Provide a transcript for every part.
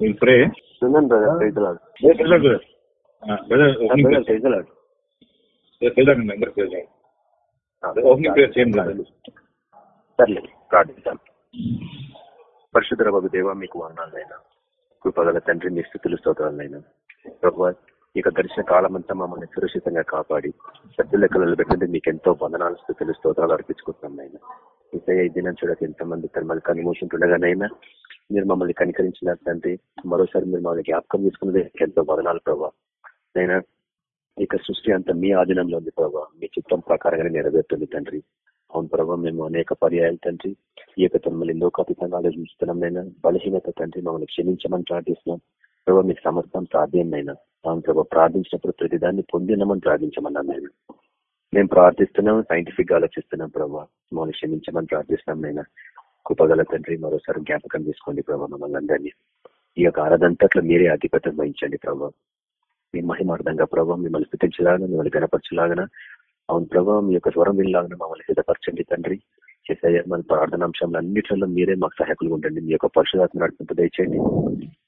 Will pray ఉన్నాను brother ప్రైజ్లాడు ప్రైజ్లాడు ఓపెనింగ్ ప్రేయర్ చేయండి brother. సర్లే ప్రార్థిస్తాం పరిశుద్ధ బాబు దేవ మీకు వందాలైనా కృపగల తండ్రి మీ స్థితులు స్తోత్రాలైనా. ప్రభు ఇక గడిచిన కాలం అంతా మమ్మల్ని సురక్షితంగా కాపాడి సత్య లెక్కలలో పెట్టింది మీకు ఎంతో వందనాలు స్థితులు స్తోత్రాలు అర్పించుకుంటున్నాం నైనా ఇక ఈ దినం చూడక ఎంతమంది తన కనిమోషంటుండగానైనా మీరు మమ్మల్ని కనికరించిన తండ్రి మరోసారి మీరు మమ్మల్ని జ్ఞాపకం తీసుకున్నది ఎంతో వదనాలు ప్రభావ నైనా ఇక సృష్టి అంతా మీ ఆధీనంలో ఉంది ప్రభావ మీ చిత్తం ప్రకారంగానే నెరవేరుతుంది తండ్రి. అవును ప్రభావ మేము అనేక పర్యాయాలు తండ్రి. ఈ యొక్క తమ్మల్ని లోకాతీతంగా ఆలోచిస్తున్నాం నైనా. బలహీనత తండ్రి మమ్మల్ని క్షమించమని ప్రార్థిస్తున్నాం. ప్రభావ మీకు సమర్థం సాధ్యమైనా అవును ప్రభావ ప్రార్థించినప్పుడు ప్రతిదాన్ని పొందినమని ప్రార్థించమన్నాను నేను. మేము ప్రార్థిస్తున్నాం సైంటిఫిక్గా ఆలోచిస్తున్నాం ప్రభావ మమ్మల్ని క్షమించమని ప్రార్థిస్తున్నాం నేను కృపగల తండ్రి మరోసారి జ్ఞాపకం తీసుకోండి ప్రభావ మమ్మల్ని అందరినీ. ఈ యొక్క ఆరాధంతట్లో మీరే ఆధిపత్యం వహించండి ప్రభావ మీ మహిమార్థంగా ప్రభావం మిమ్మల్ని స్థితించలాగా మిమ్మల్ని గణపరచలాగన అవును ప్రభావం మీ యొక్క స్వరం వినలాగన మమ్మల్ని సిద్ధపరచండి తండ్రి. చేసే మన ప్రార్థనాంశంలో అన్నింటిలో మీరే మాకు సహాయకులు ఉండండి. మీ యొక్క పరిశుధాత్మ నడిపింపు దయచేయండి.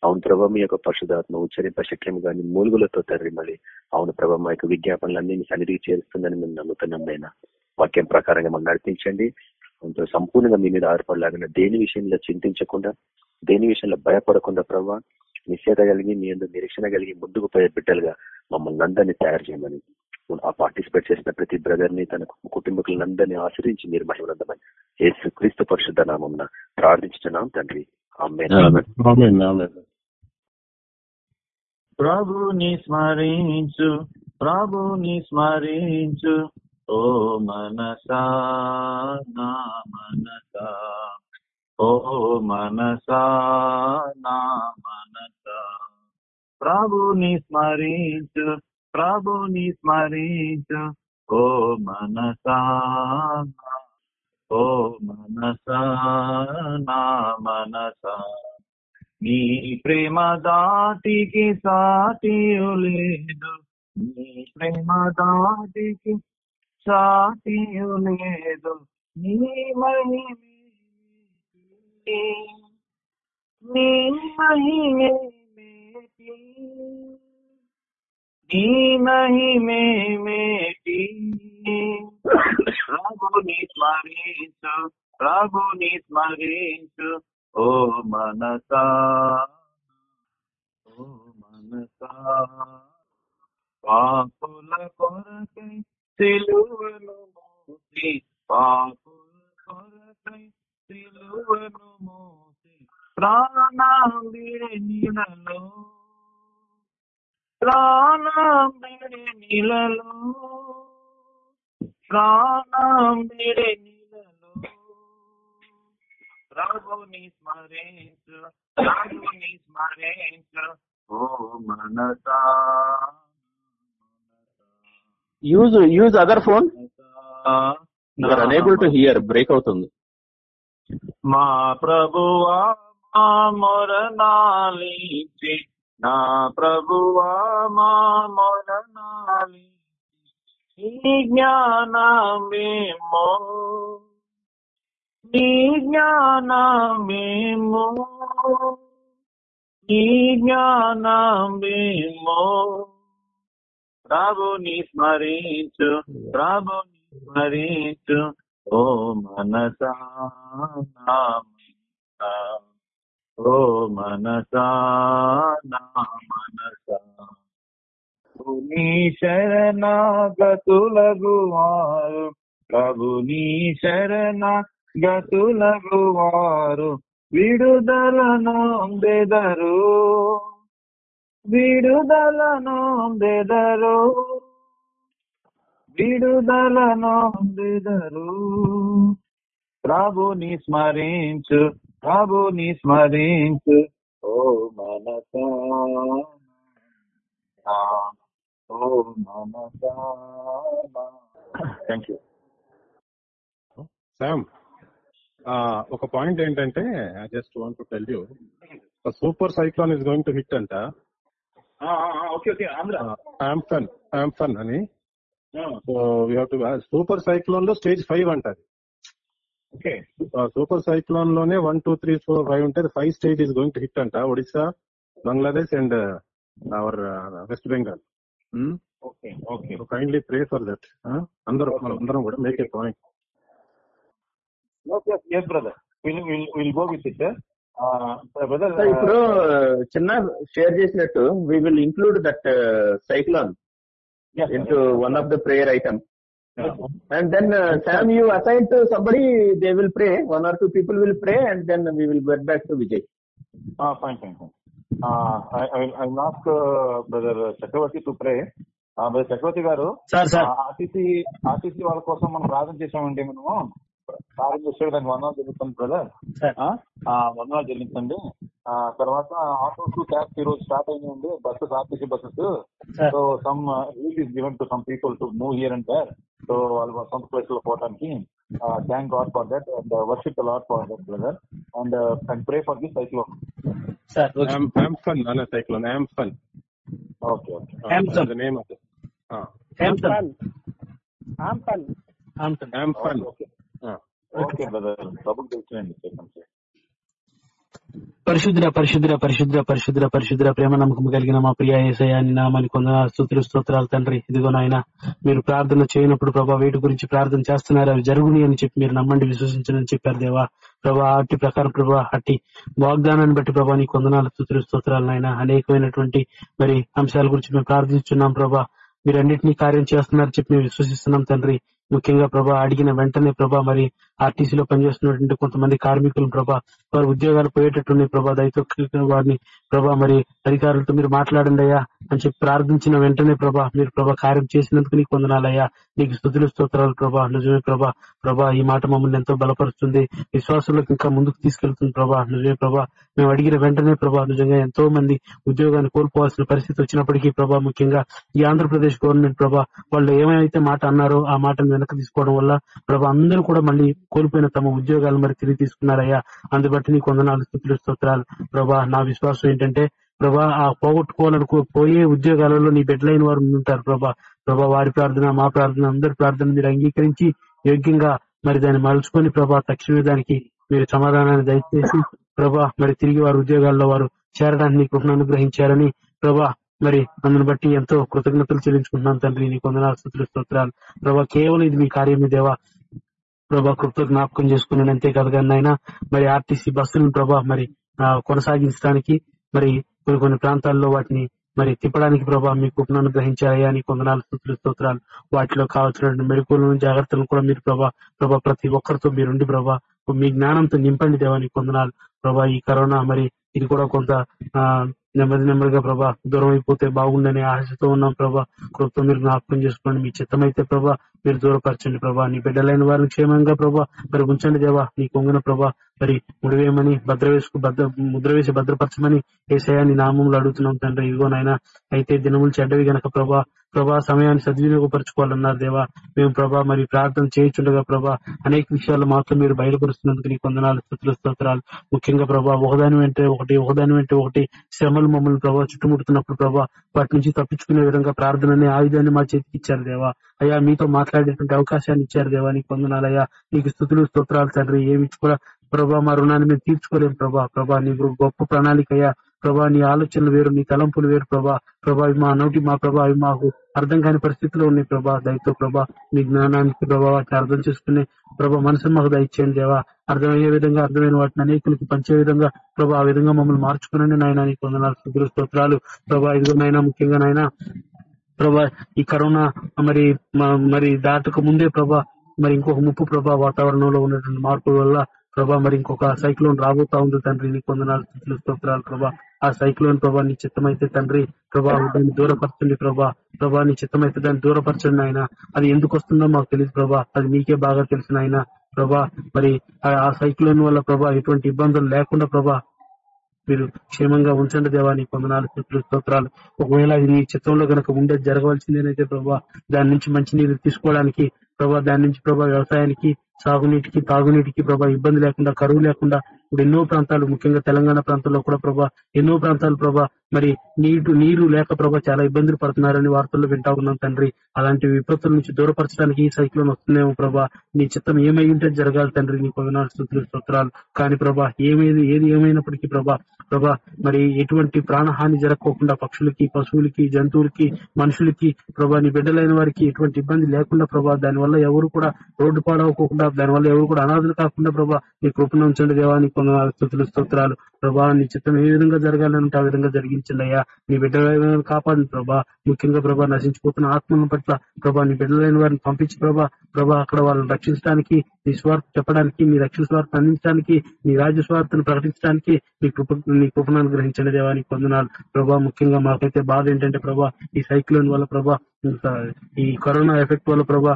అవును ప్రభావ మీ యొక్క పరిశుధాత్మ ఉచ్చరింప శక్యం కానీ మూలుగులతో తండ్రి మళ్ళీ అవును ప్రభావ మా యొక్క విజ్ఞాపనలన్నీ మీ సన్నిధికి చేరుస్తుందని మేము నమ్ముతున్నాం నైనా వాక్యం ప్రకారంగా మనం నడిపించండి. కొంచెం సంపూర్ణంగా మీ మీద ఆధారపడలాగా దేని విషయంలో చింతించకుండా దేని విషయంలో భయపడకుండా ప్రభావ నిశ్చేత కలిగి మీ అందరూ నిరీక్షణ కలిగి ముందుకు పోయే బిడ్డలుగా మమ్మల్ని అందరినీ తయారు చేయమని ఆ పార్టిసిపేట్ చేసిన ప్రతి బ్రదర్ని తన కుటుంబకులందరినీ ఆశ్రయించి మీరు మహిమనందమని యేసు క్రీస్తు పరిశుద్ధ నామం ప్రార్థించున్నాం తండ్రి ప్రభుని స్మరించు ప్రభుని స్మరించు ఓ మనసా నా మనసా ఓ మనసా నా మనసా. ప్రభుని స్మరించు ప్రభుని స్మరించు ఓ మనసా ఓ మనసా నా మనసా నీ ప్రేమ దాటికి సాటియు లేదు నీ ప్రేమ దాటికి సాటియు లేదు నీ మహిమే నీ మహిమే నీ మహిమే మేటి ప్రభుని స్మరించు ప్రభుని స్మరించు ఓ మనసా ఓ మనసా పాపుల కొరకై సిలువను మోసి పాపుల కొరకై సిలువను మోసి ప్రాణాంబిడి నీలలో ప్రాణాంబిడి నీలలో ప్రాణాంబిడి నీలలో. ప్రభుని స్మరించు ప్రభుని స్మరించు ఓ మనసా use use other phone you are unable to hear break అవుతుంది. మా ప్రభువా మా నా ప్రభువా మా మొరనాలించి నీ జ్ఞానమేమో నీ జ్ఞానమేమో నీ జ్ఞానమేమో ప్రభుని స్మరించు ప్రభుని స్మరించు. ఓ మనసా నా మనసా, ఓ మనసా నా మనసా. నీ శరణాగతులగు వారు ప్రభు నీ శరణ గతులగు వారు విడుదల బెదరు విడుదల బెదరు విడుదల బెదరు ప్రభుని స్మరించు ప్రభుని స్మరించు. ఓ మనసా. ఓ మనసా. థ్యాంక్ యూ శామ్ ఒక పాయింట్ ఏంటంటే I just want to tell you super cyclone is going to hit అంట. ఆంఫన్ ఆంఫన్ అని. So we have to super సైక్లోన్లో stage five అంటది. Okay super సైక్లోన్లోనే one two three four five ఉంటుంది five stage is going to hit అంట Odisha Bangladesh and our uh, West Bengal. Hmm? Okay okay So kindly pray for that. Huh? అందరూ అందరం కూడా make a point ఇప్పుడు చిన్న share చేసినట్టు we will include that cyclone into one of the prayer item and then Sam you assign to somebody they will pray one or two people will pray and then we will get back to Vijay fine fine fine I knock brother Chakravarthi to pray brother Chakravarthi garu RTC RTC వాళ్ళ కోసం మనం ప్రార్థన చేసామండి మనము. దానికి వందనాలు చెల్లిస్తాం brother. చెల్లించండి ఆ, తర్వాత ఆటోస్ క్యాబ్స్ ఈ రోజు స్టార్ట్ అయినాయండి buses RTC buses. So some release is given to some people to move here and there so వాళ్ళ సొంత ప్లేస్లో పోవడానికి thank God for that and worship Lord for that brother and and pray for the cyclone cyclone Amphan okay. Okay. Name Amphan okay okay brother. డబ్బులు తెలిసినండి చెప్పండి. పరిశుద్ర పరిశుద్ర పరిశుద్ర పరిశుద్ర పరిశుద్ర ప్రేమ నమ్మకం కలిగిన మా ప్రియ ఏసయాన్ని నామని కొందన స్థుతులు స్తోత్రాలు తండ్రి. ఇదిగో నాయన మీరు ప్రార్థన చేయనప్పుడు ప్రభా వీటి గురించి ప్రార్థన చేస్తున్నారు? అవి జరుగుని అని చెప్పి మీరు నమ్మండి విశ్వసించని చెప్పారు దేవా. ప్రభా అట్టి ప్రకారం ప్రభా అట్టి వాగ్దానాన్ని బట్టి ప్రభా నీ కొందనాలు స్థుతులు స్తోత్రాలు నాయన అనేకమైనటువంటి మరి అంశాల గురించి మేము ప్రార్థిస్తున్నాం ప్రభా. మీరు అన్నింటినీ కార్యం చేస్తున్నారు చెప్పి మేము విశ్వసిస్తున్నాం తండ్రి. ముఖ్యంగా ప్రభా అడిగిన వెంటనే ప్రభా మరి ఆర్టీసీలో పనిచేస్తున్నటువంటి కొంతమంది కార్మికులు ప్రభా వారి ఉద్యోగాలు పోయేటట్టున్నాయి ప్రభా దయతో వారిని ప్రభా మరి అధికారులతో మీరు మాట్లాడండి అయ్యా అని చెప్పి ప్రార్థించిన వెంటనే ప్రభా మీరు ప్రభా కార్యం చేసినందుకు నీకు వందనాలయ్యా. నీకు స్థుతులు స్తోత్రాలు ప్రభా నిజమే ప్రభా ప్రభా ఈ మాట మమ్మల్ని ఎంతో బలపరుస్తుంది. విశ్వాసంలోకి ఇంకా ముందుకు తీసుకెళ్తుంది ప్రభా నిజమే ప్రభా. మేము అడిగిన వెంటనే ప్రభా నిజంగా ఎంతో మంది ఉద్యోగాన్ని కోల్పోవాల్సిన పరిస్థితి వచ్చినప్పటికీ ప్రభా ముఖ్యంగా ఈ ఆంధ్రప్రదేశ్ గవర్నమెంట్ ప్రభా వాళ్ళు ఏమైతే మాట అన్నారో ఆ మాటను వెనక్కి తీసుకోవడం వల్ల ప్రభా అందరూ కూడా మళ్ళీ కోల్పోయిన తమ ఉద్యోగాలు మరి తిరిగి తీసుకున్నారయ్యా. అందుబట్టి నీ కొందనాలు స్థుతులు స్తోత్రాలు. ప్రభా నా విశ్వాసం ఏంటంటే ప్రభా ఆ పోగొట్టుకోవాలనుకో పోయే ఉద్యోగాలలో నీ బిడ్డలైన వారు ఉంటారు ప్రభా. ప్రభా వారి ప్రార్థన మా ప్రార్థన అందరి ప్రార్థన మీరు అంగీకరించి యోగ్యంగా మరి దాన్ని మలుచుకొని ప్రభా తక్షణమే దానికి మీరు సమాధానాన్ని దయచేసి ప్రభా మరి తిరిగి వారి ఉద్యోగాల్లో వారు చేరడానికి నీ కృపను అనుగ్రహించారని ప్రభా మరి అందును బట్టి ఎంతో కృతజ్ఞతలు చెల్లించుకుంటున్నాను తండ్రి. నీ కొందనాలు స్థుతులు స్తోత్రాలు. ప్రభా కేవలం ఇది మీ కార్యమే దేవా. ప్రభా కృప్తో జ్ఞాపకం చేసుకున్నాను. అంతేకాదు కానీ ఆయన మరి ఆర్టీసీ బస్సులను ప్రభా మరి ఆ, కొనసాగించడానికి మరి కొన్ని కొన్ని ప్రాంతాల్లో వాటిని మరి తిప్పడానికి ప్రభా మీ కృపను అనుగ్రహించారయ్యా నీ కొందనాలు స్థుతులు స్తోత్రాలు. వాటిలో కావాల్సిన మెరుకులను జాగ్రత్తలను కూడా మీరు ప్రభా ప్రభా ప్రతి ఒక్కరితో మీరుండి ప్రభా మీ జ్ఞానంతో నింపండి దేవా నీ కొందనాలు. ప్రభా ఈ కరోనా మరి ఇది కూడా కొంత ఆ నెమ్మది నెమ్మదిగా ప్రభా దూరం అయిపోతే బాగుండని ఆశతో ఉన్నాం ప్రభా. కృపతో మీరు జ్ఞాపకం చేసుకోండి మీ చిత్తమైతే ప్రభా మీరు దూరపరచండి ప్రభా. నీ బిడ్డలైన వారిని క్షేమంగా ప్రభా మరి ఉంచండి దేవా. నీ కొంగిన ప్రభా మరి ముడివేయమని భద్ర వేసుకు భద్ర ముద్ర వేసి భద్రపరచమని ఏసయా నీ నామంలో అడుగుతున్నాం తండ్రి. ఇదిగో నాయన అయితే దినములు చెడ్డవి గనక ప్రభా ప్రభా సమయాన్ని సద్వినియోగపరచుకోవాలన్నారు దేవా. మేము ప్రభా మరి ప్రార్థన చేయించుండగా ప్రభా అనేక విషయాలు మాత్రం మీరు బయలుపరుస్తున్నందుకు నీ కొందనాలు స్థుతులు స్తోత్రాలు. ముఖ్యంగా ప్రభా ఒకదాని వెంటే ఒకటి ఒకదాని వెంటే ఒకటి శ్రమలు మమ్మల్ని ప్రభా చుట్టుముడుతున్నప్పుడు ప్రభా వాటి నుంచి తప్పించుకునే విధంగా ప్రార్థన అనే ఆయుధాన్ని మా చేతికి ఇచ్చారు దేవా. అయ్యా మీతో మాట్లాడేటువంటి అవకాశాన్ని ఇచ్చారు దేవా నీకు వందనాలయ్యా నీకు స్థుతులు స్తోత్రాలు తండ్రి. ఏమి కూడా ప్రభా మా రుణాన్ని మేము తీర్చుకోలేము ప్రభా. ప్రభా నీ గొప్ప ప్రణాళిక అయ్యా. ప్రభా నీ ఆలోచనలు వేరు నీ తలంపులు వేరు ప్రభా. ప్రభావి మా నోటి మా ప్రభావి మాకు అర్థం కాని పరిస్థితిలో ఉన్నాయి ప్రభా. దయతో ప్రభా నీ జ్ఞానానికి ప్రభా వాటిని అర్థం చేసుకునే ప్రభా మనసు మాకు దయచేయండి దేవా. అర్థమయ్యే విధంగా అర్థమైన వాటిని అనేకులకి పంచే విధంగా ప్రభా ఆ విధంగా మమ్మల్ని మార్చుకునండి నాయన. నీకు వందనాలు స్థుతులు స్తోత్రాలు. ప్రభా ఇదిగోనైనా ముఖ్యంగా నాయన ప్రభా ఈ కరోనా మరి మ- మరి దాటక ముందే ప్రభా మరి ఇంకొక ముప్పు ప్రభా వాతావరణంలో ఉన్నటువంటి మార్పుల వల్ల ప్రభా మరి ఇంకొక సైక్లోన్ రాబోతా ఉంది తండ్రి. నీకు వందనాలు స్తోత్రాలు ప్రభా. ఆ సైక్లోన్ ప్రభా నీ చిత్తమైతే తండ్రి. ప్రభా దాన్ని దూరపరచండి ప్రభా. ప్రభా నీ చిత్తమైతే దాన్ని దూరపరచండి ఆయన అది ఎందుకు వస్తుందో మాకు తెలియదు ప్రభా. అది మీకే బాగా తెలిసిన ఆయన ప్రభా మరి ఆ- ఆ సైక్లోన్ వల్ల ప్రభా ఎటువంటి ఇబ్బందులు లేకుండా ప్రభా మీరు క్షేమంగా ఉంచండి దేవా. నీ కొందనాలు స్తోత్రాలు ఒకవేళ అది నీ చిత్రంలో గనక ఉండే జరగవలసిందేనైతే ప్రభా దాని నుంచి మంచి నీరు తీసుకోవడానికి ప్రభా దాని నుంచి ప్రభా వ్యవసాయానికి సాగునీటికి తాగునీటికి ప్రభా ఇబ్బంది లేకుండా కరువు లేకుండా ఇప్పుడు ఎన్నో ప్రాంతాలు ముఖ్యంగా తెలంగాణ ప్రాంతాల్లో కూడా ప్రభా ఎన్నో ప్రాంతాలు ప్రభా మరి నీరు నీరు లేక ప్రభా చాలా ఇబ్బందులు పడుతున్నారని వార్తల్లో వింటా ఉన్నాం తండ్రి. అలాంటి విపత్తుల నుంచి దూరపరచడానికి ఈ సైక్లోన్ వస్తుందేమో ప్రభా. నీ చిత్తం ఏమై ఉంటే జరగాలి తండ్రి నీ పవినాలు స్థుతులు స్తోత్రాలు. కానీ ప్రభా ఏమైంది ఏది ఏమైనప్పటికీ ప్రభా ప్రభా మరి ఎటువంటి ప్రాణహాని జరగకోకుండా పక్షులకి పశువులకి జంతువులకి మనుషులకి ప్రభా నీ బిడ్డలైన వారికి ఎటువంటి ఇబ్బంది లేకుండా ప్రభా దాని వల్ల ఎవరు కూడా రోడ్డు పాడవకోకుండా దాని వల్ల ఎవరు కూడా అనాథులు కాకుండా ప్రభా నీ కృపను ఉంచండి దేవానికి స్థుతులు స్తోత్రాలు. ప్రభా నీ చిత్తం ఏ విధంగా జరగాలంటే ఆ విధంగా జరిగించిందయ్యా నీ బిడ్డలైన కాపాడండి ప్రభా. ముఖ్యంగా ప్రభా నశించిపోతున్న ఆత్మల పట్ల ప్రభా నీ బిడ్డలైన వారిని పంపించి ప్రభా ప్రభా అక్కడ వాళ్ళని రక్షించడానికి నీ స్వార్థ చెప్పడానికి నీ రక్షణ స్వార్థ అందించడానికి నీ రాజ్య స్వార్థను ప్రకటించడానికి నీ కృప నీ కృపను అనుగ్రహించండి దేవానికి పొందనాలు ప్రభా ముఖ్యంగా మాకైతే బాధ ఏంటంటే ప్రభా ఈ సైక్లోన్ వల్ల ప్రభా ఈ కరోనా ఎఫెక్ట్ వల్ల ప్రభా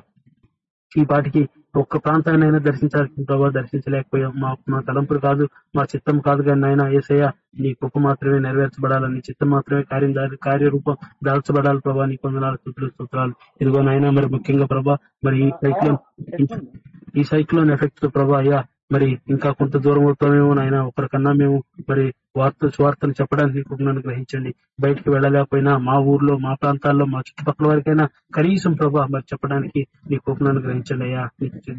ఈ పాటికి ఒక్క ప్రాంతాన్ని దర్శించాల్సిన ప్రభావ దర్శించలేకపోయాం. మా మా తలంపులు కాదు మా చిత్తం కాదు కానీ నాయన ఏసయ్య నీ కృప మాత్రమే నెరవేర్చబడాలని నీ చిత్తం మాత్రమే కార్యం కార్యరూపం దాల్చబడాలి ప్రభా. నీ కొందనాలు స్థుతులు స్తోత్రాలు. ఇదిగో నాయన మరి ముఖ్యంగా ప్రభా మరి ఈ సైక్లోన్ ఈ సైక్లోన్ ఎఫెక్ట్తో ప్రభా అయ్యా మరి ఇంకా కొంత దూరం అవుతామేమో నాయన ఒకరికన్నా మేము మరి వార్త స్వార్థను చెప్పడానికి నీ గ్రహించండి. బయటకు వెళ్ళలేకపోయినా మా ఊర్లో మా ప్రాంతాల్లో మా చుట్టుపక్కల వారికైనా కనీసం ప్రభా మరి చెప్పడానికి నీ కుటుంబాన్ని గ్రహించండి అయ్యా.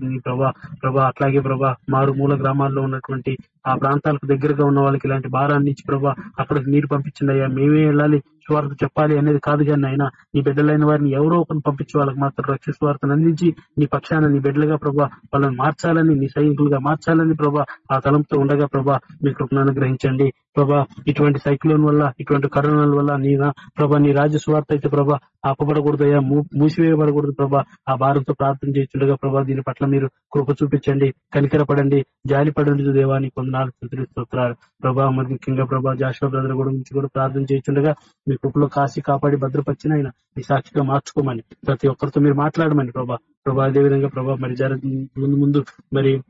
నీ- ప్రభా. ప్రభా అట్లాగే ప్రభా మారుమూల గ్రామాల్లో ఉన్నటువంటి ఆ ప్రాంతాలకు దగ్గరగా ఉన్న వాళ్ళకి ఇలాంటి భారాన్ని ఇచ్చి ప్రభా అక్కడికి నీరు పంపించండి అయ్యా. మేమే వెళ్ళాలి స్వార్థ చెప్పాలి అనేది కాదు కానీ ఆయన నీ బిడ్డలైన వారిని ఎవరో పంపించి వాళ్ళకి మాత్రం రక్షణ స్వార్థను అందించి నీ పక్షాన నీ బిడ్డలుగా ప్రభా వాళ్ళని మార్చాలని నీ సైనికులుగా మార్చాలని ప్రభా ఆ తలంతో ఉండగా ప్రభా మీ కృపను అనుగ్రహించండి. ప్రభా ఇటువంటి సైక్లోన్ వల్ల ఇటువంటి కరోనాల వల్ల నీ ప్రభా నీ రాజ్య స్వార్థ అయితే ప్రభా ఆపబడకూడదు అయ్యా మూసివేయబడకూడదు ప్రభా. ఆ భారంతో ప్రార్థన చేస్తుండగా ప్రభా దీని పట్ల మీరు కృప చూపించండి కనికరపడండి జాలిపడండి దేవాని కొందనాలు స్తోత్రాలు. ప్రభా మరి ముఖ్యంగా ప్రభా జాషువా బ్రదర్ గురించి కూడా ప్రార్థన చేస్తుండగా మీ కృపలో కాసి కాపాడి భద్రపరిచిన ఆయన. మీ సాక్షిగా మార్చుకోమని. ప్రతి ఒక్కరితో మీరు మాట్లాడమని ప్రభా. ప్రభా అదే విధంగా ప్రభా మరి జర ముందు ముందు మరి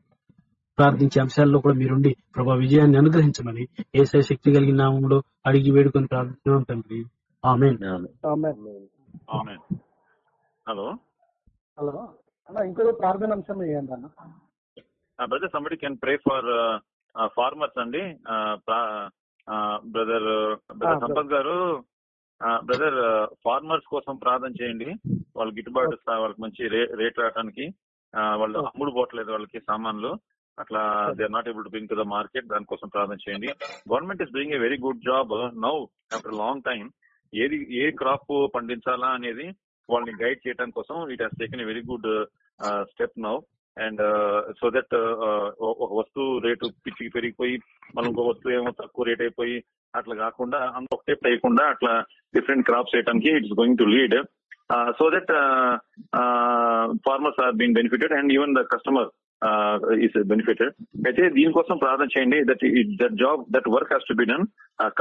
ప్రార్థించే అంశాల్లో కూడా మీరుండి ప్రభా విజయాన్ని అనుగ్రహించమని ఏసై శక్తి కలిగిన నామంలో అడిగి వేడుకొని ప్రార్థిస్తున్నాం తండ్రి. ఆమెన్. ఆమేన్. ఆమె హలో? హలో. అన్న ఇంకొక ప్రార్థన అంశం వేయండి అన్న. Brother somebody can pray for farmers అండి brother brother Sampath garu brother farmers కోసం ప్రార్థన చేయండి. వాళ్ళు గిట్టుబాటు వాళ్ళకి మంచి రేట్ రావడానికి వాళ్ళు. అమ్ముడు పోవట్లేదు వాళ్ళకి సామాన్లు. అట్లా they are not able to bring to the market దానికోసం ప్రార్థన చేయండి. Government is doing a very good job now after long time ఏది ఏ క్రాప్ పండించాలా అనేది వాళ్ళని గైడ్ చేయడం కోసం it has taken very good step now and so that ఒక వస్తువు రేటు పిచ్చికి పెరిగిపోయి మనం ఇంకో వస్తువు ఏమో తక్కువ రేట్ అయిపోయి అట్లా కాకుండా అంత ఒకటే వేయకుండా అట్లా డిఫరెంట్ క్రాప్స్ వేయడానికి it's going to lead so that farmers are been benefited and even the customer is benefited అయితే దీనికోసం ప్రార్థన చేయండి. That that job that work has to be done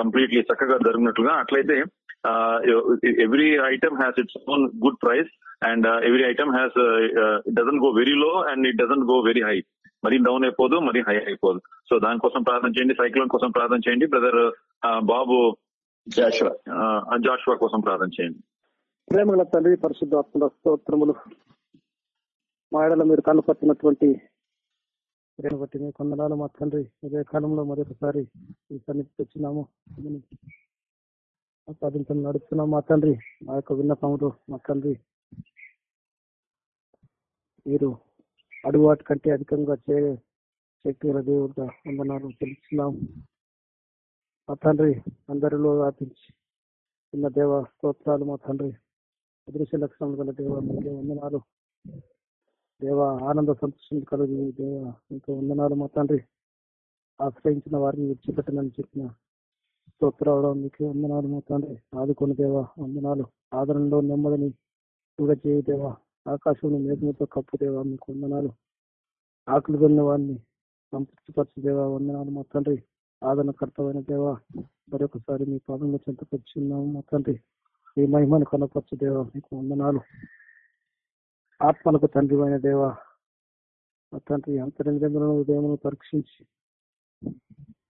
completely చక్కగా జరిగినట్లుగా. అట్లయితే every item has its own good price and every item has it doesn't go very low and it doesn't go very high మరి down అయిపోదు మరి high అయిపోదు. So దానికోసం ప్రార్థన చేయండి సైక్లోన్ కోసం ప్రార్థన చేయండి బ్రదర్ బాబు జాషువా. జాషువా కోసం ప్రార్థన చేయండి. ప్రేమగల తండ్రి పరిశుద్ధాత్మల స్తోత్రములు. మా ఏడలో మీరు కనుపట్టినటువంటి ప్రేమ బట్టి మీ కొందనాలు మా తండ్రి ఇదే కాలంలో మరొకసారి ఈ సన్నిధికి వచ్చినాము. సాధించడం నడుస్తున్నాం మా తండ్రి మా యొక్క విన్నపములు మా తండ్రి. మీరు అడుగువాటి కంటే అధికంగా చే శక్తి గల దేవుడుగా వందనాలు తెలుస్తున్నాం మా తండ్రి అందరిలో వ్యాపించి చిన్న దేవ స్తోత్రాలు మా తండ్రి అదృశ్య లక్షణాలు గల దేవ మీకే వందనాలు. దేవ ఆనంద సంతోషం కలుగు దేవ ఇంకా వందనాలు మా తండ్రి. ఆశ్రయించిన వారిని విడిచిపెట్టనని చెప్పిన స్తోత్రాలు మీకే వందనాలు మా తండ్రి. ఆదుకొని దేవ వందనాలు. ఆదరణలో నెమ్మదిని చూడ చేయి దేవ. ఆకాశంలో మేఘముతో కప్పుదేవా మీకు వందనాలు. ఆకులు కొన్న వారిని సంతృప్తిపరచదేవా వందనాలు మా తండ్రి. ఆదరణకర్తమైన దేవా మరొకసారి మీ పాదంలో చింతపరిచి ఉన్నాము మా తండ్రి. మీ మహిమను కనపరచదేవా మీకు వందనాలు. ఆత్మలకు తండ్రి అయిన దేవా మా తండ్రి అంతరంగంలో ఉదయమును పరీక్షించి.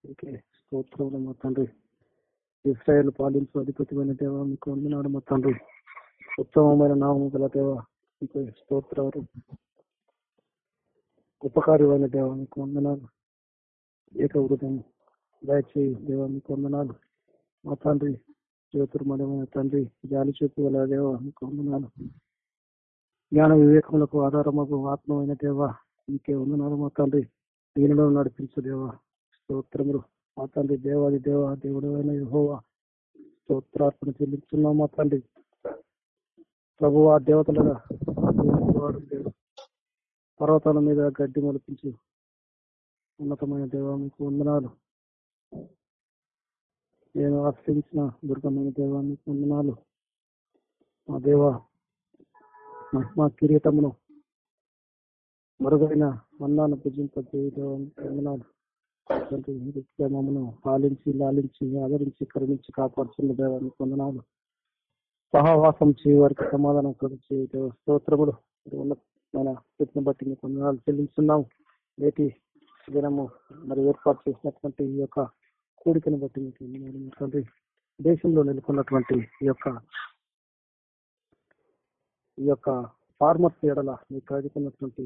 మీకే స్తోత్రములు మా తండ్రి. ఇస్రాయల్ పాలించు అధిపతిమైన దేవా మీకు వందనాలు మా తండ్రి. ఉత్తమమైన నామము గల దేవ నీకు స్తోత్రాలు. ఉపకారమైన దేవానికి వందనాలు. ఏక హృదయం దయచేయి దేవానికి వందనాలు. మా తండ్రి జ్యోతిర్మయమైన తండ్రి జాలి చూపు గల దేవానికి వందనాలు. జ్ఞాన వివేకములకు ఆధారమకు ఆత్మమైన దేవ ఇంకే వందనాలు మా తండ్రి. దీనిలో నడిపించు దేవ స్తోత్రములు. మా తండ్రి దేవాది దేవ దేవుడు అయిన యెహోవా స్తోత్రార్పణ చెల్లిస్తున్నాం మా తండ్రి. ప్రభు ఆ దేవతలుగా వాడు దేవుడు. పర్వతాల మీద గడ్డి మొలిపించు. ఉన్నతమైన దేవ మీకు వందనాలు. నేను ఆశ్రయించిన దుర్గమైన దేవ మీకు వందనాలు. మా దేవ మహిమా కిరీటమును మరుగైన మన్నాను పూజింపజేయ వందనాలు. తండ్రి, పాలించి లాలించి ఆదరించి కరుణించి కాపాడుతున్న దేవానికి వందనాలు. సహవాసం చేయ వారికి సమాధానం కలిగి స్తోత్రములు. ఉన్న మన స్థితిని బట్టి మీకు వందనాలు చెల్లిస్తున్నాం నేటి దినము మరి ఏర్పాటు చేసినటువంటి ఈ యొక్క కూడికను బట్టి మీకు వందనాలు తండ్రి. దేశంలో నెలకొన్నటువంటి ఈ యొక్క ఈ యొక్క ఫార్మర్స్ ఎడల మీకు కలిగినటువంటి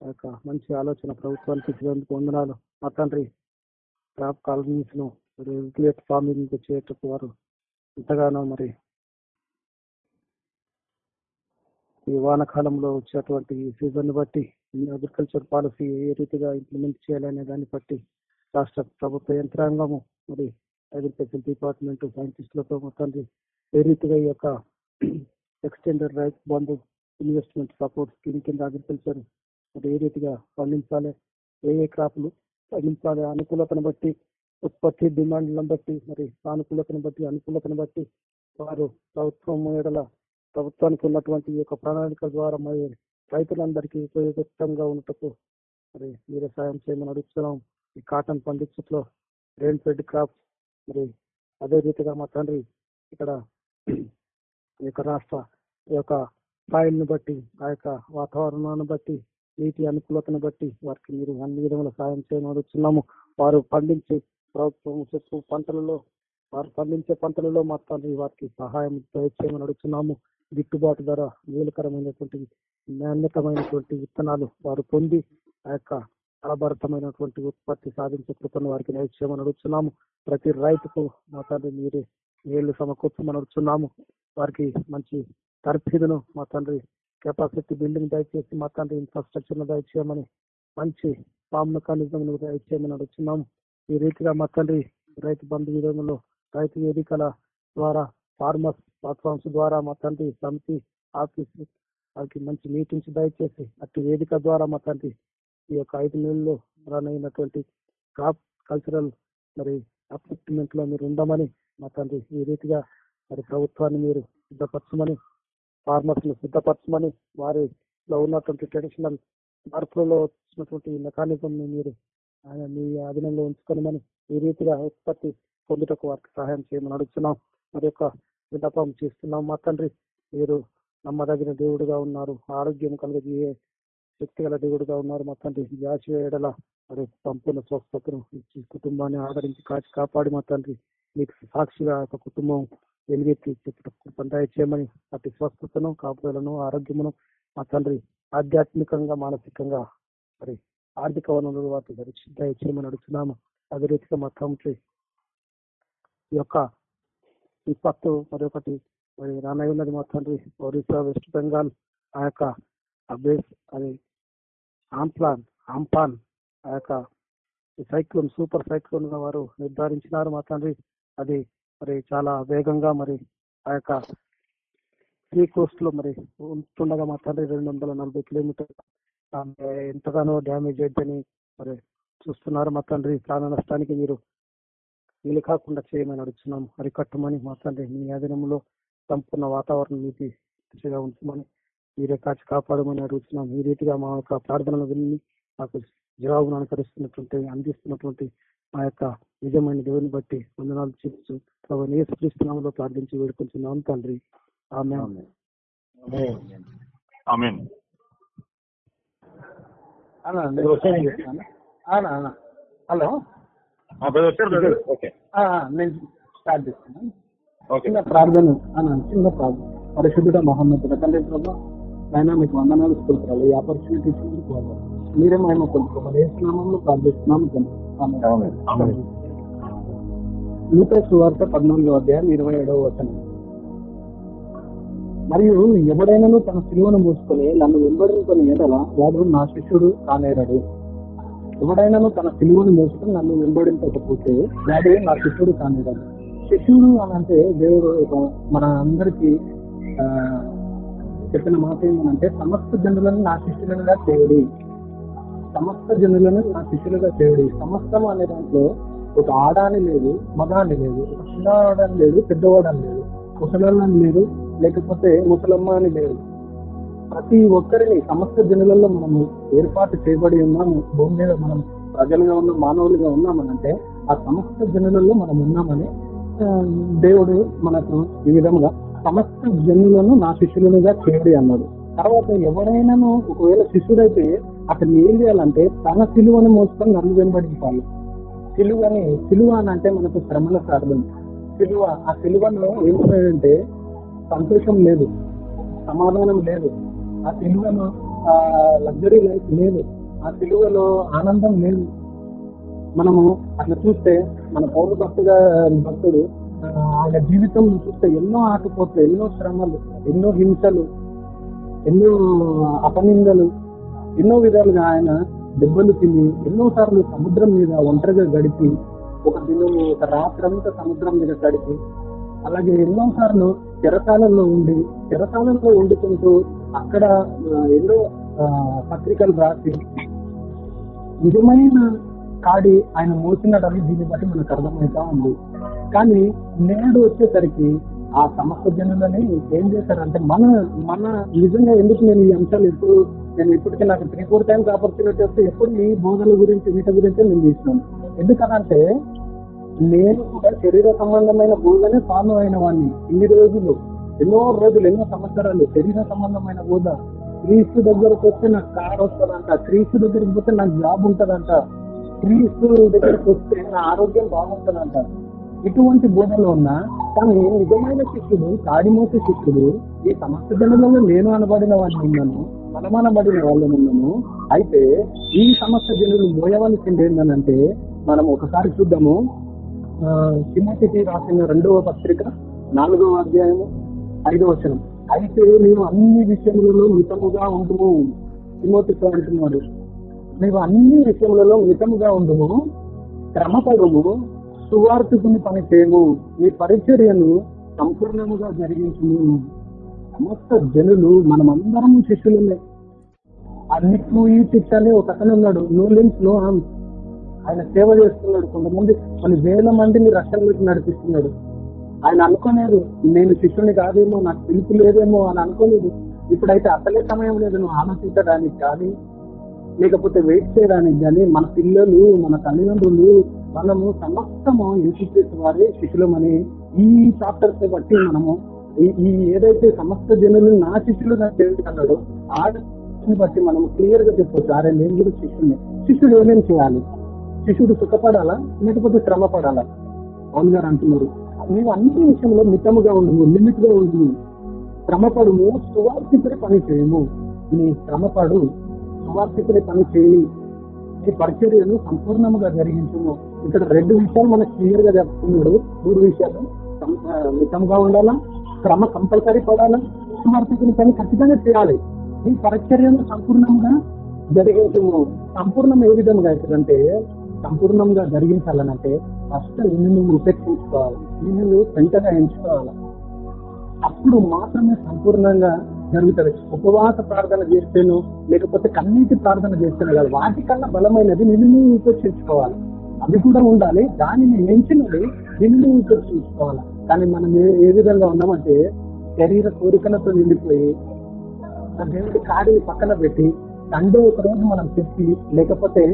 ఆ యొక్క మంచి ఆలోచన ప్రభుత్వానికి ఇచ్చినందుకు వందనాలు. మా తండ్రి క్రాప్ కాలనీస్ను రెగ్యులేట్ ఫార్మింగ్ చేయటకు వారు ఎంతగానో మరి ఈ వానకాలంలో వచ్చేటువంటి సీజన్ బట్టి అగ్రికల్చర్ పాలసీ ఏ రీతిగా ఇంప్లిమెంట్ చేయాలనే దాన్ని బట్టి రాష్ట్ర ప్రభుత్వ యంత్రాంగము మరి అగ్రికల్చర్ డిపార్ట్మెంట్ సైంటిస్టులతో మొత్తాన్ని ఏ రీతిగా ఈ యొక్క extended Rythu Bandhu investment support scheme కింద అగ్రికల్చర్ మరి ఏ రీతిగా పండించాలి ఏ ఏ క్రాపులు పండించాలి అనుకూలతను బట్టి ఉత్పత్తి డిమాండ్లను బట్టి మరి సానుకూలతను బట్టి అనుకూలతను బట్టి వారు ప్రభుత్వం ఏడల ప్రభుత్వానికి ఉన్నటువంటి ఈ యొక్క ప్రణాళిక ద్వారా మరి రైతులందరికీ ఉపయోగకరంగా ఉన్నటకు మరి మీరే సాయం చేయమని అడుగుతున్నాం. ఈ కాటన్ పండించట్లో రెయిన్ ఫెడ్ క్రాప్స్ మరి అదే రీతిగా మా తండ్రి ఇక్కడ ఈ యొక్క రాష్ట్ర ఈ యొక్క స్థాయిని బట్టి ఆ యొక్క వాతావరణాన్ని బట్టి నీటి అనుకూలతను బట్టి వారికి మీరు అన్ని విధముల సాయం చేయమని అడుగుతున్నాము. వారు పండించే ప్రభుత్వం చెప్పు పంటలలో వారు పండించే పంటలలో మా తండ్రి వారికి సహాయం చేయమని అడుగుతున్నాము. గిట్టుబాటు ధర మేలుకరమైనటువంటి నాణ్యతమైనటువంటి విత్తనాలు వారు పొంది ఆ యొక్క ఫలభరితమైనటువంటి ఉత్పత్తి సాధించే కృపను వారికి నేర్చేయమని అడుగుతున్నాము ప్రతి రైతుకు మా తండ్రి మీరే నీళ్ళు సమకూర్చమని అడుగుతున్నాము వారికి మంచి తర్ఫీదును మా తండ్రి కెపాసిటీ బిల్డింగ్ దయచేసి మా తండ్రి ఇన్ఫ్రాస్ట్రక్చర్ దయచేయమని మంచి ఫామ్ మెకానిజం దయచేయమని అడుగుతున్నాము ఈ రీతిగా మా తండ్రి రైతు బంధు విధంలో రైతు వేదికల ద్వారా ఫార్మర్స్ ప్లాట్ఫామ్స్ ద్వారా మా తండ్రి సమితి ఆఫీస్ వారికి మంచి మీటింగ్స్ దయచేసి అట్టి వేదిక ద్వారా మా తండ్రి ఈ యొక్క ఐదు నెలల్లో రన్ అయినటువంటి క్రాప్ కల్చరల్ మరి అప్లిప్మెంట్లో మీరు ఉండమని మా తండ్రి ఈ రీతిగా మరి ప్రభుత్వాన్ని మీరు సిద్ధపరచమని ఫార్మర్స్ను సిద్ధపరచమని వారిలో ఉన్నటువంటి ట్రెడిషనల్ మార్పులలో వచ్చినటువంటి మెకానిజం మీరు ఆయన మీ అధీనంలో ఉంచుకోనమని ఈ రీతిగా ఉత్పత్తి పొందుటకు వారికి సహాయం చేయమని అడుగుతున్నాం మరి యొక్క విన్నపం చేస్తున్నాం. మా తండ్రి మీరు నమ్మదగిన దేవుడుగా ఉన్నారు. ఆరోగ్యం కలిగే శక్తి గల దేవుడుగా ఉన్నారు. మా తండ్రి జాచి మరి సంపూర్ణ స్వస్థతను ఇచ్చి కుటుంబాన్ని ఆదరించి కాచి కాపాడి మా తండ్రి మీకు సాక్షిగా ఒక కుటుంబం ఎనిగెత్తి పంటాయి చేయమని అతి స్వస్థతను కాపుదలను ఆరోగ్యమును మా తండ్రి ఆధ్యాత్మికంగా మానసికంగా మరి ఆర్థిక వనరులు వాటి దయచేయమని అడుగుతున్నాము. అదే రీతిగా మా తండ్రి ఈ యొక్క విపత్తు మరొకటి మరి రానయ్య ఉన్నది మా తండ్రి ఒరిస్సా వెస్ట్ బెంగాల్ ఆ యొక్క అబేస్ అది ఆంప్లాన్ ఆంపాన్ ఆ యొక్క సైక్లోన్ సూపర్ సైక్లోన్గా వారు నిర్ధారించినారు మా తండ్రి. అది మరి చాలా వేగంగా మరి ఆ యొక్క సీ కోస్ట్లో మరి ఉంటుండగా మా తండ్రి రెండు వందల నలభై కిలోమీటర్ ఎంతగానో డ్యామేజ్ అయిందని మరి చూస్తున్నారు మా తండ్రి. ప్రాణ నష్టానికి మీరు వీలు కాకుండా చేయమని అడుగుతున్నాం అరికట్టమని మా తండ్రి మీ అధీనంలో సంపూర్ణ వాతావరణం దిశగా ఉంచమని మీరే కాచి కాపాడమని అడుగుతున్నాం ఈ రీతిగా మా యొక్క ప్రార్థనలు విని మాకు జవాబును అనుకరిస్తున్నటువంటి అందిస్తున్నటువంటి మా యొక్క నిజమైన దేవుని బట్టి వందనాలు ప్రభు నేసుక్రీస్తునామలో ప్రార్థించి వేడుకుంటున్నాం తండ్రి. ఆమె హలో. నేను స్టార్ట్ చేస్తున్నాను ఓకే చిన్న ప్రార్థన అన్న చిన్న ప్రార్థన. పరిశుద్ధుడ మహమ్మద్ తండ్రి ప్రభా ఆయన మీకు వందనాలు స్తోత్రాలు. ఈ ఆపర్చునిటీ ఇచ్చినందుకు. మీరే మేము కొనుక్కోమని ఏ స్నామంలో ప్రార్థిస్తున్నాము తండ్రి. లూకా సువార్త పద్నాలుగో అధ్యాయం ఇరవై ఏడవ వచనం. మరియు ఎవడైనాను తన సిలువను మూసుకొని నన్ను వెంబడించుకొని ఎడల వాడు నా శిష్యుడు కానేరడు. ఎవడైనాను తన సిలువను మోసుకుని నన్ను వెంబడించకపోతే వాడు నా శిష్యుడు కానేరడు శిష్యుడు అని అంటే దేవుడు మన అందరికి చెప్పిన మాట ఏంటంటే సమస్త జనులను నా శిష్యులుగా చేయడి. సమస్త జనులను నా శిష్యులుగా చేయడి. సమస్తం అనే దాంట్లో ఒక ఆడాని లేదు మగాని లేదు ఒక చిన్నవాడని లేదు పెద్దవాడని లేదు ముసలని లేదు లేకపోతే ముసలమ్మ అని లేదు. ప్రతి ఒక్కరిని సమస్త జనులలో మనము ఏర్పాటు చేయబడి ఉన్నాము. భూమి మీద మనం ప్రజలుగా ఉన్న మానవులుగా ఉన్నామనంటే ఆ సమస్త జనులలో మనం ఉన్నామని దేవుడు మనకు ఈ విధంగా సమస్త జనులను నా శిష్యులనుగా చేయడి అన్నాడు. తర్వాత ఎవరైనాను ఒకవేళ శిష్యుడైతే అతను ఏం చేయాలంటే తన సిలువను మోసుకొని నన్ను వెంబడించాలి సిలువ అని సిలువ అని అంటే మనకు శ్రమల సార్థం సిలువ ఆ సిలువలో ఏమున్నాయంటే సంతోషం లేదు సమాధానం లేదు. ఆ తెలుగులో లగ్జరీ లైఫ్ లేదు. ఆ తెలుగులో ఆనందం లేదు. మనము అట్లా చూస్తే మన పౌర భక్తుగా భక్తుడు ఆయన జీవితం చూస్తే ఎన్నో ఆటుపోట్లు ఎన్నో శ్రమలు ఎన్నో హింసలు ఎన్నో అపనిందలు ఎన్నో విధాలుగా ఆయన దెబ్బలు తిని ఎన్నో సార్లు సముద్రం మీద ఒంటరిగా గడిపి ఒక దినం ఒక రాత్రంతా సముద్రం మీద గడిపి అలాగే ఎన్నో సార్లు చెరసాలలో ఉండి చెరసాలలో వండుకుంటూ అక్కడ ఎన్నో పత్రికలు రాసి నిజమైన కాడి ఆయన మోసినడని దీన్ని బట్టి మనకు అర్థమవుతా ఉంది. కానీ నేడు వచ్చేసరికి ఆ సమస్త జనులని ఏం చేశారంటే మన మన నిజంగా ఎందుకు నేను ఈ అంశాలు ఎప్పుడు నేను ఇప్పటికీ నాకు త్రీ ఫోర్ టైమ్స్ ఆపర్చునిటీ వస్తే ఎప్పుడు ఈ బోధల గురించి వీటి గురించి నేను తీసినాను ఎందుకనంటే నేను కూడా శరీర సంబంధమైన బోధనే ఫాలో అయిన వాడిని ఇన్ని రోజులు. ఎన్నో రోజులు ఎన్నో సంవత్సరాలు శరీర సంబంధమైన బోధ క్రీస్తు దగ్గరకు వస్తే నాకు కార్ వస్తుందంట క్రీస్తు దగ్గరికి పోతే నాకు జాబ్ ఉంటుందంట క్రీస్తు దగ్గరికి వస్తే నా ఆరోగ్యం బాగుంటదంట. ఇటువంటి బోధలో ఉన్నా కానీ నిజమైన శిష్యుడు కాడిమోసే శిష్యుడు ఈ సమస్త జనులలో నేను అనబడిన వాడిని ఉన్నాను మనమనబడిన వాళ్ళని ఉన్నాను. అయితే ఈ సమస్త జనులు మోయవలసింది ఏంటంటే మనం ఒకసారి చూద్దాము. ఆ, రాసిన రెండవ పత్రిక నాలుగవ అధ్యాయము ఐదో వచనం. అయితే నీవు అన్ని విషయములలో మితముగా ఉండుము. తిమోతితో అంటున్నాడు. నీవు అన్ని విషయములలో మితముగా ఉండుము క్రమపడము సువార్థకుని పని చేయము నీ పరిచర్యను సంపూర్ణముగా జరిగించుము. సమస్త జనులు మనమందరం శిష్యులమే. ఆ ఈ చిట్ ఒక అతను ఉన్నాడు. నో లింక్స్ నో ఆయన సేవ చేస్తున్నాడు కొంతమంది. కొన్ని వేల మందిని రక్షణలోకి నడిపిస్తున్నాడు. ఆయన అనుకోలేదు నేను శిష్యుని కాదేమో నాకు పిలుపు లేదేమో అని అనుకోలేదు. ఇప్పుడైతే అసలే సమయం లేదు నువ్వు ఆలోచించడానికి కానీ లేకపోతే వెయిట్ చేయడానికి కానీ మన పిల్లలు మన తల్లిదండ్రులు మనము సమస్తము యేసుక్రీస్తు వారి శిష్యులమని ఈ చాప్టర్స్ బట్టి మనము ఈ ఏదైతే సమస్త జనులు నా శిష్యులుగా అన్నాడో ఆ ని బట్టి మనం క్లియర్గా చెప్పొచ్చు అరే నేను కూడా శిష్యుడిని శిష్యుడు ఏమేమి చేయాలి? శిష్యుడు సుఖపడాలా? లేకపోతే శ్రమ పడాలా అవును గారు అంటున్నారు. నువ్వు అన్ని విషయంలో మితముగా ఉండవు లిమిట్గా ఉండవు శ్రమపడుము సువార్థితుడి పని చేయము. నీ శ్రమపడు సువార్థితుడి పని చేయి. నీ పరిచర్యను సంపూర్ణముగా జరిగించము. ఇక్కడ రెండు విషయాలు మనకు క్లియర్గా చెప్తున్నాడు. మూడు విషయాలు మితంగా ఉండాలా? క్రమ కంపల్సరీ పడాలా? సువార్థితుని పని ఖచ్చితంగా చేయాలి. నీ పరిచర్యను సంపూర్ణంగా జరిగించము. సంపూర్ణం ఏ విధంగా అంటే సంపూర్ణంగా జరిగించాలనంటే ఫస్ట్ నిన్ను నువ్వు ఉపేక్షించుకోవాలి నిన్ను నువ్వు ఎంచుకోవాలి. అప్పుడు మాత్రమే సంపూర్ణంగా జరుగుతుంది ఉపవాస ప్రార్థన చేస్తేనో లేకపోతే కన్నీటి ప్రార్థన చేస్తేనే కాదు వాటికన్నా బలమైనది నిన్ను నువ్వు ఉపేక్షించుకోవాలి. అది కూడా ఉండాలి దానిని మించినది నిన్ను నువ్వు ఉపేక్షించుకోవాలి. కానీ మనం ఏ విధంగా ఉన్నామంటే శరీర కోరికలతో నిండిపోయి దేవుడి కాడిని పక్కన పెట్టి సండే ఒక రోజు మనం చెప్పి లేకపోతే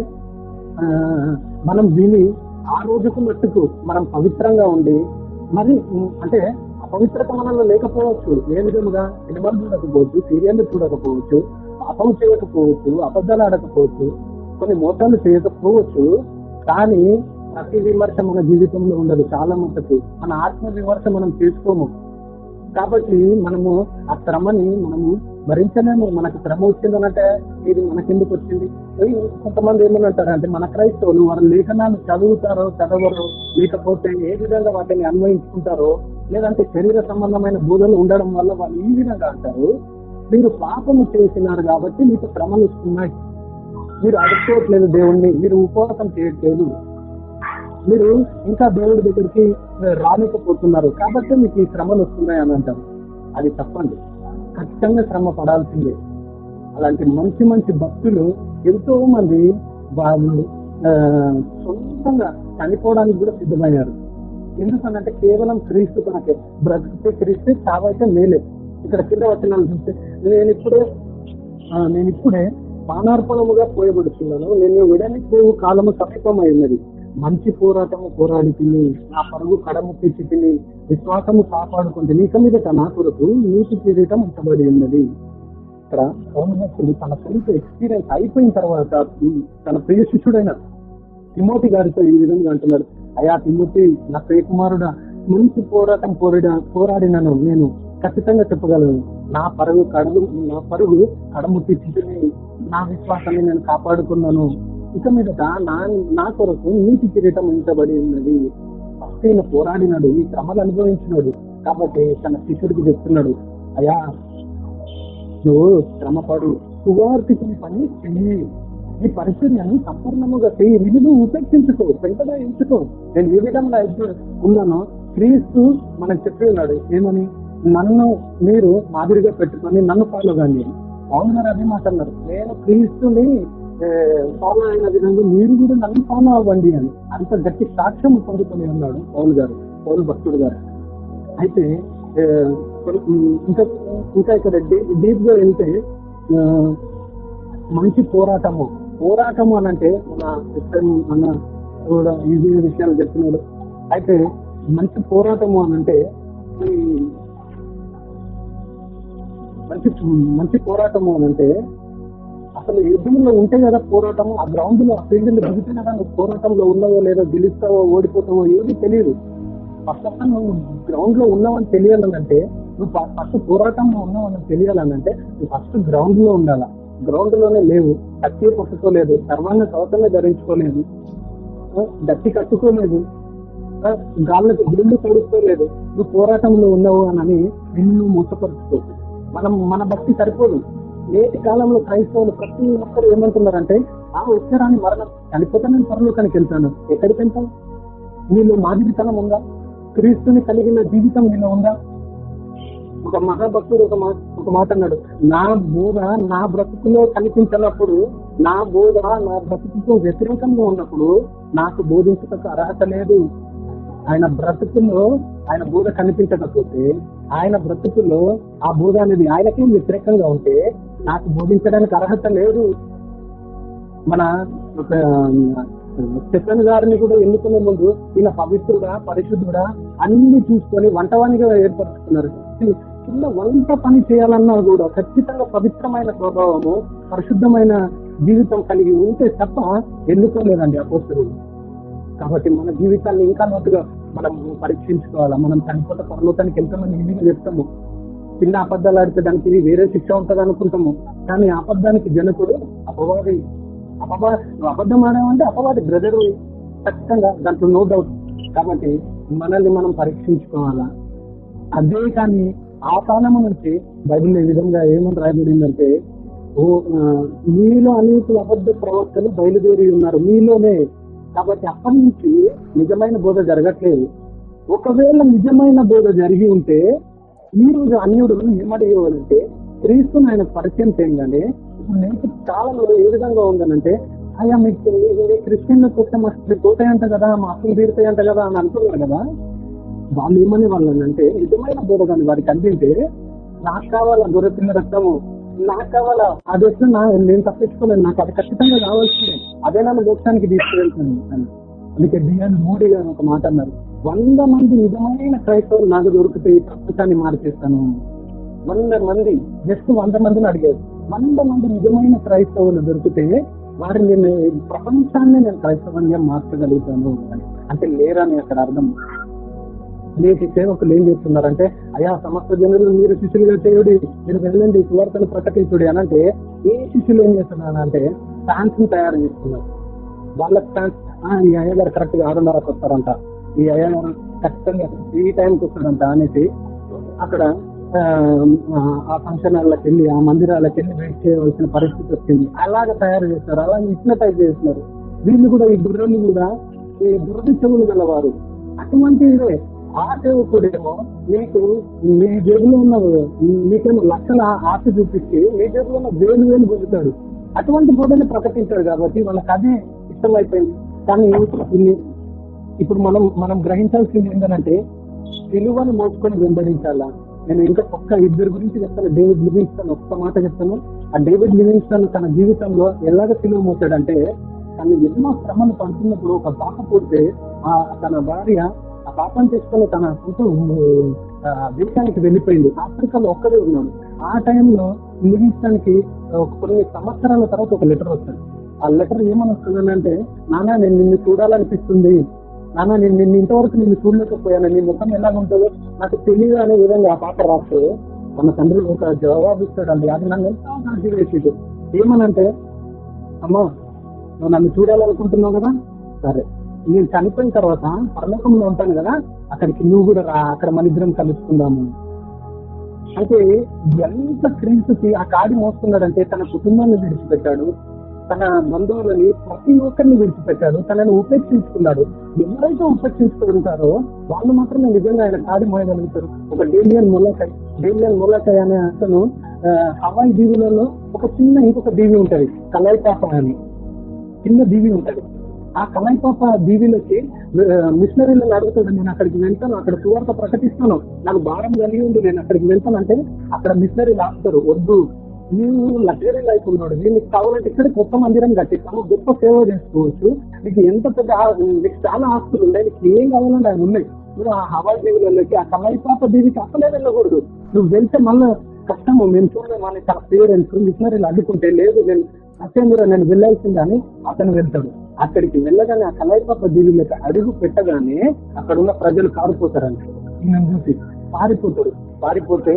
మనం విని ఆ రోజుకు మట్టుకు మనం పవిత్రంగా ఉండి మరి అంటే అపవిత్రత మనలో లేకపోవచ్చు. ఏ విధముగా? సినిమాలు చూడకపోవచ్చు సీరియల్ చూడకపోవచ్చు పాపం చేయకపోవచ్చు అబద్ధాలు ఆడకపోవచ్చు కొన్ని మోసాలు చేయకపోవచ్చు. కానీ ప్రతి విమర్శ మన జీవితంలో ఉండదు. చాలా మటుకు మన ఆత్మ విమర్శ మనం చేసుకోము కాబట్టి మనము ఆ శ్రమని మనము భరించలేము. మనకు శ్రమ వచ్చిందనంటే ఇది మనకెందుకు వచ్చింది? కొంతమంది ఏమనంటారంటే అంటే మన క్రైస్తవులు వారి లేఖనాలు చదువుతారో చదవరు లేకపోతే ఏ విధంగా వాటిని అన్వయించుకుంటారో లేదంటే శరీర సంబంధమైన బోధలు ఉండడం వల్ల వాళ్ళు ఈ విధంగా అంటారు మీరు పాపము చేసినారు కాబట్టి మీకు శ్రమలు వస్తున్నాయి. మీరు అడుక్కోవట్లేదు దేవుణ్ణి మీరు ఉపవాసం చేయట్లేదు. మీరు ఇంకా దేవుడి దగ్గరికి రాలేకపోతున్నారు. కాబట్టి మీకు ఈ శ్రమలు వస్తున్నాయి అని అంటారు. అది తప్పండి. ఖచ్చితంగా శ్రమ పడాల్సిందే. అలాంటి మంచి మంచి భక్తులు ఎంతో మంది వాళ్ళు సొంతంగా చనిపోవడానికి కూడా సిద్ధమయ్యారు. ఎందుకనంటే కేవలం క్రీస్తు కొనకే. బ్రతికితే క్రీస్తే చావైతే మేలే. ఇక్కడ కింద వచ్చిన చూస్తే నేను ఇప్పుడే నేను ఇప్పుడే పానార్పణముగా పోయబడుతున్నాను నేను విడనిపోవు కాలము సమీపమై ఉన్నది. మంచి పోరాటము పోరాడి తిని నా పరుగు కడముట్టించి తిని విశ్వాసము కాపాడుకుంటే నీక మీద నా కొరకు నీటి కిరీటం ఉంచబడి ఉన్నది. ఇక్కడ పౌలు తన సొంత ఎక్స్పీరియన్స్ అయిపోయిన తర్వాత తన ప్రియ శిష్యుడైన తిమోతి గారితో ఈ విధంగా అంటున్నాడు. అయా తిమోతి నా ప్రియకుమారుడా మంచి పోరాటం పోరాడా పోరాడినను నేను ఖచ్చితంగా చెప్పగలను. నా పరుగు కడుగు నా పరుగు కడముట్టి చిటిని నా విశ్వాసాన్ని నేను కాపాడుకున్నాను. ఇక మీదట నా నా కొరకు నీతి కిరీటం ఉంచబడి ఉన్నది. భక్తిని పోరాడినాడు ఈ శ్రమలు అనుభవించినాడు. కాబట్టి తన శిష్యుడికి చెప్తున్నాడు అయా నువ్వు శ్రమపడు సువార్థికుని పని చెయ్యి. ఈ పరిచర్యను సంపూర్ణముగా చెయ్యి. ఇది నువ్వు ఉపేక్షించుకో వెంటనే ఎంచుకో. నేను ఏ విధంగా అయితే ఉన్నానో క్రీస్తు మనకు చెప్పి ఉన్నాడు ఏమని? నన్ను మీరు మాదిరిగా పెట్టుకొని నన్ను ఫాలో కానీ పౌన్ గారు అదే మాట నేను క్రీస్తుని ఫాలో అయిన విధంగా మీరు కూడా నన్ను ఫాలో అవ్వండి అని అంత గట్టి సాక్ష్యం పొందుకొని ఉన్నాడు పౌలు గారు పౌల్ భక్తుడు గారు. అయితే ఇంకా ఇంకా ఇక్కడ డీప్గా వెళ్తే మంచి పోరాటము. పోరాటము అని అంటే మన సిస్టర్ మన కూడా ఈజీ విషయాలు చెప్తున్నాడు. అయితే మంచి పోరాటము అని అంటే మంచి మంచి పోరాటము అని అంటే అసలు యుద్ధంలో ఉంటే కదా పోరాటం ఆ గ్రౌండ్లో ఆ ఫీల్డ్లో దిగితే కదా నువ్వు పోరాటంలో ఉన్నావో లేదో గెలుస్తావో ఓడిపోతావో ఏది తెలియదు ఫస్ట్ ఆఫ్ ఆల్ నువ్వు గ్రౌండ్లో ఉన్నావని తెలియాలనంటే నువ్వు ఫస్ట్ పోరాటంలో ఉన్నావని తెలియాలనంటే నువ్వు ఫస్ట్ గ్రౌండ్లో ఉండాలా? గ్రౌండ్లోనే లేవు. కత్తి పట్టుకోలేదు సర్వాన్ని కవసమే ధరించుకోలేదు. ఆ, కట్టుకోలేదు. గాళ్ళకి గుండు కడుక్కోలేదు నువ్వు పోరాటంలో ఉన్నావు అని నిన్ను నువ్వు మూసపరుచుకో. మనం మన భక్తి సరిపోదు. నేటి కాలంలో క్రైస్తవులు ప్రతి ఒక్కరు ఏమంటున్నారంటే ఆ వచ్చారాని మరణం చనిపోతే నేను పరలోకానికి వెళ్తాను. ఎక్కడికి వెళ్తాను నీలో మాదిరితనం ఉందా? క్రీస్తుని కలిగిన జీవితం నీలో ఉందా? ఒక మహాభక్తుడు ఒక మాట ఒక మాట అన్నాడు నా బోధ నా బ్రతుకులో కనిపించినప్పుడు నా బోధ నా బ్రతుకుతో వ్యతిరేకంగా ఉన్నప్పుడు నాకు బోధించటకు అర్హత లేదు. ఆయన బ్రతుకులో ఆయన బోధ కనిపించకపోతే ఆయన బ్రతుకులో ఆ బోధ అనేది ఆయనకే వ్యతిరేకంగా ఉంటే నాకు బోధించడానికి అర్హత లేదు. మన ఒక గారిని కూడా ఎన్నుకునే ముందు ఈయన పవిత్రుడా పరిశుద్ధుడా అన్ని చూసుకొని వంటవానిగా ఏర్పరుచుకున్నారు. చిన్న వంట పని చేయాలన్నా కూడా ఖచ్చితంగా పవిత్రమైన స్వభావము పరిశుద్ధమైన జీవితం కలిగి ఉంటే తప్ప ఎన్నుకోలేదండి అపోస్తులు. కాబట్టి మన జీవితాన్ని ఇంకా లోతుగా మనం పరీక్షించుకోవాలా? మనం చనిపోతే పరలోకానికి ఎంతమంది ఈజీగా చెప్తాము? చిన్న అబద్ధాలు ఆడితే దానికి వేరే శిక్ష ఉంటుంది అనుకుంటాము. కానీ ఆ అబద్ధానికి జనకుడు అపవాది అపవా నువ్వు అబద్ధం ఆడావంటే అపవాది బ్రదర్ ఖచ్చితంగా దాంట్లో నో డౌట్ కాబట్టి మనల్ని మనం పరీక్షించుకోవాలా? అదే కానీ ఆ కాలము నుంచి బైబిల్ ఈ విధంగా ఏమని రాయబడిందంటే ఓ మీలో అనేక అబద్ధ ప్రవర్తలు బయలుదేరి ఉన్నారు మీలోనే. కాబట్టి అప్పటి నుంచి నిజమైన బోధ జరగట్లేదు. ఒకవేళ నిజమైన బోధ జరిగి ఉంటే ఈ రోజు అన్యుడు ఏమడిగేవాడంటే క్రీస్తుని ఆయన పరిచయం చేయగానే ఇప్పుడు నేటి కాలంలో ఏ విధంగా ఉందనంటే అయ్యా మీకు క్రిస్టియన్ల కోసం అసలు పోతాయంట కదా మా అసలు తీరుతాయంట కదా అని అంటున్నారు కదా. వాళ్ళు ఏమని వాళ్ళని అంటే నిజమైన బోధ కానీ వారికి అందింటే నాకు కావాలా గొర్రెపిల్ల రక్తము? నాకు కావాలా? అది వస్తే నా నేను తప్పించుకోలేను. నాకు అది ఖచ్చితంగా కావాల్సిందే. అదే నన్ను మోక్షానికి తీసుకువెళ్తాను అందుకే బిఎన్ మోడీ గారు ఒక మాట అన్నారు. వంద మంది నిజమైన క్రైస్తవులు నాకు దొరికితే ప్రపంచాన్ని మార్చేస్తాను. వంద మంది జస్ట్ వంద మందిని అడిగారు. వంద మంది నిజమైన క్రైస్తవులు దొరికితే వారిని నేను ప్రపంచాన్ని నేను క్రైస్తవంగా మార్చగలుగుతాను అంటే లేరని అక్కడ అర్థం. నేటి సేవకులు ఏం చేస్తున్నారంటే అయా సమస్త జనులు మీరు శిష్యులుగా చేయుడి మీరు వెళ్ళండి సువార్తను ప్రకటించుడి అని అంటే ఏ శిష్యులు ఏం చేస్తున్నారంటే ఫ్యాన్స్ని తయారు చేస్తున్నారు. వాళ్ళకి ఫ్యాన్స్ ఈ కరెక్ట్గా ఆరున్నరకు వస్తారంట. ఈ అయ్యా ఖచ్చితంగా ఈ టైంకి వస్తాడంట అనేసి అక్కడ ఆ, ఫంక్షన్ హాల్లోకి వెళ్ళి ఆ మందిరాలకు వెళ్ళి వెయిట్ చేయవలసిన పరిస్థితి వచ్చింది. అలాగే తయారు చేస్తారు అలాగే హిప్నటైజ్ చేస్తున్నారు. వీళ్ళు కూడా ఈ గుర్రెలు కూడా ఈ దురదృష్టములు గలవారు. అటువంటి ఇదే ఆ సేవకుడేమో మీకు మీ జేబులో ఉన్న మీకేమో లక్షల ఆశ చూపించి మీ జేబులో ఉన్న వేలు వేలు గుంజుతాడు. అటువంటి బోధన ప్రకటించాడు కాబట్టి వాళ్ళకి అదే ఇష్టం అయిపోయింది కానీ ఇప్పుడు మనం మనం గ్రహించాల్సింది ఏంటంటే విలువను మోసుకొని వెంబడించాలా? నేను ఇంకా ఒక్క ఇద్దరు గురించి చెప్తాను డేవిడ్ లివింగ్స్టన్ ఒక్క మాట చెప్తాను. ఆ డేవిడ్ లివింగ్స్టన్ తన జీవితంలో ఎలాగ సిలువ మోసాడంటే తను ఎన్నో శ్రమను పడుతున్నప్పుడు ఒక పాప పుడితే ఆ తన భార్య ఆ పాపం చేసుకొని తన దేశానికి వెళ్ళిపోయింది. ఆఫ్రికాలో ఒక్కడే ఉన్నాడు. ఆ టైంలో లివింగ్స్టన్కి కొన్ని సంవత్సరాల తర్వాత ఒక లెటర్ వస్తుంది. ఆ లెటర్ ఏమని వస్తుందంటే నాన్న నేను నిన్ను చూడాలనిపిస్తుంది. నాన్న నేను నిన్ను ఇంతవరకు నిన్ను చూడలేకపోయాను. నీ ముఖం ఎలాగుంటుందో నాకు తెలియదు అనే విధంగా ఆ పాప రాస్తే తన తండ్రి ఒక జవాబు ఇస్తాడండి. అది నన్ను ఎంతో ఏమనంటే అమ్మా నువ్వు నన్ను చూడాలనుకుంటున్నావు కదా? సరే. నేను చనిపోయిన తర్వాత పరలోకంలో ఉంటాను కదా? అక్కడికి నువ్వు కూడా రా. అక్కడ మన ఇద్దరం కలుసుకుందాము. అయితే ఎంత క్రీస్తుకి ఆ కాడి మోస్తున్నాడంటే తన కుటుంబాన్ని విడిచిపెట్టాడు. తన బంధువులని ప్రతి ఒక్కరిని విడిచిపెట్టాడు. తనని ఉపేక్షించుకున్నాడు. ఎవరైతే ఉపేక్షించుకుంటారో వాళ్ళు మాత్రమే నిజంగా ఆయన కాడి మోయగలుగుతారు ఒక డేలియన్ మొలకాయ్ డేలియన్ మొలకాయ్ అనే అతను హవాయి దీవులలో ఒక చిన్న ఇంకొక దీవి ఉంటది కలైపాప అని. చిన్న దీవి ఉంటది. ఆ కలైపాప దీవిలోకి మిషనరీలను అడుగుతాడు నేను అక్కడికి వెళ్తాను అక్కడ సువార్త ప్రకటిస్తాను. నాకు భారం కలిగి ఉంది నేను అక్కడికి వెళ్తాను. అంటే అక్కడ మిషనరీలు ఆపుతారు. వద్దు నీవు లగ్జరీ లైఫ్ ఉన్నాడు. నీకు కావాలంటే ఇక్కడ గొప్ప మందిరం కట్టిస్తాము గొప్ప సేవ చేసుకోవచ్చు. నీకు ఎంత పెద్ద నీకు చాలా ఆస్తులు ఉన్నాయి నీకు ఏం కావాలంటే ఆయన ఉన్నాయి. నువ్వు ఆ హవా దీవులలోకి ఆ కలైపాప దీవికి అసలే వెళ్ళకూడదు. నువ్వు వెళ్తే మళ్ళీ కష్టము. మేము చూడలేము అని తన పేరెంట్స్ మిషనరీలు అడ్డుకుంటే లేదు. నేను సత్యేంద్ర నేను వెళ్ళాల్సిందని అతను వెళ్తాడు. అక్కడికి వెళ్ళగానే ఆ కలైపాప దీవులకి అడుగు పెట్టగానే అక్కడ ఉన్న ప్రజలు కారిపోతారంట. ఈయన చూసి పారిపోతాడు. పారిపోతే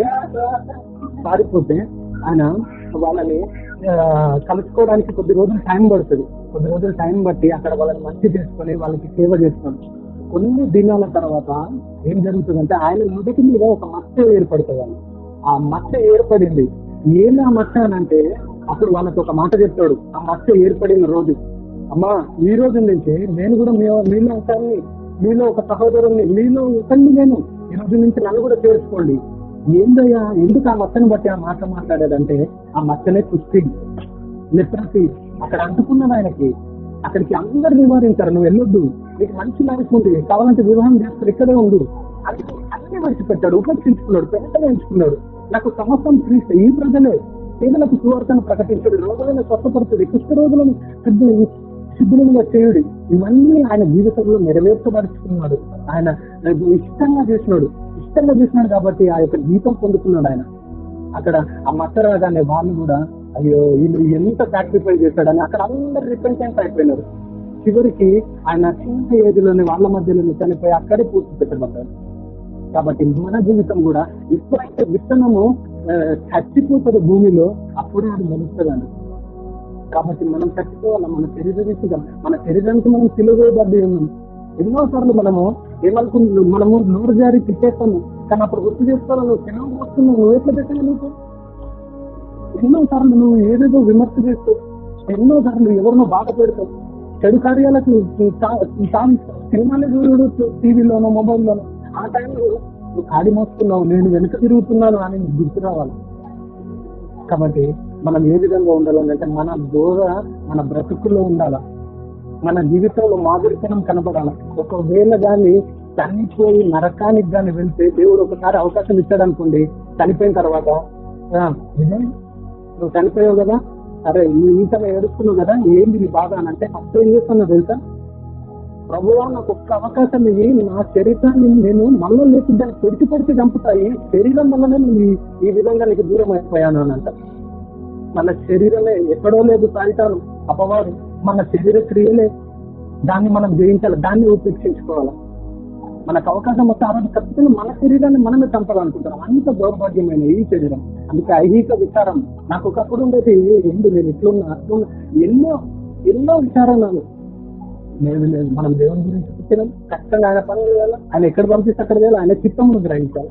పారిపోతే ఆయన వాళ్ళని కలుసుకోవడానికి కొద్ది రోజులు టైం పడుతుంది. కొద్ది రోజులు టైం బట్టి అక్కడ వాళ్ళని మంచి చేసుకొని వాళ్ళకి సేవ చేస్తాం. కొన్ని దినాల తర్వాత ఏం జరుగుతుందంటే ఆయన నుదుటి మీద ఒక మచ్చ ఏర్పడుతుంది ఆ మచ్చ ఏర్పడింది. ఏం ఆ మచ్చ అని అంటే అప్పుడు వాళ్ళకి ఒక మాట చెప్తాడు. ఆ మచ్చ ఏర్పడిన రోజు అమ్మా ఈ రోజు నుంచి నేను కూడా మీ మీలో ఒకరిని మీలో ఒక సహోదరుని మీలో ఒకరిని నేను ఈ రోజు నుంచి నన్ను కూడా చేర్చుకోండి. ఏందయ్యా? ఎందుకు ఆ మచ్చను బట్టి ఆ మాట మాట్లాడాడంటే ఆ మచ్చనే పుష్టింగ్ లెప్రసీ అక్కడ అంటుకున్నది ఆయనకి. అక్కడికి అందరు నివారించారు. నువ్వు వెళ్ళొద్దు. నీకు మంచి లైఫ్ ఉంది. కావాలంటే వివాహం చేస్తారు. ఇక్కడే ఉండు. అన్ని విడిచిపెట్టాడు ఉపేక్షించుకున్నాడు పెద్దగా ఎంచుకున్నాడు నాకు సమస్తం క్రీస్తు. ఈ ప్రజలే పేదలకు సువార్తను ప్రకటించడు రోగులను స్వస్థపరచుడు కుష్ఠ రోజులను సిద్ధులు సిద్ధులుగా చేయుడు. ఇవన్నీ ఆయన జీవితంలో నెరవేర్చబరుచుకున్నాడు. ఆయన ఇష్టంగా చేసినాడు. స్పష్టంగా చూసినాడు కాబట్టి ఆ యొక్క గీతం పొందుతున్నాడు ఆయన. అక్కడ ఆ మచ్చ రాగానే వాళ్ళు కూడా అయ్యో వీళ్ళు ఎంత సాక్రిఫైస్ చేశాడని అక్కడ అందరు రిపెంటెంట్ అయిపోయినారు. చివరికి ఆయన చిన్న ఏజ్లోనే వాళ్ళ మధ్యలోనే చనిపోయి అక్కడే పూర్తి పెట్టబడ్డాడు. కాబట్టి మన జీవితం కూడా ఎప్పుడైతే విత్తనము చచ్చిపోతుంది భూమిలో అప్పుడే అది మొలుస్తుందండి. కాబట్టి మనం చచ్చిపోవాలి? మన శరీర మన శరీరానికి మనం సిలువేయబడి ఉన్నాం. ఎన్నో సార్లు మనము ఏమనుకుంటున్నాం మనము నోరు జారి తిట్టేస్తాము కానీ అప్పుడు గుర్తు చేస్తాను నువ్వు క్షణం పోస్తున్నావు నువ్వు ఎట్లా పెట్టగలుగుతావు ఎన్నో సార్లు నువ్వు ఏదేదో విమర్శ చేస్తావు ఎన్నో సార్లు ఎవరినో బాధ పెడతావు. చెడు కార్యాలకు సినిమాలే చూడు టీవీలోనో మొబైల్లోనో. ఆ టైంలో నువ్వు కాడి మోస్తున్నావు నేను వెనుక తిరుగుతున్నాను అని గుర్తు రావాలి. కాబట్టి మనం ఏ విధంగా ఉండాలంటే మన దూర మన బ్రతుకుల్లో ఉండాలా? మన జీవితంలో మాదిరితనం కనబడాలి. ఒకవేళ దాన్ని చనిపోయి నరకానికి దాన్ని వెళ్తే దేవుడు ఒకసారి అవకాశం ఇచ్చాడు అనుకోండి చనిపోయిన తర్వాత నువ్వు చనిపోయావు కదా? అరే నువ్వు ఇంతగా ఏడుస్తున్నావు కదా? ఏంది నీ బాధ అని అంటే అప్పుడు ఏం చేస్తున్నావు తెలుసా? ప్రభువా నాకు ఒక్క అవకాశం ఇవి నా శరీరాన్ని నేను మళ్ళీ లేచి దాన్ని పొడిచి పొడిచి చంపుతాయి శరీరం వల్లనే నేను ఈ- విధంగా నీకు దూరం అయిపోయాను అని అంట. మన శరీరమే ఎక్కడో లేదు సాయితాను అపవాదం. మన శరీర క్రియలే దాన్ని మనం జయించాలి దాన్ని ఉపేక్షించుకోవాలి. మనకు అవకాశం వస్తే ఆ రోజు ఖచ్చితంగా మన శరీరాన్ని మనమే చంపాలనుకుంటున్నాం. అంత దౌర్భాగ్యమైన ఈ శరీరం. అందుకే ఐహిక విచారం. నాకు ఒకప్పుడు ఉండేది ఏంటి నేను ఇట్లున్నా అట్లున్నా. ఎన్నో ఎన్నో విచారణలు లేదు లేదు మనం దేవుని గురించి పుట్టినాం ఖచ్చితంగా ఆయన పనులు చేయాలి. ఆయన ఎక్కడ పంపిస్తే అక్కడ చేయాలి. ఆయన చిత్తమును గ్రహించాలి.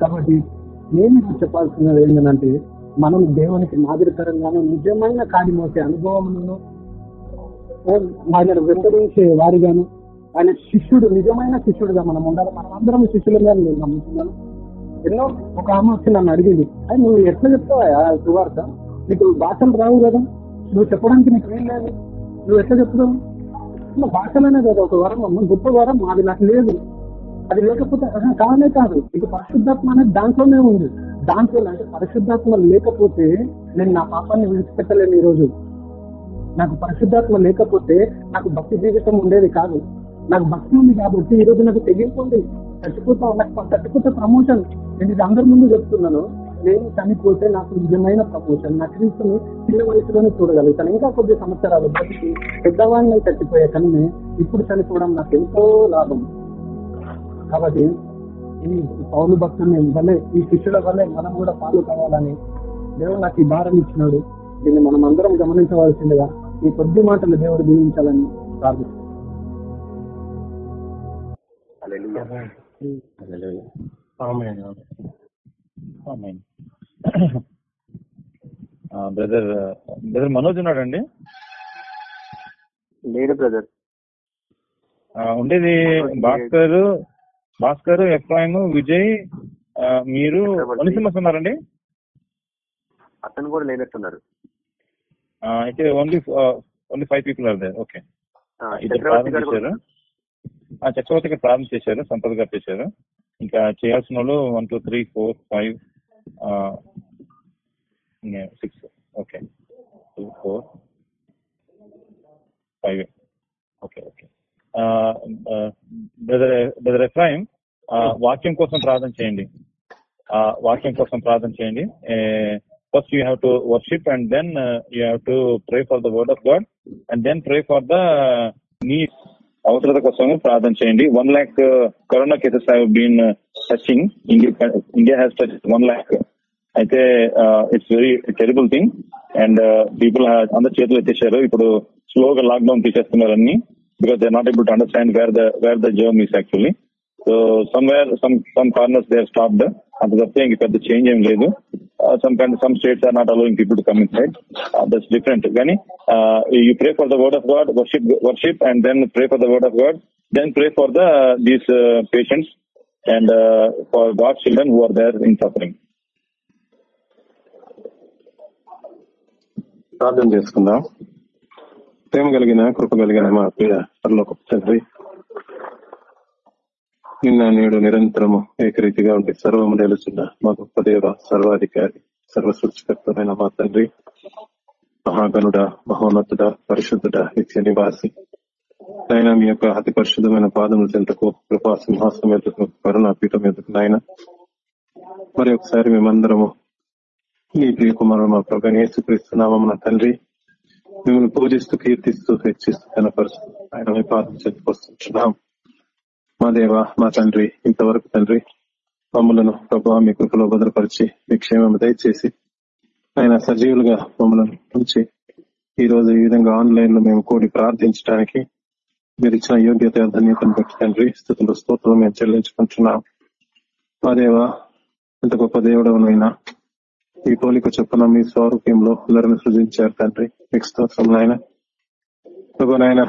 కాబట్టి నేను చెప్పాల్సినది ఏంటంటే మనం దేవునికి మాదిరికరంగాను నిజమైన కాడి మోసే అనుభవములను ఆయన వెంబడించే వారిగాను ఆయన శిష్యుడు నిజమైన శిష్యుడుగా మనం ఉండాలి. మనం అందరం శిష్యులుగా నేను నమ్ముతున్నాను ఎన్నో ఒక ఆమె వచ్చి నన్ను అడిగింది అది నువ్వు ఎట్లా చెప్తావా ఆ సువార్త? నీకు భాషలు రావు కదా నువ్వు చెప్పడానికి నీకు ఏం లేదు. నువ్వు ఎట్లా చెప్తావు? భాషలనే కదా ఒక వరం గొప్ప వరం అది నాకు లేదు. అది లేకపోతే కానే కాదు. ఇది పరిశుద్ధాత్మ అనేది దాంట్లోనే ఉంది. దాంట్లో అంటే పరిశుద్ధాత్మ లేకపోతే నేను నా పాపాన్ని విడిచిపెట్టలేను ఈ రోజు నాకు పరిశుద్ధాత్మ లేకపోతే నాకు భక్తి జీవితం ఉండేది కాదు. నాకు భక్తి ఉంది కాబట్టి ఈ రోజు నాకు తెగింపుంది. ఉంది నాకు చచ్చిపోతే ప్రమోషన్. నేను ఇది అందరి ముందు చెప్తున్నాను. నేను చనిపోతే నాకు నిజమైన ప్రమోషన్. నా క్రీస్తుని చిన్న వయసులోనే చూడగలుగుతాను. ఇంకా కొద్ది సంవత్సరాలు బతికి పెద్దవాడిని చచ్చిపోయే కన్నా ఇప్పుడు చనిపోవడం నాకు ఎంతో లాభం. కాబట్టి ఈ పౌరు భక్తుల్ని వల్లే ఈ శిష్యుల వల్లే మనం కూడా పాలు కావాలని దేవుడు నాకు ఈ భారం ఇచ్చినాడు దీన్ని మనం అందరం గమనించవలసిందిగా ఈ కొద్ది మాటలు దేవుడు దీవించాలని ప్రార్థిస్తున్నాను hallelujah. Hallelujah. Amen. Brother brother Manoj ఉన్నాడండి లేడు బ్రదర్ ఉండేది భాస్కర్ భాస్కర్ ఎఫ్రాయిమ్ విజయ్ మీరు ఒనిసిమస్ ఉన్నారండి? అతను కూడా లేనట్టున్నారు. అయితే only only five people are there okay Chakravarthi garu ప్రారంభం చేశారు సంపత్ గారు చేశారు. ఇంకా చేయాల్సిన వాళ్ళు one two three four five six okay two four five okay okay brother brother Ephraim వాక్యం కోసం ప్రార్థన చేయండి. వాక్యం కోసం ప్రార్థన చేయండి. First you have to worship and then you have to pray for the word of God and then pray for the నీ అవసరత కోసం ప్రార్థన చేయండి. One lakh corona cases have been touching India India has touch one lakh అయితే it's very terrible thing and people అందరు చేతులు ఎత్తేసారు ఇప్పుడు స్లోగా లాక్డౌన్ తీసేస్తున్నారు అన్ని. Because they not able to understand where the where the germ is actually so somewhere some some corners they stopped అంత తప్పితే ఇంక పెద్ద చేంజ్ ఏం లేదు. Some kind some states are not allowing people to come inside that's different కానీ you pray for the word of God worship worship and then pray for the word of God then pray for the these patients and for God children who are there in suffering ప్రార్థన చేసుకుందాం. ప్రేమ కలిగిన కృప కలిగిన మా ప్రియ పరలోక తండ్రి నిన్న నేడు నిరంతరము ఏకరీతిగా ఉండి సర్వము నిలుచున్న మా గొప్ప దేవ సర్వాధికారి సర్వ సృష్టికర్తమైన మా తండ్రి మహాగణుడ మహోన్నతుడ పరిశుద్ధుడ నిత్య నివాసి. ఆయన మీ యొక్క అతి పరిశుద్ధమైన పాదముల చెంతకు కృపా సింహాసనం ఎదుకు కరుణా పీఠం ఎదుకు నాయన. మరి ఒకసారి మేమందరము నీ ప్రియ కుమారుడు మా ప్రభు యేసుక్రీస్తున్నామం నా తండ్రి మిమ్మల్ని పూజిస్తూ కీర్తిస్తూ హెచ్చిస్తూ కనపరుస్తూ ఆయన మీ పాదం చెప్పుకొస్తున్నాం మా దేవ మా తండ్రి ఇంతవరకు తండ్రి మమ్మలను ప్రభావ మీ కృపలో భద్రపరిచి మీ క్షేమం దయచేసి ఆయన సజీవులుగా మమ్మలను ఉంచి ఈ రోజు ఈ విధంగా ఆన్లైన్లో మేము కూడి ప్రార్థించడానికి మీరు ఇచ్చిన యోగ్యత ధన్యతను బట్టి తండ్రి స్థుతులు స్తోత్రం మేము చెల్లించుకుంటున్నాం. మా దేవ ఎంత గొప్ప దేవుడవునైనా ఈ పోలిక చొప్పున మీ స్వారూప్యంలో అందరిని సృజించారు తండ్రి మీకు స్తోత్రం నాయన. ప్రభు నాయన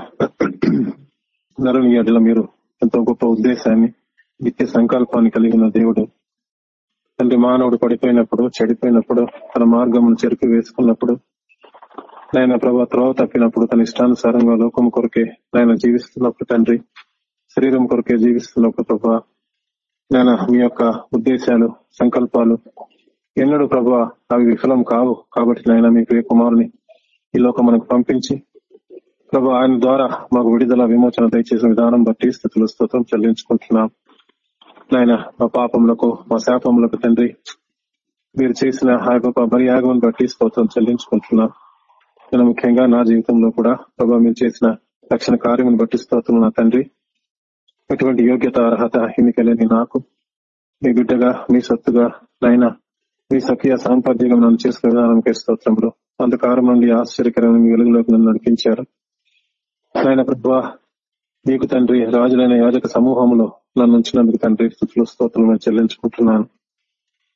నరుని ఎడల మీరు ఎంతో గొప్ప ఉద్దేశాన్ని నిత్య సంకల్పాన్ని కలిగిన దేవుడు. తండ్రి మానవుడు పడిపోయినప్పుడు చెడిపోయినప్పుడు తన మార్గమును చెరుకు వేసుకున్నప్పుడు నాయన ప్రభా త్రోవ తప్పినప్పుడు తన ఇష్టానుసారంగా లోకం కొరకే నాయన జీవిస్తున్నప్పుడు తండ్రి శరీరం కొరకే జీవిస్తున్నప్పుడు ప్రభా నాయన మీ యొక్క ఉద్దేశాలు సంకల్పాలు ఎన్నడూ ప్రభా అవి విఫలం కావు. కాబట్టి నాయన మీ ప్రియ కుమారుని ఈ లోకం మనకు పంపించి ప్రభు ఆయన ద్వారా మాకు విడుదల విమోచన దయచేసిన విధానం బట్టి స్థితులు స్తోత్రం చెల్లించుకుంటున్నాం. నాయన మా పాపములకు మా శాపములకు తండ్రి మీరు చేసిన ఆ గొప్ప బరియాగం బట్టి స్తోత్రం చెల్లించుకుంటున్నాం. నేను ముఖ్యంగా నా జీవితంలో కూడా ప్రభా మీరు చేసిన రక్షణ కార్యమును బట్టి స్తోత్రం నా తండ్రి. ఎటువంటి యోగ్యత అర్హత ఎన్నికలేని నాకు మీ బిడ్డగా మీ సత్తుగా నైనా మీ సఖ్య సాంపద్యంగా నన్ను చేసుకునే విధానానికి స్తోత్రంలో అంధకారం నుండి ఆశ్చర్యకరమైన వెలుగులోకి నన్ను నడిపించారు. ఆయన ప్రభా మీకు తండ్రి రాజులైన యాజక సమూహంలో నన్ను ఉంచినందుకు తండ్రి స్థుతులు స్తోత్రం చెల్లించుకుంటున్నాను.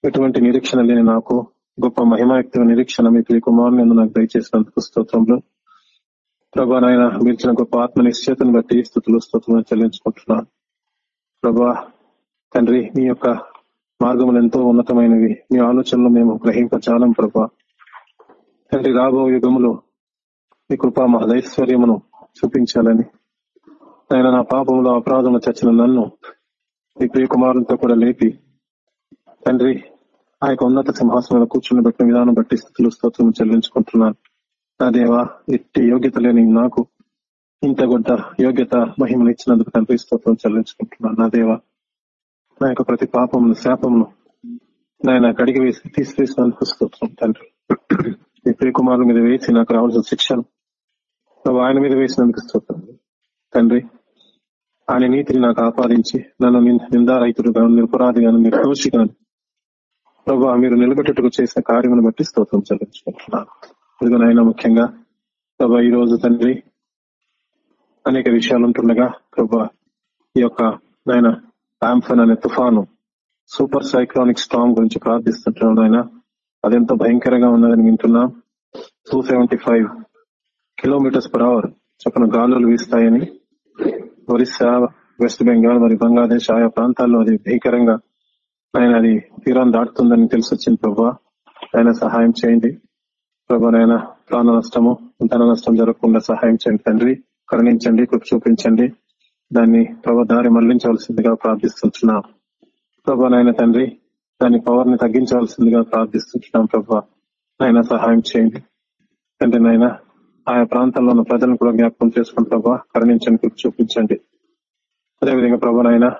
ఎటువంటి నిరీక్షణ లేని నాకు గొప్ప మహిమాయుక్త నిరీక్షణ మీ ప్రియ కుమారుని నాకు దయచేసినందుకు స్తోత్రంలో ప్రభా నాయన మీర్చిన గొప్ప ఆత్మ నిశ్చేతను బట్టి స్థుతులు స్తోత్రులను చెల్లించుకుంటున్నాను. ప్రభా తండ్రి మీ యొక్క మార్గములు ఎంతో ఉన్నతమైనవి. మీ ఆలోచనలు మేము గ్రహింపచాలం ప్రభా. తండ్రి రాబో యుగములో మీ కృపా మహదైశ్వర్యమును చూపించాలని. ఆయన నా పాపంలో అపరాధంలో చచ్చిన నన్ను నీ ప్రియ కుమారులతో కూడా లేపి తండ్రి ఆ యొక్క ఉన్నత సింహాసనంలో కూర్చుని పెట్టిన విధానం బట్టి స్థితులు స్తోత్రం చెల్లించుకుంటున్నాను. నా దేవా ఎట్టి యోగ్యత లేని నాకు ఇంత గొడ్డ యోగ్యత మహిమను ఇచ్చినందుకు తండ్రి స్తోత్రం చెల్లించుకుంటున్నాను. నా దేవా నా యొక్క ప్రతి పాపమును శాపమును నాయన కడిగి వేసి తీసివేసినందుకు స్తోత్రం తండ్రి. మీ ప్రియకుమారుల మీద వేసి నాకు రావాల్సిన శిక్షను ప్రభు ఆయన మీద వేసినందుకు స్తోత్రం. తండ్రి ఆయన నీతిని నాకు ఆపాదించి నన్ను నిందారైతుడుగాను నిరపరాధిగాను నిర్దోషిగాను. ప్రభు మీరు నిలబెట్టుకు చేసిన కార్యమును బట్టి స్తోత్రం చెల్లించుకుంటున్నాను. ఇదిగో నాయన ముఖ్యంగా ప్రభా ఈ రోజు తండ్రి అనేక విషయాలు ఉంటుండగా ప్రభా ఈ యొక్క నాయన ఆంఫన్ అనే తుఫాను సూపర్ సైక్లానిక్ స్టామ్ గురించి ప్రార్థిస్తుంటున్నాను ఆయన అదెంతో భయంకరంగా ఉన్నదని వింటున్నాం. Two seventy five kilometres per hour చొప్పున గాలులు వీస్తాయని ఒరిస్సా వెస్ట్ బెంగాల్ మరియు బంగ్లాదేశ్ ఆయా ప్రాంతాల్లో అది భీకరంగా ఆయన అది తీరాన్ని దాటుతుందని తెలిసి వచ్చింది ప్రభా. ఆయన సహాయం చేయండి. ప్రభా నాయన ప్రాణ నష్టము ధన నష్టం జరగకుండా సహాయం చేయండి తండ్రి. కరుణించండి కృప చూపించండి. దాన్ని ప్రభా దారి మళ్ళించవలసిందిగా ప్రార్థిస్తున్నాం ప్రభా నాయన తండ్రి దాని పవర్ని తగ్గించవలసిందిగా ప్రార్థిస్తున్నాం ప్రభా. నాయన సహాయం చేయండి. తండ్రి నాయన ఆయా ప్రాంతాల్లో ఉన్న ప్రజలను కూడా జ్ఞాపకం చేసుకుని ప్రభా కరుణించండి చూపించండి. అదేవిధంగా ప్రభా నాయన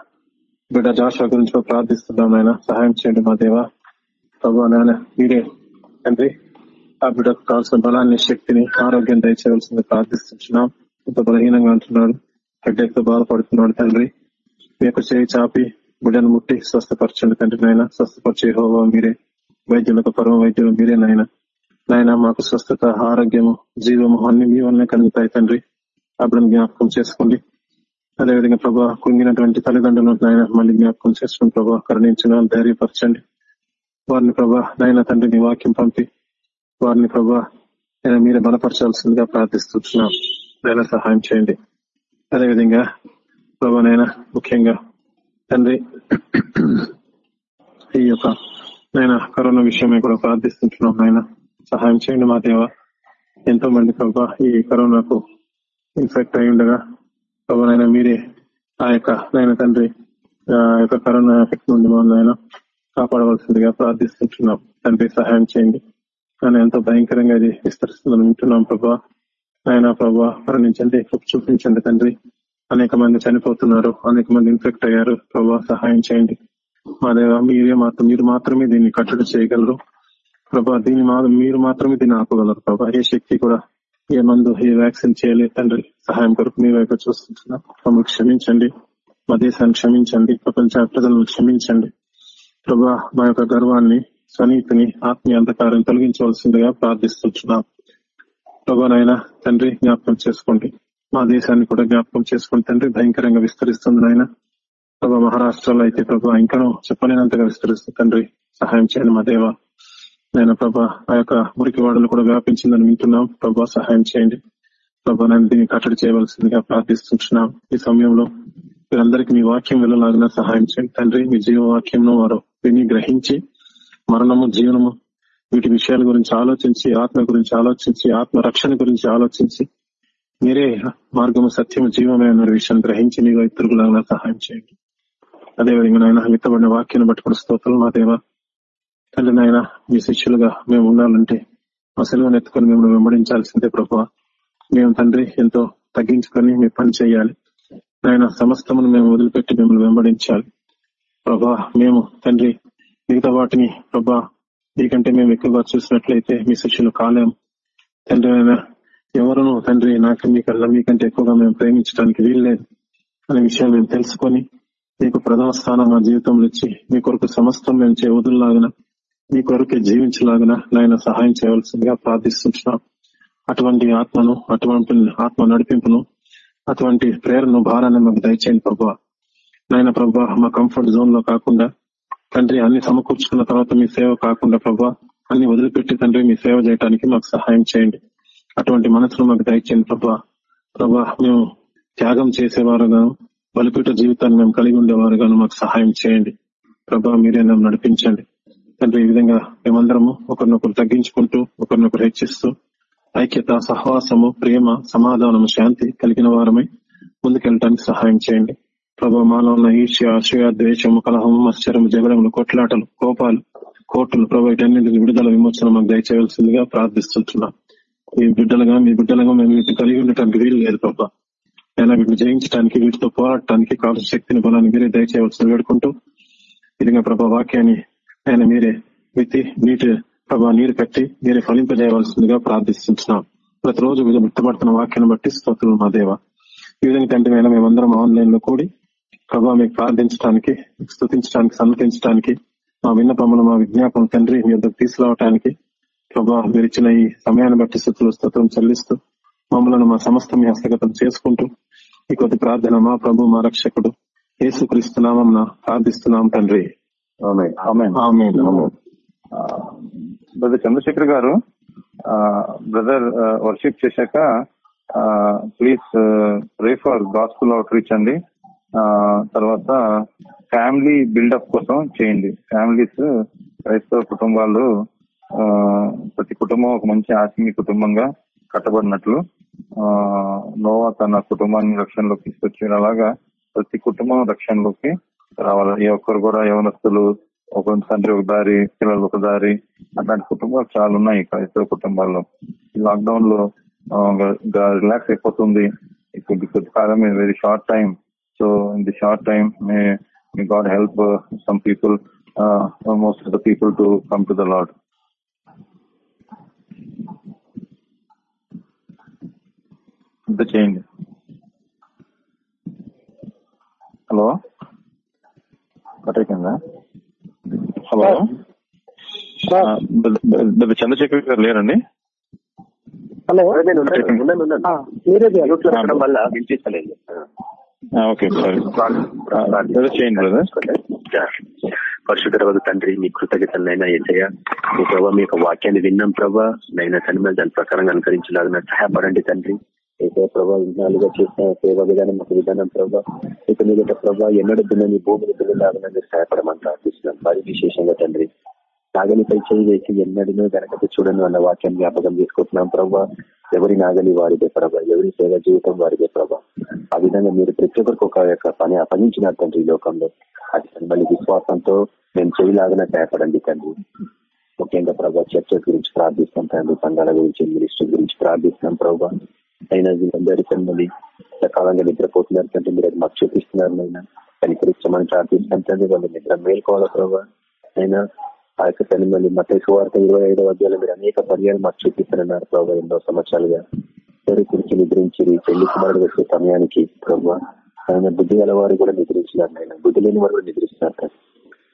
బిడ్డ జాషా గురించి ప్రార్థిస్తున్నాం ఆయన సహాయం చేయండి మా దేవ. ప్రభా నాయన మీరే తండ్రి ఆ బిడ్డకు కావాల్సిన బలాన్ని శక్తిని ఆరోగ్యం దయచేయవలసింది ప్రార్థిస్తున్నాం. ఇంత బలహీనంగా అంటున్నాడు హెడ్ఏక్తో బాధపడుతున్నాడు తండ్రి. మీ యొక్క చేయి చాపి బిడ్డను ముట్టి స్వస్థపరచండి తండ్రి నాయన. స్వస్థపరిచే హోవా మీరే. వైద్యులకు పరమ వైద్యులు మీరే నాయన. నాయన మాకు స్వస్థత ఆరోగ్యము జీవము అన్ని మీ వల్లనే కలుగుతాయి తండ్రి. అప్పుడు జ్ఞాపకం చేసుకోండి. అదేవిధంగా ప్రభా కుంగినటువంటి తల్లిదండ్రులు నాయన మళ్ళీ జ్ఞాపకం చేసుకుని ప్రభా కరుణించిన ధైర్యపరచండి. వారిని ప్రభా నాయన తండ్రి మీ వాక్యం పంపి వారిని ప్రభా నేను మీరే బలపరచాల్సిందిగా ప్రార్థిస్తున్నాం. నాయన సహాయం చేయండి. అదేవిధంగా ప్రభా నాయన ముఖ్యంగా తండ్రి ఈ యొక్క నాయన కరోనా విషయమే కూడా ప్రార్థిస్తుంటున్నాం నాయన. సహాయం చేయండి మా దేవ. ఎంతో మంది ప్రభా ఈ కరోనాకు ఇన్ఫెక్ట్ అయి ఉండగా ప్రభానైనా మీరే ఆ యొక్క నాయన తండ్రి ఆ యొక్క కరోనా ఎఫెక్ట్ నుండి మమ్మల్ని కాపాడవలసిందిగా ప్రార్థిస్తుంటున్నాం తండ్రి సహాయం చేయండి. కానీ ఎంతో భయంకరంగా ఇది విస్తరిస్తుందని వింటున్నాం ప్రభా. ఆయన ప్రభా మరణించండి చూపించండి తండ్రి. అనేక మంది చనిపోతున్నారు అనేక మంది ఇన్ఫెక్ట్ అయ్యారు. ప్రభా సహాయం చేయండి. మా దేవ మీరే మాత్రం మీరు మాత్రమే దీన్ని కట్టడి చేయగలరు. ప్రభా దీని మీరు మాత్రమే దీన్ని ఆపగలరు ప్రభా. ఏ శక్తి కూడా ఏ మందు ఏ వ్యాక్సిన్ చేయలేదు తండ్రి. సహాయం కొరకు మీ వైపు చూస్తున్నాం మమ్మల్ని క్షమించండి. మా దేశాన్ని క్షమించండి. ప్రపంచ ప్రజలను క్షమించండి. ప్రభా మా యొక్క గర్వాన్ని స్వనీతిని ఆత్మీయ అంధకారం తొలగించవలసిందిగా ప్రార్థిస్తుంటున్నాం. ప్రభానైనా తండ్రి జ్ఞాపకం చేసుకోండి. మా దేశాన్ని కూడా జ్ఞాపకం చేసుకోండి తండ్రి. భయంకరంగా విస్తరిస్తుంది నాయన. ప్రభా మహారాష్ట్రలో అయితే ప్రభా ఇంకనూ చెప్పలేనంతగా విస్తరిస్తుంది తండ్రి. సహాయం చేయండి మా దేవ. నేను ప్రభా. ఆ యొక్క మురికి వాడలు కూడా వ్యాపించిందని వింటున్నాం. ప్రభా సహాయం చేయండి. ప్రభా నేను దీన్ని కట్టడి చేయవలసిందిగా ప్రార్థిస్తున్నాం ఈ సమయంలో వీరందరికీ మీ వాక్యం వెళ్ళలాగిన సహాయం చేయండి. తండ్రి మీ జీవవాక్యంను వారు విని గ్రహించి మరణము జీవనము వీటి విషయాల గురించి ఆలోచించి ఆత్మ గురించి ఆలోచించి ఆత్మ రక్షణ గురించి ఆలోచించి మీరే మార్గము సత్యము జీవమే అన్న విషయాన్ని గ్రహించి మీ వైపులాగా సహాయం చేయండి. అదేవిధంగా నాయన విత్తబడిన వాక్యాన్ని పట్టుకుని స్తోత్రం మా దేవ. తండ్రి నాయన మీ శిష్యులుగా మేము ఉండాలంటే మా సెలవును ఎత్తుకొని మేము వెంబడించాల్సిందే ప్రభావ. మేము తండ్రి ఎంతో తగ్గించుకొని మీ పని చేయాలి. నాయన సమస్తమును మేము వదిలిపెట్టి మిమ్మల్ని వెంబడించాలి. ప్రభా మేము తండ్రి మిగతా వాటిని ప్రభా మీకంటే మేము ఎక్కువగా చూసినట్లయితే మీ శిష్యులు కాలేము. తండ్రి ఆయన ఎవరును తండ్రి నాకు మీకల్లా మీకంటే ఎక్కువగా మేము ప్రేమించడానికి వీల్లేదు. అనే విషయం మేము తెలుసుకొని మీకు ప్రథమ స్థానం మా జీవితంలో ఇచ్చి మీ కొరకు సమస్తం మేము చేయవదులాగన మీ కొరకే జీవించలాగిన నాయన సహాయం చేయవలసిందిగా ప్రార్థిస్తున్నాం అటువంటి ఆత్మను అటువంటి ఆత్మ నడిపింపును అటువంటి ప్రేరణ భారాన్ని మాకు దయచేయండి ప్రభా. నాయన ప్రభా మా కంఫర్ట్ జోన్లో కాకుండా తండ్రి అన్ని సమకూర్చుకున్న తర్వాత మీ సేవ కాకుండా ప్రభా అన్ని వదిలిపెట్టి తండ్రి మీ సేవ చేయడానికి మాకు సహాయం చేయండి. అటువంటి మనసును మాకు దయచేయండి ప్రభా. ప్రభా మేము త్యాగం చేసేవారుగాను బలిపీట జీవితాన్ని మేము కలిగి ఉండేవారుగాను మాకు సహాయం చేయండి. ప్రభా మీరే నన్ను నడిపించండి. తండ్రి ఈ విధంగా మేమందరము ఒకరినొకరు తగ్గించుకుంటూ ఒకరినొకరు హెచ్చిస్తూ ఐక్యత సహవాసము ప్రేమ సమాధానము శాంతి కలిగిన వారమై ముందుకెళ్ళటానికి సహాయం చేయండి. ప్రభు మాలో ఉన్న ఈర్ష్య అసూయ ద్వేషము కలహము మత్సరము జగడములు కొట్లాటలు కోపాలు కోర్టులు ప్రభు వీటన్నింటిని విడుదల విమోచన మాకు దయచేయవలసిందిగా ప్రార్థిస్తుంటున్నాం. ఈ బిడ్డలుగా మీ బిడ్డలుగా మేము వీటిని కలిగి ఉండటానికి వీలు లేదు ప్రభా. అయినా వీటిని జయించడానికి వీటితో పోరాడటానికి కావలసిన శక్తిని బలాన్ని మీరే దయచేయవలసింది వేడుకుంటూ విధంగా ప్రభా వాక్యాన్ని ఆయన మీరే విత్తి నీటి ప్రభావ నీరు కట్టి మీరే ఫలింపజేయవలసిందిగా ప్రార్థిస్తున్నాం ప్రతిరోజు విత్తబడుతున్న వాక్యాన్ని బట్టి స్తోత్రులు మా దేవ. ఈ విధంగా తండ్రి మేము మేమందరం ఆన్లైన్లో కూడి ప్రభావ మీకు ప్రార్థించడానికి స్థుతించడానికి సన్నతించడానికి మా విన్నపములు మా విజ్ఞాపం తండ్రి మీ వద్దకు తీసుకురావటానికి ప్రభావ మీరు ఇచ్చిన ఈ సమయాన్ని బట్టి స్థుతులు స్తోత్రం చెల్లిస్తూ మమ్మల్ని మా సమస్త మీ హస్తగతం చేసుకుంటూ ఈ కొద్ది ప్రార్థన మా ప్రభు మా రక్షకుడు యేసు ప్రార్థిస్తున్నాం తండ్రి. Brother Chandrasekhar garu brother worship చేశాక please pray for gospel outreach అండి. ఆ, తర్వాత ఫ్యామిలీ బిల్డప్ కోసం చేయండి. ఫ్యామిలీస్ క్రైస్తవ కుటుంబాలు ఆ, ప్రతి కుటుంబం ఒక మంచి ఆత్మీయ కుటుంబంగా కట్టబడినట్లు ఆ, నోవా తన కుటుంబాన్ని రక్షణలోకి తీసుకొచ్చారు అలాగా ప్రతి కుటుంబం రక్షణలోకి రావాలి. ఏ ఒక్కరు కూడా యవనస్తులు ఒక తండ్రి ఒక దారి పిల్లలు ఒక దారి అట్లాంటి కుటుంబాలు చాలా ఉన్నాయి క్రైస్తవ కుటుంబాల్లో. ఈ లాక్డౌన్లో రిలాక్స్ అయిపోతుంది. కొద్ది కొద్ది కాలం very short time so in the short time may me God help some people most of the people to come to the Lord ఇంత చేయండి హలో హలో. చంద్రశేఖర్ గారు లేరండి? హలో. ఓకే చేయండి బ్రదర్ తండ్రి మీ కృతజ్ఞతలైనా ఏసయ్య. మీ ప్రభావ మీ యొక్క వాక్యాన్ని విన్నాం ప్రభా. నైనా తండ్రి మీద దాని ప్రకారంగా అనుకరించలాగిన సహాయపడండి తండ్రి. ఏసే ప్రభా ఇన్నాళ్ళుగా చేసిన సేవ విధానం ఒక విధానం ప్రభా ఇక మీద ప్రభా ఎన్నడూ దున్నని భూమిని దున్నలాగనని మీరు సహాయపడమని ప్రార్థిస్తున్నాం మరి విశేషంగా తండ్రి నాగలిపై చేయి వేసి ఎన్నడినో గనక చూడను అన్న వాక్యం జ్ఞాపకం చేసుకుంటున్నాం ప్రభా. ఎవరి నాగలి వారిదే ప్రభా ఎవరి సేవ జీవితం వారిదే ప్రభా. ఆ విధంగా మీరు ప్రతి ఒక్కరికి ఒక యొక్క పని అప్పగించినారు తండ్రి ఈ లోకంలో. అది మళ్ళీ విశ్వాసంతో మేము చేయలాగానే సహాయపడండి తండ్రి. ముఖ్యంగా ప్రభా చర్చ గురించి ప్రార్థిస్తాం తండ్రి సంఘాల గురించి మినిస్టర్ గురించి ప్రార్థిస్తున్నాం ప్రభా. అయినా వీళ్ళందరూ మళ్ళీ సకాలంగా నిద్రపోతున్నారు తండ్రి మీరు అది మాకు చూపిస్తున్నారు అయినా కనికరించమని ప్రార్థిస్తున్నాం తండ్రి వాళ్ళు నిద్ర మేల్కోవాలి ప్రభావ అయినా ఆ యొక్క తల్లి మళ్ళీ మత వార్త ఇరవై ఐదవ అధ్యాయంలో మీరు అనేక పర్యాలు మాకు చూపిస్తున్నారు ప్రభావ ఎన్నో సంవత్సరాలుగా. ఎవరి గురించి నిద్రించి పెళ్ళి కుమారుడు వచ్చే సమయానికి ప్రభావ ఆయన బుద్ధి గల వారు కూడా నిద్రించినారు ఆయన బుద్ధి లేని వారు కూడా నిద్రిస్తున్నారు కదా.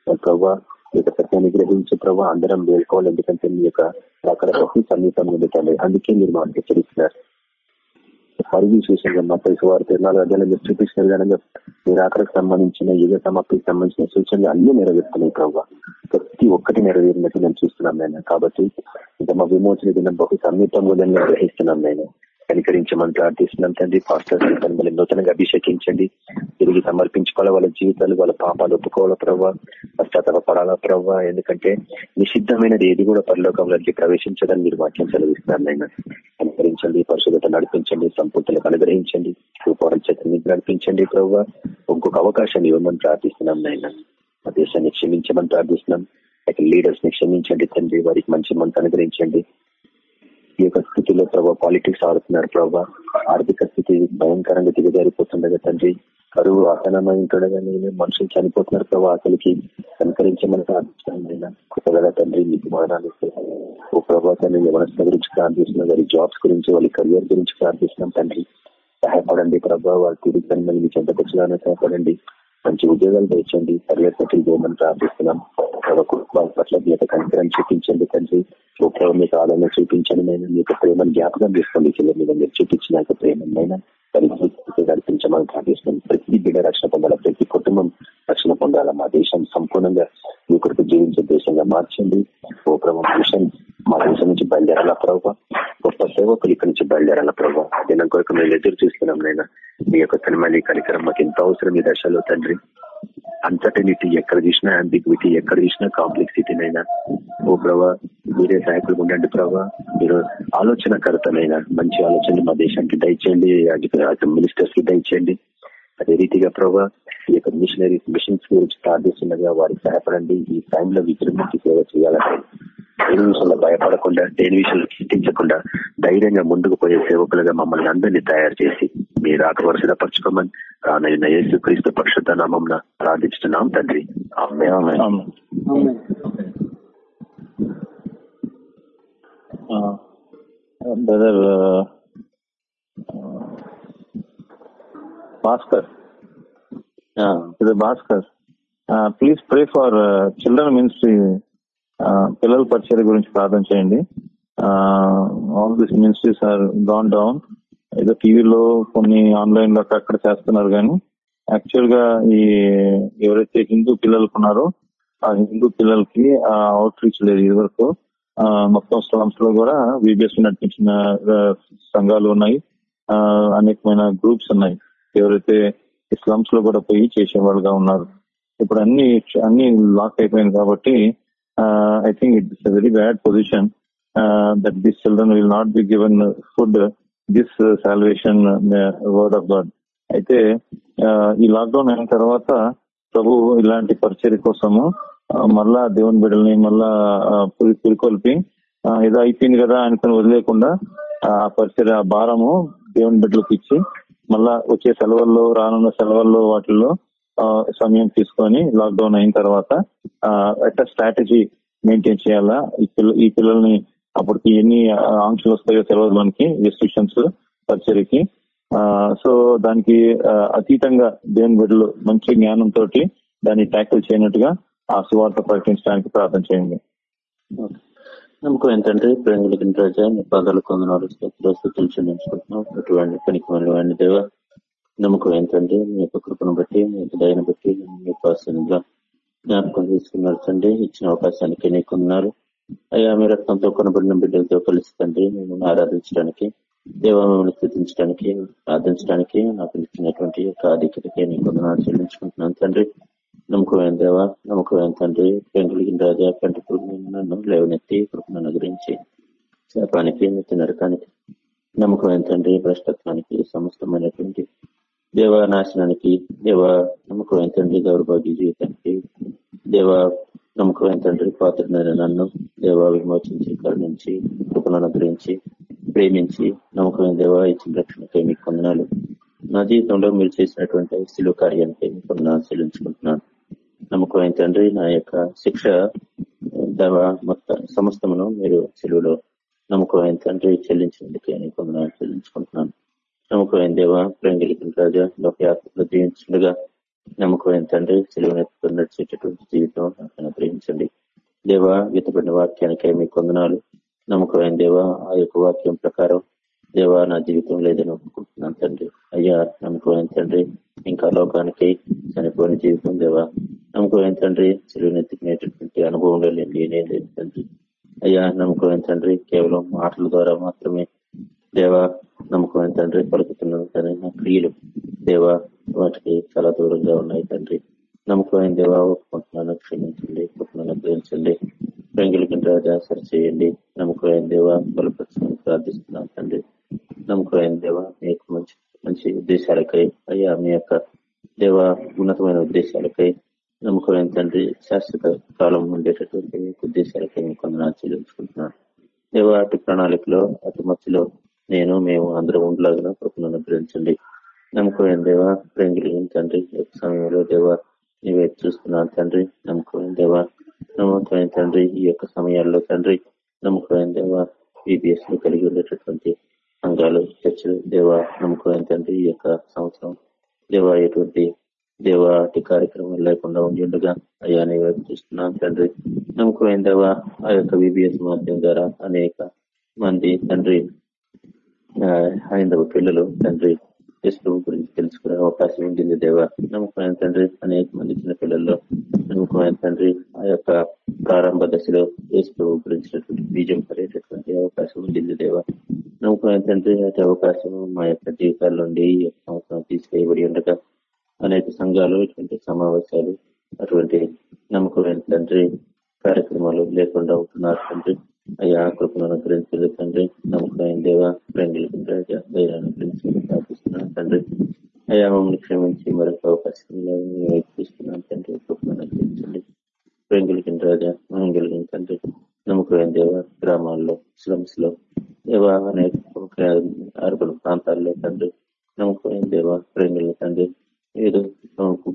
మరి ప్రభా యొక్క సత్యాన్ని గ్రహించే ప్రభావ అందరం మేల్కోవాలి. ఎందుకంటే మీ యొక్క అక్కడ బహు సమీపం ఉంది తండ్రి. అందుకే మీరు మాకు హెచ్చరిస్తున్నారు. మరి విశేషంగా మా తెలుసు వారు తిరునాలు అధ్యాయంలో మీరు చూపించిన విధానంగా మీరు అక్కడికి సంబంధించిన యుగ సమాప్తికి సంబంధించిన సూచనలు అన్ని నెరవేరుతున్నాయి ప్రభావ ప్రతి ఒక్కటి నెరవేరినట్టు మేము చూస్తున్నాం నేను కాబట్టి ఇంకా మా విమోచన దినం బహు సమీపంగా ఉందని మేము గ్రహిస్తున్నాం నేను కనికరించమని ప్రార్థిస్తున్నాం తండ్రి. పాస్టర్స్ మళ్ళీ నూతనంగా అభిషేకించండి. తిరిగి సమర్పించుకోవాలి వాళ్ళ జీవితాలు వాళ్ళ పాపాలు ఒప్పుకోవాలా ప్రభావ పశ్చాత్తాప పడాలా ప్రభావ ఎందుకంటే నిషిద్ధమైనది ఏది కూడా పరలోకంలోకి ప్రవేశించదని మీరు వాక్యం సెలవిస్తున్నారు నాయన. అనుకరించండి పరిశుభ్రత నడిపించండి సంపూర్తులకు అనుగ్రహించండి రూపాల చేత నడిపించండి ప్రభావ ఇంకొక అవకాశాన్ని ఇవ్వమని ప్రార్థిస్తున్నాం నాయన. మా దేశాన్ని క్షమించమని ప్రార్థిస్తున్నాం. లీడర్స్ని క్షమించండి తండ్రి. వారికి మంచి మంత్ అనుగ్రహించండి. ఈ యొక్క స్థితిలో ప్రభావ పాలిటిక్స్ ఆడుతున్నారు ప్రభావ ఆర్థిక స్థితి భయంకరంగా దిగజారిపోతుండగా తండ్రి కరువు అసనమై ఉంటుండగా నేను మనుషులు చనిపోతున్నారు ప్రభావ అసలుకి సంకరించమని ప్రార్థిస్తున్నాను కొత్తగా తండ్రి మీకు మరణాలు ఓ ప్రభావ తండ్రి గురించి ప్రార్థిస్తున్నాం వారి జాబ్స్ గురించి వాళ్ళ కెరియర్ గురించి ప్రార్థిస్తున్నాం తండ్రి. సహాయపడండి ప్రభావ వారి తిరిగి మీ చెంతకొచ్చేలాగా సహాయపడండి. మంచి ఉద్యోగాలు తెచ్చండి. సర్వీస్ సెటిల్ చేయమని ప్రార్థిస్తున్నాం కుటుంబాల పట్ల మీ యొక్క కనికరం చూపించండి తండ్రి. ఉపయోగం మీకు ఆదరణ చూపించండి నేను మీ యొక్క ప్రేమను జ్ఞాపకం చేసుకోండి. చిన్న మీద మీరు చూపించిన యొక్క ప్రేమనైనా నడిపించమని ప్రార్థిస్తున్నాం. ప్రతి బిడ్డ రక్షణ పొందాలి ప్రతి కుటుంబం రక్షణ పొందాలా. మా దేశం సంపూర్ణంగా మీ కొరకు జీవించే దేశంగా మార్చండి. ఓ ప్రభావ మిషన్ మా దేశం నుంచి బయలుదేరాల ప్రభావ గొప్ప సేవకులు ఇక్కడి నుంచి బయలుదేరాల ప్రభావ దినం కొరకు మేము ఎదురు చూస్తున్నాం నైనా మీ యొక్క తనమల్లి కనికరం మాకు ఎంత అవసరం ఈ దశలో తండ్రి. అన్సర్టనిటీ ఎక్కడ చూసినా అంబిగ్విటీ ఎక్కడ చూసినా కాంప్లెక్సిటీనైనా ఓ ప్రభా మీరే సహాయకులు ఉండండి ప్రభా. మీరు ఆలోచనకరతనైనా మంచి ఆలోచనలు మా దేశానికి దయచేయండి మినిస్టర్స్కి దయచేయండి. అదే రీతిగా ప్రభా ఈ యొక్క మిషనరీస్ మిషన్స్ గురించి ప్రార్థిస్తుండగా వారికి సహాయపడండి. ఈ టైంలో విజృంభించి సేవ చేయాలని దేని విషయంలో భయపడకుండా దేని విషయంలో చింతించకుండా ధైర్యంగా ముందుకు పోయే సేవకులుగా మమ్మల్ని అందరినీ తయారు చేసి మీరు ఆకవలసిన పరచుకోమని రానైన యేసు క్రీస్తు పరిశుద్ధ నామం ప్రార్థిస్తున్నాం తండ్రి. బ్రదర్ భాస్కర్. ఇది Bhaskar please pray for children ministry పిల్లల పరిచయ గురించి ప్రార్థన చేయండి. All this ministries are gone down ఏదో టీవీలో కొన్ని ఆన్లైన్లో అక్కడ చేస్తున్నారు కానీ యాక్చువల్గా ఈ ఎవరైతే హిందూ పిల్లలు ఉన్నారో ఆ హిందూ పిల్లలకి అవుట్ రీచ్ లేదు ఇది వరకు మొత్తం స్లామ్స్లో కూడా విబిఎస్ నడిపించిన సంఘాలు ఉన్నాయి. అనేకమైన గ్రూప్స్ ఉన్నాయి. ఎవరైతే స్లమ్స్లో కూడా పోయి చేసేవాళ్ళుగా ఉన్నారు. ఇప్పుడు అన్ని అన్ని లాక్ అయిపోయింది కాబట్టి I think it's very bad position that this children will not be given food this salvation word of God అయితే uh, ఈ లాక్డౌన్ అయిన తర్వాత ప్రభు ఇలాంటి పరిచయ కోసము మళ్ళా దేవుని బిడ్డల్ని మళ్ళా పురికొల్పి ఏదో అయిపోయింది కదా అనుకుని వదిలేకుండా ఆ పరిచయ భారము దేవుని బిడ్డలకు ఇచ్చి మళ్ళా వచ్చే సెలవుల్లో రానున్న సెలవుల్లో వాటిల్లో సమయం తీసుకొని లాక్డౌన్ అయిన తర్వాత ఎట్ట స్ట్రాటజీ మెయింటైన్ చేయాలా? ఈ పిల్ల ఈ పిల్లల్ని అప్పటికి ఎన్ని ఆంక్షలు వస్తాయో తెలియదు మనకి రెస్ట్రిక్షన్స్ పరిచర్కి సో దానికి అతీతంగా దేవుని బిడ్డలు మంచి జ్ఞానంతో దాన్ని ట్యాకిల్ చేయనట్టుగా ఆ సువార్త ప్రకటించడానికి ప్రార్థన చేయండి. నమ్మకం ఏంటంటే ప్రేమిలిగిన రాజా మీ పాదాలు కొందనాలు స్థుతులు చెల్లించుకుంటున్నాం. అటువంటి పనికి మళ్ళీ దేవ నమ్మకం ఏంటంటే మీ యొక్క కృపను బట్టి మీ యొక్క దయను బట్టి మీ యొక్క జ్ఞాపకం తీసుకున్నారు తండ్రి ఇచ్చిన అవకాశానికి నీకున్నారు అయ్యా మీ రక్తంతో కొనబడిన బిడ్డలతో కలిసి తండ్రి మేము ఆరాధించడానికి దేవ మిమ్మల్ని స్థుతించడానికి ప్రార్థించడానికి నాకు ఇచ్చినటువంటి యొక్క ఆధిక్యతకి నీకు చెల్లించుకుంటున్నాను తండ్రి నమ్మకమైన దేవా నమ్మకమైన తండ్రి పెంకులిగిన రాజా కంటి నన్ను లేవనెత్తి కృపను అనుగ్రహించి శాపానికి నిత్య నరకానికి నమ్మకం తండ్రి భ్రష్టత్వానికి సమస్తమైనటువంటి దేవ నాశనానికి దేవ నమ్మకమైన తండ్రి దౌర్భాగ్య జీవితానికి దేవ నమ్మకమైన తండ్రి పాత్రనైన నన్ను దేవ విమోచించి కరుణించి కృపను అనుగ్రహించి ప్రేమించి నమ్మకమైన దేవ ఇచ్చిన రక్షణకై మీకు కొందనాలు నా జీవితంలో మీరు చేసినటువంటి శిలువ కార్యానికి మీకు చెల్లించుకుంటున్నాను. నమ్మకమైన తండ్రి నా యొక్క శిక్ష దేవ మొత్త సమస్తమును మీరు సెలువులో నమ్మకమైన తండ్రి చెల్లించినందుకే నీకు కొందనాలు చెల్లించుకుంటున్నాను. నమ్మకమైన దేవ ప్రేంగిలికిన రాజా లోకయాత్రలో జీవించుండగా నమ్మకమైన తండ్రి సెలవునెత్తుతో నడిచేటటువంటి జీవితం నాకు అనుగ్రహించండి దేవ విత్తబడిన వాక్యానికే మీ కొందనాలు. నమ్మకమైన దేవ ఆ యొక్క వాక్యం ప్రకారం దేవ నా జీవితం లేదని ఒప్పుకుంటున్నాను తండ్రి. అయ్యా నమ్మకమైన తండ్రి ఇంకా లోకానికి చనిపోయిన జీవితం దేవ. నమ్మకమైన తండ్రి సెలవునెత్తుకునేటటువంటి అనుభవంలో లేనే లేదు తండ్రి. అయ్యా నమ్మకమైన తండ్రి కేవలం మాటల ద్వారా మాత్రమే దేవ నమ్మకమైన తండ్రి పలుకుతున్నాను తండ్రి నా క్రియలు దేవ వాటికి చాలా దూరంగా ఉన్నాయి తండ్రి. నమ్మకమైన దేవ ఒప్పుకుంటున్నాను క్షమించండి కుటుంబాన్ని గ్రహించండి రంగుల కింద సరి చేయండి. నమ్మకమైన దేవ బలపరచమని ప్రార్థిస్తున్నాను తండ్రి. నమ్మకమైన దేవ మీకు మంచి మంచి ఉద్దేశాలకై అయ్యా మీ యొక్క దేవ ఉన్నతమైన ఉద్దేశాలకై నమ్మకమైన తండ్రి శాశ్వత కాలం ఉండేటటువంటి ఉద్దేశాలకై మీకు కొందరు చెల్లించుకుంటున్నాను. దేవ అటు ప్రణాళికలో అటు మధ్యలో నేను మేము అందరం ఉండలాగిన కృపను అనుగ్రహించండి నమ్మకమైన దేవా ప్రేంగిలిగిన తండ్రి సమయంలో దేవా నీవే చూస్తున్నాను తండ్రి నమ్మకమైన దేవా నమ్మకమైన తండ్రి ఈ యొక్క సమయాల్లో తండ్రి నమ్మకమైన దేవా బీబీఎస్లో కలిగి ఉండేటటువంటి సంఘాలు చర్చలు దేవ నమ్మకమైన తండ్రి ఈ యొక్క సంవత్సరం దేవ ఎటువంటి దేవాటి కార్యక్రమం లేకుండా ఉండి ఉండగా అయ్యా నీ వైపు చూస్తున్నాం తండ్రి. నమ్మకమైన దేవా ఆ యొక్క విబిఎస్ మాధ్యమం ద్వారా అనేక మంది తండ్రి హైందవ పిల్లలు తండ్రి యేసు గురించి తెలుసుకునే అవకాశం ఉంటుంది దేవ. నమ్మకమైన తండ్రి అనేక మంది చిన్న పిల్లల్లో నమ్మకమైన తండ్రి ఆ యొక్క ప్రారంభ దశలో యేసు గురించినటువంటి బీజం పడేటటువంటి అవకాశం ఉంటుంది దేవ. నమ్మకమైన తండ్రి అటు అవకాశం మా యొక్క జీవితాల నుండి ఈ సంవత్సరం ఉండగా అనేక సంఘాలు ఇటువంటి సమావేశాలు అటువంటి నమ్మకమైన తండ్రి కార్యక్రమాలు లేకుండా ఉంటున్నారు తండ్రి. అయ్యా కృపను అనుగ్రహించలేదు తండ్రి. నమ్మకమైన దేవ ప్రేంగులకు ధైర్యాన్ని అనుగ్రహించి ప్రార్థిస్తున్నాను తండ్రి. అయ్యా మమ్మల్ని క్షమించి మరొక అవకాశంలో చూస్తున్నాను తండ్రి. కృపను అనుగ్రహించండి. ప్రేంగులకి రాజా మంగళకి తండ్రి నమ్మకమైన దేవ గ్రామాల్లో స్లమ్స్లో దేవ అనేక అర్బన్ ప్రాంతాల్లో తండ్రి. నమ్మకమైన దేవ ప్రేంగుల తండ్రి. ఏదో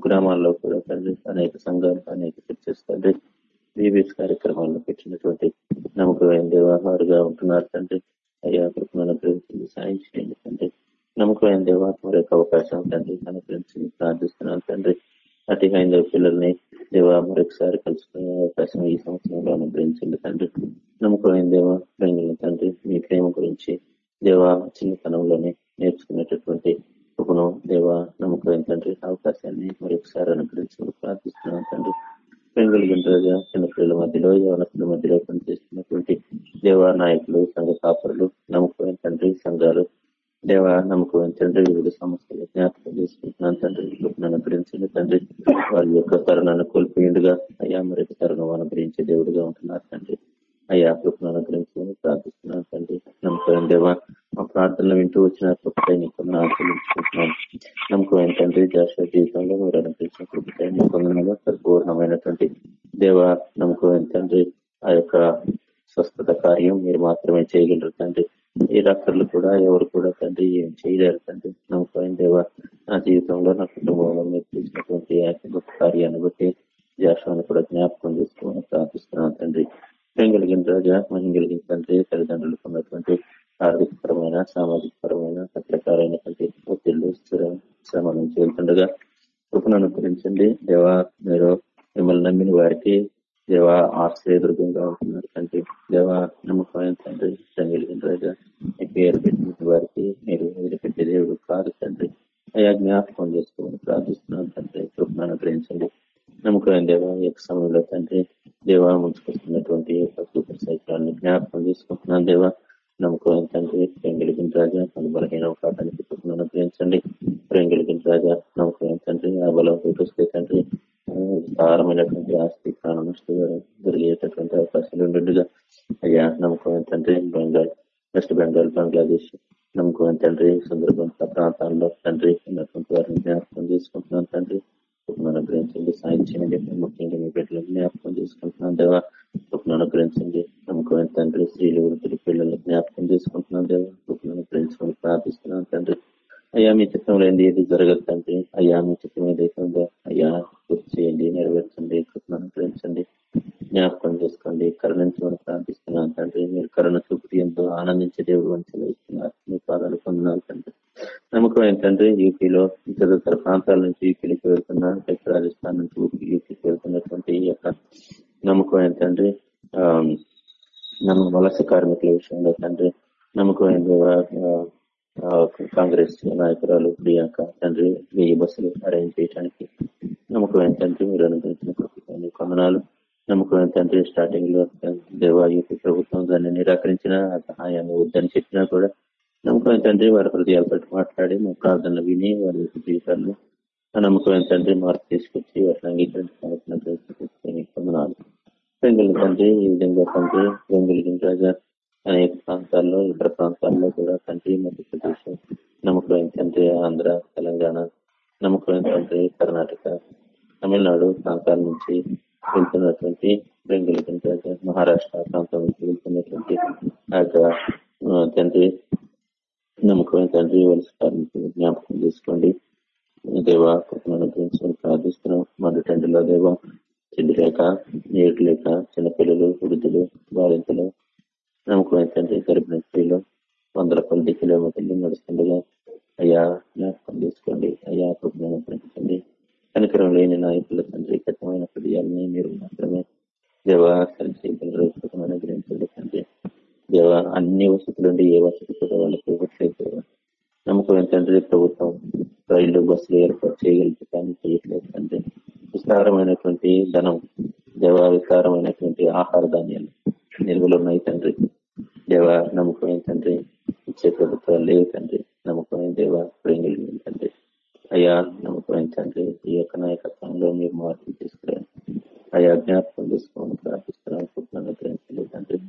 గ్రామాల్లో కూడా తండ్రి అనేక సంఘాలు అనేక చర్చస్ తండ్రి బీబీఎస్ కార్యక్రమాల్లో పెట్టినటువంటి నమ్మకమైన దేవాహారుగా ఉంటున్నారు తండ్రి. అయ్యా కృపను అనుగ్రహించింది సాయం చేయండి తండ్రి. నమ్మకమైన దేవ మరొక అవకాశం తండ్రి అనుగ్రహించింది ప్రార్థిస్తున్నాను తండ్రి. అతి హైందవ పిల్లల్ని దేవ మరొకసారి కలుసుకునే అవకాశం ఈ సంవత్సరంలో అనుగ్రహించండి తండ్రి. నమ్మకమైన దేవ ప్రేమల తండ్రి మీ ప్రేమ గురించి దేవ చిన్నతనంలోనే నేర్చుకునేటటువంటి కృపను దేవ నమ్మకం తండ్రి అవకాశాన్ని మరొకసారి అనుగ్రహించి ప్రార్థిస్తున్నాను తండ్రి. పెంగళగిన రాజా చిన్నపిల్లల మధ్యలో యవనస్తుల మధ్యలో పనిచేస్తున్నటువంటి దేవా నాయకులు సంఘ కాపరులు నమ్మకం తండ్రి సంఘాలు దేవ నమ్మకం తండ్రి వివిధ సమస్యలు జ్ఞాపకం చేసుకుంటున్నాను తండ్రి. కృపను అనుగ్రహించండి తండ్రి. వారి యొక్క తరుణాన్ని కోల్పోయిండుగా అయ్యా మరొక తరుణం అనుగ్రహించే దేవుడిగా ఉంటున్నారు తండ్రి. అయ్యా కృపను అనుగ్రహించమని ప్రార్థిస్తున్నాను తండ్రి. నమ్మకం దేవ మా ప్రార్థనలు వింటూ వచ్చిన కృపపై నీకు ఆచరించుకుంటున్నాను నమ్మకమైన తండ్రి జాషువ జీవితంలో మీరు అనిపించిన కృపపై నీకు వందనాలు. పరిపూర్ణమైనటువంటి దేవ నమ్మకం తండ్రి ఆ యొక్క స్వస్థత కార్యం మీరు మాత్రమే చేయగలరు తండ్రి. ఏ డాక్టర్లు కూడా ఎవరు కూడా తండ్రి ఏం చేయలేరు తండ్రి. నమ్మకం దేవ నా జీవితంలో నా కుటుంబంలో మీరు చేసినటువంటి ఆ గొప్ప కార్యాన్ని బట్టి జాషువాన్ని కూడా జ్ఞాపకం చేసుకోమని ప్రార్థిస్తున్నాను తండ్రి. కలిగిన రాజా మహిళ కలిగిన తండ్రి తల్లిదండ్రులకు ఉన్నటువంటి ఆర్థిక పరమైన సామాజిక పరమైన రకరకాలైనటువంటి ఒత్తిళ్ళు స్థిర శ్రమ నుంచి వెళ్తుండగా కృపను అనుకరించండి దేవా మీరు మిమ్మల్ని నమ్మిన వారికి దేవా ఆశ్రయదుర్గంగా ఉంటున్నారు తండ్రి దేవా నమ్మకమైన తండ్రి కలిగిన రాజా మీ పేరు పెట్టిన వారికి మీరు వదిలిపెట్టే దేవుడు కాదు తండ్రి. అయ్యా జ్ఞాపకం చేసుకోమని ప్రార్థిస్తున్నాను తండ్రి. కృపను అనుగ్రహించండి. నమ్మకమైన దేవా ఈ యొక్క సమయంలో తండ్రి దేవా ముంచుకొస్తున్నటువంటి యొక్క సూపర్ సైకిల్ జ్ఞాపకం చేసుకుంటున్నాను దేవా. నమ్మకం తండ్రి ప్రేమ కలిగిన రాజా మన బలహీన కాటానికి కృపను ప్రేమ కలిగిన రాజా నమ్మకం తండ్రి ఆ బలం చూపిస్తే తండ్రి విస్తారమైనటువంటి ఆస్తి ప్రాణ నష్టం దొరికేటటువంటి అవకాశాలు ఉండగా అయ్యా నమ్మకం తండ్రి. బెంగాల్ వెస్ట్ బెంగాల్ బంగ్లాదేశ్. నమ్మకం తండ్రి. సుందరబంధ ప్రాంతాల్లో తండ్రి ఉన్నటువంటి వారిని జ్ఞాపకం చేసుకుంటున్నాను తండ్రి. కృపను అనుగ్రహించండి సాయం చేయండి. ముఖ్యంగా మీ బిడ్డలను జ్ఞాపకం చేసుకుంటున్నాను దేవా. కృపను అనుగ్రహించండి. నమ్మకమైన తండ్రి స్త్రీలు వృద్ధులు పిల్లలు జ్ఞాపకం చేసుకుంటున్నాను దేవా. కృపను అనుగ్రహించమని ప్రార్థిస్తున్నాను తండ్రి. అయ్యా మీ చిత్రంలో ఏంది? ఏది జరగదు తండ్రి. అయ్యా మీ చిత్రం ఏదైతుందో అయ్యా గుర్తు చేయండి నెరవేర్చండి కృపను అనుగ్రహించండి. జ్ఞాపకం చేసుకోండి కరుణించమని ప్రార్థిస్తున్నాను తండ్రి. మీరు కరుణ చూపుతూ ఎంతో ఆనందించే దేవుడు అని చెల్లిస్తున్నారు. మీ పాదాలు పొందినారు తండ్రి. నమ్మకం ఏంటంటే యూపీలో ఇతర ప్రాంతాల నుంచి యూపీకి వెళ్తున్న రాజస్థాన్ నుంచి యూపీకి వెళ్తున్నటువంటి ఈ యొక్క నమ్మకం ఏంటంటే ఆ, నమ్మ వలస కార్మికుల విషయంలో తండ్రి నమ్మకం కాంగ్రెస్ నాయకురాలు ప్రియాంక తండ్రి వెయ్యి బస్సులు అరేంజ్ చేయడానికి నమ్మకం ఏంటంటే మీరు అనుగ్రహించిన ప్రభుత్వాన్ని కొందనాలు. నమ్మకం ఏంటంటే స్టార్టింగ్లో దేవా ప్రభుత్వం దాన్ని నిరాకరించిన సహాయాన్ని వద్దని చెప్పినా కూడా నమ్మకం ఏంటంటే వారి హృదయాలు బట్టి మాట్లాడి మా ప్రార్థనలు విని వారి జీవితాల్లో ఆ నమ్మకం ఏంటంటే మార్పు తీసుకొచ్చి వాటిని అంగీకరించాల్సిన పొందనాలు బెంగళూరు తండ్రి ఈ విధంగా తండ్రి బెంగళూరు రాజా అనేక ప్రాంతాల్లో ఇతర ప్రాంతాల్లో కూడా తండ్రి మధ్యప్రదేశ్ నమ్మకమైన తండ్రి ఆంధ్ర తెలంగాణ నమ్మకమైన తండ్రి కర్ణాటక తమిళనాడు ప్రాంతాల నుంచి వెళ్తున్నటువంటి బెంగళూరు రాజా మహారాష్ట్ర ప్రాంతం నుంచి వెళ్తున్నటువంటి ఆ తండ్రి నమ్మకమైన తండ్రి వలస కార్మికులు జ్ఞాపకం చేసుకోండి. దేవ కృపను గురించి ప్రార్థిస్తున్నాం. మన టెంట్లో తిండి లేక నీరు లేక చిన్నపిల్లలు వృద్ధులు బాలింతలు నమ్మకం తండ్రి గర్భిణీ స్త్రీలు వందల కొద్ది కిలోమీటర్లు నడుస్తుండగా అయ్యా జ్ఞాపకం తీసుకోండి అయ్యా కృపను ప్రేమించండి కనికరం లేని నాయకుల తండ్రి కఠినమైన హృదయాలని మీరు మాత్రమే దేవ సరిచేయగలరు గ్రహించండి తండ్రి. దేవ అన్ని వసతులుండి ఏ వసతి కూడా వాళ్ళకి ఇవ్వట్లేదు. నమ్మకం తండ్రి ప్రభుత్వం రైళ్ళు బస్సులు ఏర్పాటు చేయగలిగితే కానీ చేయట్లేదు తండ్రి విస్తారమైనటువంటి ధనం దేవాధికారమైనటువంటి ఆహార ధాన్యాలు నిల్వలు ఉన్నాయి తండ్రి దేవ నమ్మకం తండ్రి ఇచ్చే ప్రభుత్వాలు లేవు తండ్రి నమ్మకం దేవ ప్రేంగులు తండ్రి అయ్యా నమ్మకం తండ్రి ఈ యొక్క నాయకత్వంలో మీరు మార్పులు తీసుకురాను అయ్యా జ్ఞాపకం తీసుకోమని ప్రార్థిస్తున్నాను కుటుంబాన్ని గ్రహించలేదు తండ్రి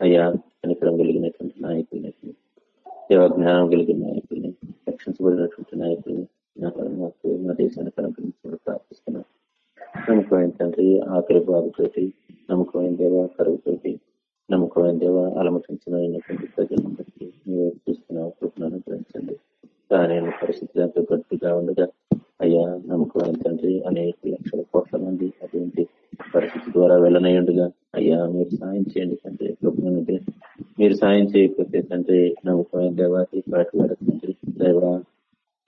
అయ్యా కనికరం కలిగినటువంటి నాయకుల్ని దేవ జ్ఞానం కలిగిన నాయకుల్ని రక్షించబడినటువంటి నాయకుల్ని నాకు నా దేశాన్ని కనుకరించమని ప్రార్థిస్తున్నాను నమ్మకమైన తండ్రి ఆఖరి బాబుతోటి నమ్మకమైన దేవ కరువుతోటి నమ్మకమైన దేవ అలమటించినటువంటి ప్రజలను బట్టి మీరు చూస్తున్న కృపణను గ్రహించండి కానీ పరిస్థితులు ఎంతో గట్టిగా ఉండగా అయ్యా నమ్మకమైన తండ్రి అనేక లక్షల కోట్ల మంది అటువంటి పరిస్థితి ద్వారా వెళ్ళనయ్యుండగా అయ్యా మీరు సాయం చేయండి తండ్రి కృపణను మీరు సాయం చేయకపోతే తండ్రి నమ్మకమైన దేవాకి పాటి తండ్రి దైవ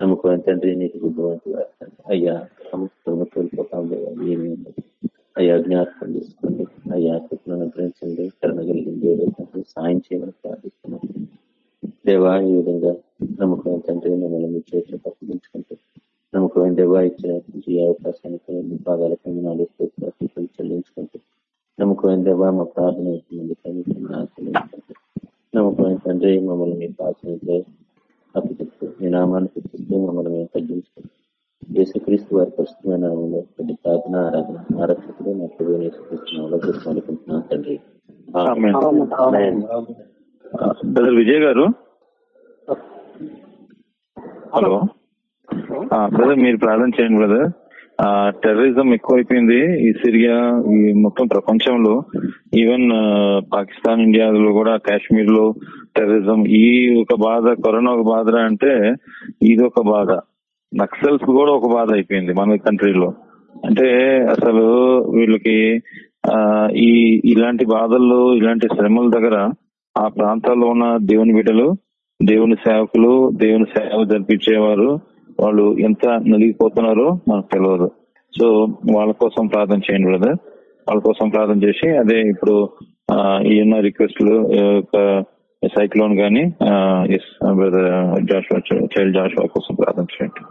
నమ్మకమైన తండ్రి నీకు బుద్ధివంతి తండ్రి అయ్యా సమస్తం కోల్పోతాం దేవా ఏమి ఉండదు అయ్యా జ్ఞాపకం తీసుకోండి అయ్యా కృపణను గ్రహించండి కరుణ కలిగింది తండ్రి సాయం చేయమని ప్రార్థిస్తున్నాం దేవా ఈ విధంగా నమ్మకమైన తండ్రి మిమ్మల్ని మీ చేతిలో పప్పుకుంచుకుంటూ నమ్మకమైన దేవా ఇచ్చినటువంటి ఈ అవకాశానికి మీ పాదాలకు నాలుగు స్థితులు చెల్లించుకుంటూ నమ్మకమైన దేవా మా ప్రార్థన నమ్మకమైన తండ్రి మమ్మల్ని మీ ప్రార్థనలో అప్పచెప్తూ మీ నామాన్ని పుట్టిస్తూ మమ్మల్ని మేము తగ్గించుకుంటాం యేసుక్రీస్తు వారి ప్రస్తుతమైన నామంలో ప్రతి ప్రార్థన ఆరాధన ఆరక్షకుడు నా ప్రభు యేసుక్రీస్తునామలో తీసుకుంటున్నాను తండ్రి బ్రదర్ విజయ్ గారు హలో బ్రదర్ మీరు ప్రార్థన చేయండి బ్రదర్ టెర్రరిజం ఎక్కువైపోయింది ఈ సిరియా ఈ మొత్తం ప్రపంచంలో. ఈవెన్ పాకిస్తాన్ ఇండియాలో కూడా కాశ్మీర్లో టెర్రరిజం ఈ ఒక బాధ కరోనా ఒక బాధ అంటే ఇది ఒక బాధ. నక్సల్స్ కూడా ఒక బాధ అయిపోయింది మన కంట్రీలో. అంటే అసలు వీళ్ళకి ఈ ఇలాంటి బాధల్లో ఇలాంటి శ్రమల దగ్గర ఆ ప్రాంతాల్లో ఉన్న దేవుని బిడ్డలు దేవుని సేవకులు దేవుని సేవ జరిపించేవారు. వాళ్ళు ఎంత నలిగిపోతున్నారో మనకు తెలియదు సో వాళ్ళ కోసం ప్రార్థన చేయండి బ్రదర్. వాళ్ళ కోసం ప్రార్థన చేసి అదే ఇప్పుడు ఈ ఉన్న రిక్వెస్ట్లు సైక్లోన్ గానీ బ్రదర్ జాషువా చైల్డ్ జాషువా కోసం ప్రార్థన చేయండి.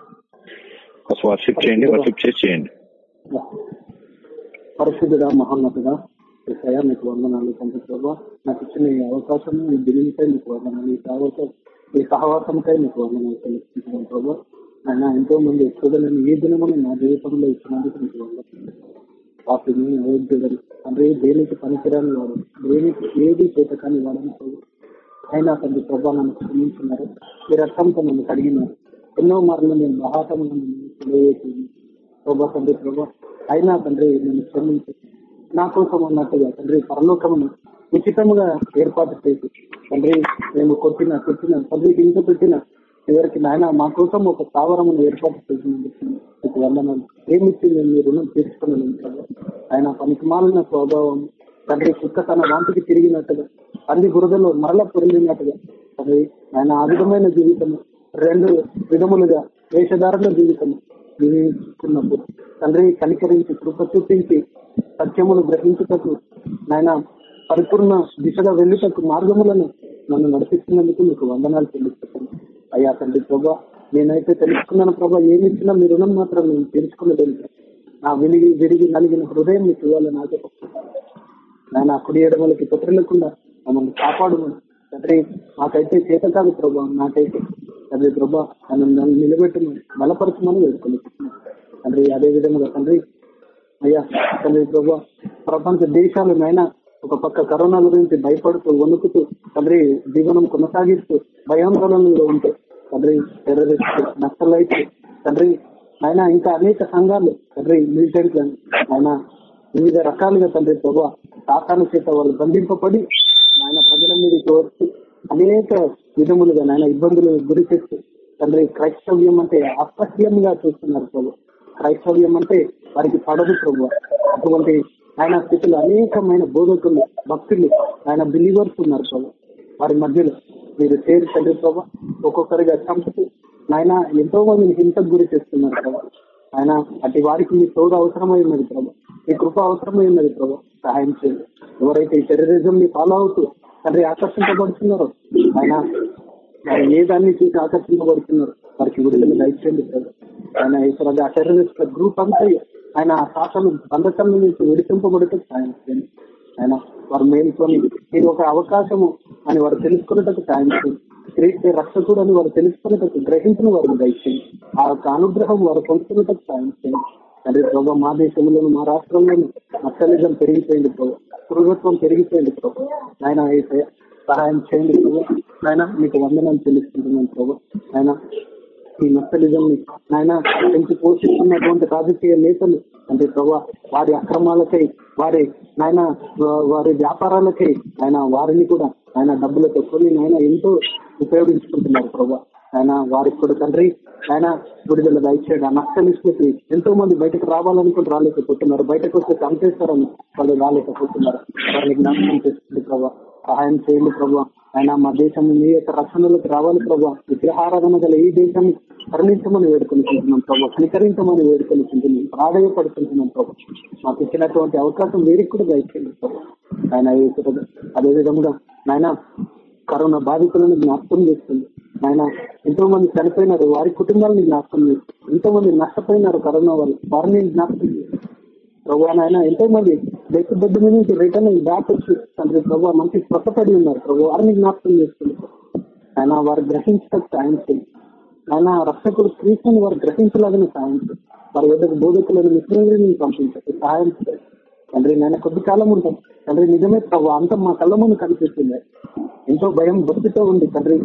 ఫస్ట్ వర్షిప్ చేయండి వర్షిప్ చేసి చేయండి. పరిశుద్ధుడా మహోన్నతుడా ఎస్ఐయా మీకు వందనాలు తండ్రి నాకు ఇచ్చిన ఈ అవకాశం ఈ దినకై మీకు వందనాలు ఈ సహవాసంపై మీకు వందనాలు తెలుసుకుంటున్నాను ప్రభావ ఆయన ఎంతో మంది చూడలేని ఏ దినమని నా జీవితంలో ఇచ్చినందుకు మీకు వందనాలు. వాటిని అయోగ్యుడని తండ్రి దేనికి పనికిరాని వాడు దేనికి ఏది చేత కానీ వాడని ప్రభు అయినా తండ్రి ప్రభా నన్ను క్షమించున్నారు ఈ రక్తంతో నన్ను కడిగినారు. ఎన్నో మార్లు నేను బహాటం ప్రభా తండ్రి ప్రభా అయినా తండ్రి నన్ను క్షమించి. నా కోసం అన్నట్టుగా తండ్రి పరలోకమును ఉచితంగా ఏర్పాటు చేసి తండ్రి మేము కొట్టిన కొట్టిన తండ్రికి ఇంత పెట్టిన చివరికి నాయన మా కోసం ఒక స్థావరమును ఏర్పాటు చేసినందుకు మీకు వందనాలు. ప్రేమించి నేను మీ రుణం తీర్చుకున్నాను ఆయన పనికి మాలిన స్వభావం తండ్రి కుక్క తన వాంతికి తిరిగినట్టుగా తల్లి బురదలో మరల పొరిగినట్టుగా అది ఆయన ఆ విధమైన జీవితం రెండు విధములుగా వేషధారణ జీవితం జీవిస్తున్నప్పుడు తండ్రి కనికరించి కృప చూపించి సత్యములు గ్రహించుటకు నాయన పరిపూర్ణ దిశగా వెళ్ళుటకు మార్గములను నన్ను నడిపిస్తున్నందుకు మీకు వందనాలు చెల్లిస్తున్నాను. అయ్యా తండ్రి ప్రభా నేనైతే తెలుసుకున్నాను ప్రభా ఏమి ఇచ్చినా మీ రుణం మాత్రం నేను తీర్చుకున్నదేమి నా వినిగి విరిగి నలిగిన హృదయం మీకు ఇవ్వాలి నాకే నాయన కుడి ఎడమలకి పుత్రులకుండా మమ్మల్ని కాపాడు తండ్రి నాకైతే చేత కాదు ప్రభా నాకైతే. తండ్రి ప్రభా నన్ను నిలబెట్టమని బలపరచమని వేడుకొని తండ్రి అదే విధంగా తండ్రి అయ్యా తండ్రి ప్రభా ప్రపంచ దేశాలు నైనా ఒక పక్క కరోనా గురించి భయపడుతూ వణుకుతూ తండ్రి జీవనం కొనసాగిస్తూ భయాందోళనలో ఉంటూ తండ్రి టెర్రరిస్ట్ నక్సలైట్ తండ్రి ఆయన ఇంకా అనేక సంఘాలు తండ్రి మిలిటెంట్ ఆయన వివిధ రకాలుగా తండ్రి ప్రభు సాతాను చేత వాళ్ళు బంధింపబడి ఆయన ప్రజల మీదకి వచ్చి అనేక విధములుగా నాయన ఇబ్బందులు గురి చేస్తూ తండ్రి క్రైస్తవ్యం అంటే అసహ్యంగా చూస్తున్నారు ప్రభు. క్రైస్తవ్యం అంటే వారికి పడదు ప్రభు. అటువంటి ఆయన స్థితిలో అనేకమైన బోధకులు భక్తులు ఆయన బిలీవర్స్ ఉన్నారు ప్రభు. వారి మధ్యలో మీరు చేరు తండ్రి ప్రభా ఒక్కొక్కరిగా చంపుతూ ఆయన ఎంతో మందిని హింసకు గురి చేస్తున్నారు ప్రభా. ఆయన అటు వారికి మీ తోడు అవసరమై ఉన్నది ప్రభా. మీ కృప అవసరమై ఉన్నది ప్రభా. సహాయం చేయండి. ఎవరైతే ఈ టెర్రరిజం ని ఫాలో అవుతూ తండ్రి ఆకర్షించబడుతున్నారో ఆయన ఏ దాన్ని చూసి ఆకర్షించబడుతున్నారు వారికి విడుదల దయచేయండి ప్రభా. ఆయన ఇక్కడ ఆ టెర్రరిస్ట్ గ్రూప్ అంతా ఆయన ఆ శాసనం బంధకం నుంచి విడిపింపబడుతూ సాయం చేయండి ఆయన వారు మేలుకొని ఇది ఒక అవకాశము అని వారు తెలుసుకున్నట్టు సాయం చేయండి క్రీస్తు రక్షకుడు అని వారు తెలుసుకున్నట్టు గ్రహించిన వారు దయచేయండి ఆ యొక్క అనుగ్రహం వారు పొందుతున్నట్టు సాయం చేయండి తండ్రి ప్రభావ మా దేశంలోను మా రాష్ట్రంలోను నక్సలిజం పెరిగిపోయింది ప్రభు. ప్రభుత్వం పెరిగిపోయింది ప్రభు. ఆయన అయితే సహాయం చేయండి ప్రభు. ఆయన మీకు వందనాలు తెలుసుకుంటున్నాను ప్రభు. ఆయన ఈ నక్సలిజం ని ఆయన పెంచి పోషిస్తున్నటువంటి రాజకీయ నేతలు అంటే ప్రభా వారి అక్రమాలకై వారి నాయన వారి వ్యాపారాలకై ఆయన వారిని కూడా ఆయన డబ్బులతో కొన్ని నాయన ఎంతో ఉపయోగించుకుంటున్నారు ప్రభా. ఆయన వారికి కూడా తండ్రి ఆయన విడుదల దయచేయడం. ఆ నక్సలిస్టులకి ఎంతో మంది బయటకు రావాలనుకుని రాలేకపోతున్నారు. బయటకు వస్తే చంపేస్తారని వాళ్ళు రాలేకపోతున్నారు. వారిని జ్ఞాపకం చేస్తుంది ప్రభావ సహాయం చేయండి ప్రభా. ఆయన మా దేశం మీ యొక్క రక్షణలోకి రావాలి ప్రభా. విగ్రహారాధన గల ఈ దేశాన్ని కరుణించమని వేడుకొనికుంటున్నాం ప్రభా. కనికరించమని వేడుకొనికుంటున్నాం ప్రాధాయపడుతుంటున్నాం ప్రభా. మాకు ఇచ్చినటువంటి అవకాశం వేరికి కూడా దయచేయండి ప్రభా. ఆయన అదే విధముగా నాయన కరోనా బాధితులను జ్ఞాపకం చేస్తుంది ఆయన ఎంతో మంది చనిపోయినారు వారి కుటుంబాలను జ్ఞాపకం చేస్తుంది ఎంతో మంది నష్టపోయినారు కరోనా వాళ్ళు వారిని జ్ఞాపకం చేస్తుంది ప్రభా నాయన ఎంతో మంది బెట్టు బెడ్ మీద నుంచి రిటర్న్ బ్యాక్ వచ్చి తండ్రి ప్రభావ మంచి స్వతపడి ఉన్నారు. ప్రభు వారిని జ్ఞాపకం చేస్తుంది ఆయన వారు గ్రహించక సాయం చేయండి ఆయన రక్షకులు క్రీస్తుని వారు గ్రహించలేదని సాయం చేయండి వారి వద్దకు బోధకులను మిత్రులను పంపించండి సహాయం చేయండి తండ్రి నేను కొద్ది కాలం ఉంటాం తండ్రి నిజమే ప్రభావ అంతా మా కళ్ళ ముందు కనిపిస్తుంది. ఎంతో భయం భక్తితో ఉంది తండ్రి.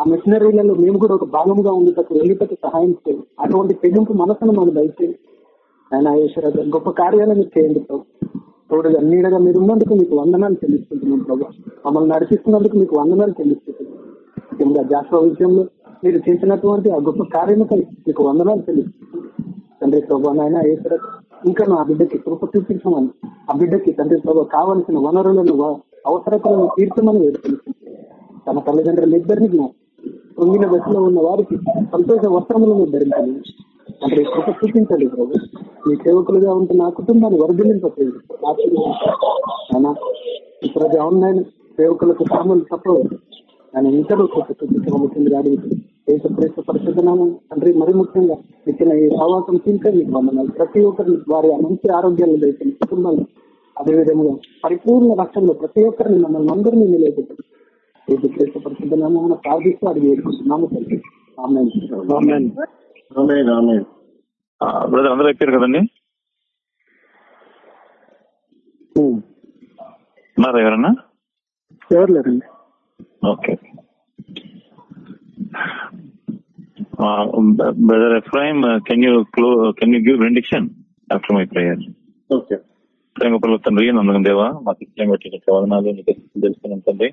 ఆ మిషనరీలలో మేము కూడా ఒక భాగంగా ఉండేటప్పుడు వెళ్ళేటట్టు సహాయం చేయండి అటువంటి తెగింపు మనసును మనం దయచేయండి ఆయన ఈశ్వర గొప్ప కార్యాలను చేయండి ప్రభు. తోడుగా నీడగా మీరు ఉన్నందుకు మీకు వందనాలు చెల్లిస్తుంటున్నాం ప్రభు. మమ్మల్ని నడిపిస్తున్నందుకు మీకు వందనాలు చెల్లిస్తుంటున్నాం ముఖ్యంగా జాస్వ విషయంలో మీరు చేసినటువంటి ఆ గొప్ప కార్యముపై మీకు వందనాలు చెల్లిస్తున్నాం తండ్రి ప్రభా నాయన ఈశ్వర ఇంకా నా బిడ్డకి కృప చూపించమని ఆ బిడ్డకి తండ్రి ప్రభు కావలసిన వనరులను అవసరతలను తీర్చమని వేడుకుంటున్నాం తన తల్లిదండ్రులు ఇద్దరిని పొంగిన దశలో ఉన్న వారికి సంతోష వస్త్రములను ధరించాలి తండ్రి కృప చూపించండి ప్రభు. మీ సేవకులుగా ఉంటున్న ఆ కుటుంబాన్ని వర్ధలింపలేదు ఆయన ఇప్పుడు ఆన్లైన్ సేవకులకు సాములు తప్ప కానీ ఇంతలో కృప చూపించగలుగుతుంది కానీ దేశ పరిశుద్ధనామం తండ్రి మరి ముఖ్యంగా ఇచ్చిన ఈ సహవాసం తింటే మీకు వందనాలు ప్రతి ఒక్కరిని వారి మంచి ఆరోగ్యాలు దయచిన కుటుంబాలు అదేవిధంగా పరిపూర్ణ రక్షణలో ప్రతి ఒక్కరిని మమ్మల్ని అందరినీ నిలబెట్టారు ఏది క్రీస్తు పరిశుద్ధ నామం ప్రార్థిస్తూ అడిగి వేడుకుంటున్నాము తండ్రి. బ్రదర్ అందరూ అయిపోయారు కదండి? ఉన్నారా ఎవరన్నా? ఎవరు లేరండి? Okay. Brother Ephraim can you క్లో can you give benediction after my prayer okay. ప్రేమ పిల్లల తండ్రి నమ్మకం దేవా మాకు ఇష్టం పెట్టిన వదనాలు నీకు తెలుసుకున్నాం తండ్రి.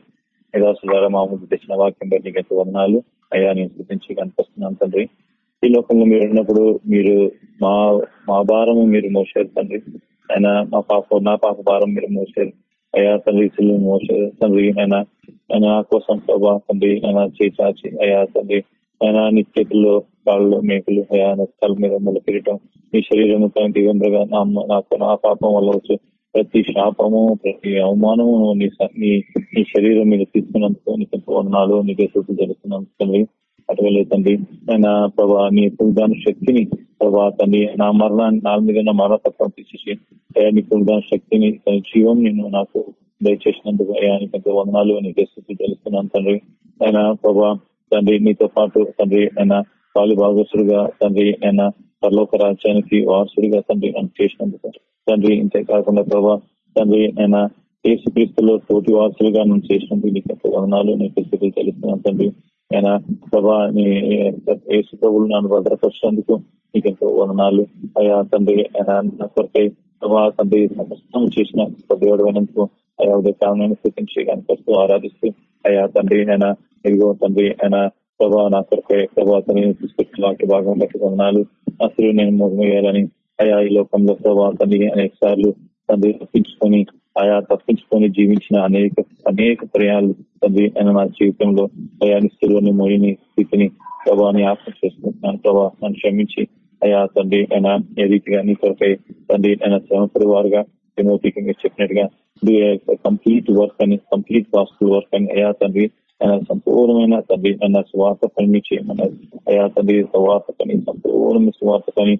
నిరాశ ద్వారా మా ముందు తెచ్చిన వాక్యం బట్టి నీకు వదనాలు. అయ్యా నేను చూపించి కనిపిస్తున్నాను తండ్రి. ఈ లోకంలో మీరు ఉన్నప్పుడు మీరు మా మా భారము మీరు మోసారు తండ్రి. ఆయన మా పాప నా పాప భారం మీరు మోసారు. అయ్యా తండ్రి సిల్లు మోసారు తండ్రి. ఆయన ఆయన నా కోసం ప్రభా తండ్రి ఆయన చేచాచి అయ్యా తండ్రి ఆయన నీ చేతుల్లో కాళ్ళు మేకులు అయా నష్టాల మీద మళ్ళీ మీ నీ శరీరం దిగంబరగా నాకు నా పాపం వల్ల వచ్చు ప్రతి శాపము ప్రతి అవమానము నీ నీ శరీరం మీద తీసుకున్నందుకు నీకు వందనాలు నీకే సూచన జరుగుతున్నాను తండ్రి. అటువలే తండ్రి ఆయన ప్రభా నీ పుల్దాన శక్తిని ప్రభా తండ్రి నా మరణాన్ని నా మీద నా మరణతత్వం తీసేసి అయ్యా నీ పుల్దాన శక్తిని జీవం నేను నాకు దయచేసినందుకు అయ్యా నీకంటే వందనాలు నీకే స్థితి తెలుస్తున్నాను తండ్రి. ఆయన ప్రభా తండ్రి నీతో పాటు తండ్రి ఆయన పాలు భాగస్తుడిగా తండ్రి ఆయన పరలోక రాజ్యానికి వారసుడిగా తండ్రి నన్ను చేసినందుకు తండ్రి ఇంతే కాకుండా ప్రభా తండ్రి ఆయన ఏసుక్రీస్తులో తోటి వారసులుగా నన్ను చేసినందుకు నీకు వందనాలు వదనాలు నీకు స్థితులు తెలుస్తున్నాను తండ్రి. ఆయన ప్రభా నీ యేసు ప్రభులు నన్ను భద్రపరిచినందుకు నీకు ఎంతో వదనాలు. అయ్యా తండ్రి ఆయన నా కొరకై ప్రభా తండ్రి సమస్తం చేసిన దేవుడు అయినందుకు అయా ఉదయ కారణాన్ని స్థితించి కనిపిస్తూ ఆరాధిస్తూ అయ్యా తండ్రి ఆయన ఇదిగో తండ్రి ఆయన ప్రభా నా కొరకై ప్రభా తండ్రి తీసుకొచ్చిన వాటి భాగం బట్టి వదనాలు. అసలు నేను మోగమయ్యాలని అయ్యా ఈ లోకంలో ప్రభా తండ్రి అనేక సార్లు తండ్రి తప్పించుకొని ఆయా తప్పించుకొని జీవించిన అనేక అనేక ప్రయాణాలు తండ్రి ఆయన నా జీవితంలో ప్రయాణిస్తున్న మోయిని స్థితిని ప్రభావాన్ని ఆత్మ చేసుకుంటున్నాను. ప్రభావ నన్ను క్షమించి. అయా తండ్రి ఆయన ఏ రీతిగా నీ కొరకై తండ్రి ఆయన శ్రమపడి వారుగా తిమోతికి మీరు చెప్పినట్టుగా కంప్లీట్ వర్క్ అని కంప్లీట్ పాసిబుల్ వర్క్ అని అయా తండ్రి ఆయన సంపూర్ణమైన తండ్రి ఆయన స్వార్థ పని చేయమన్నారు. అయా తండ్రి స్వార్థ పని సంపూర్ణమైన స్వార్థ పని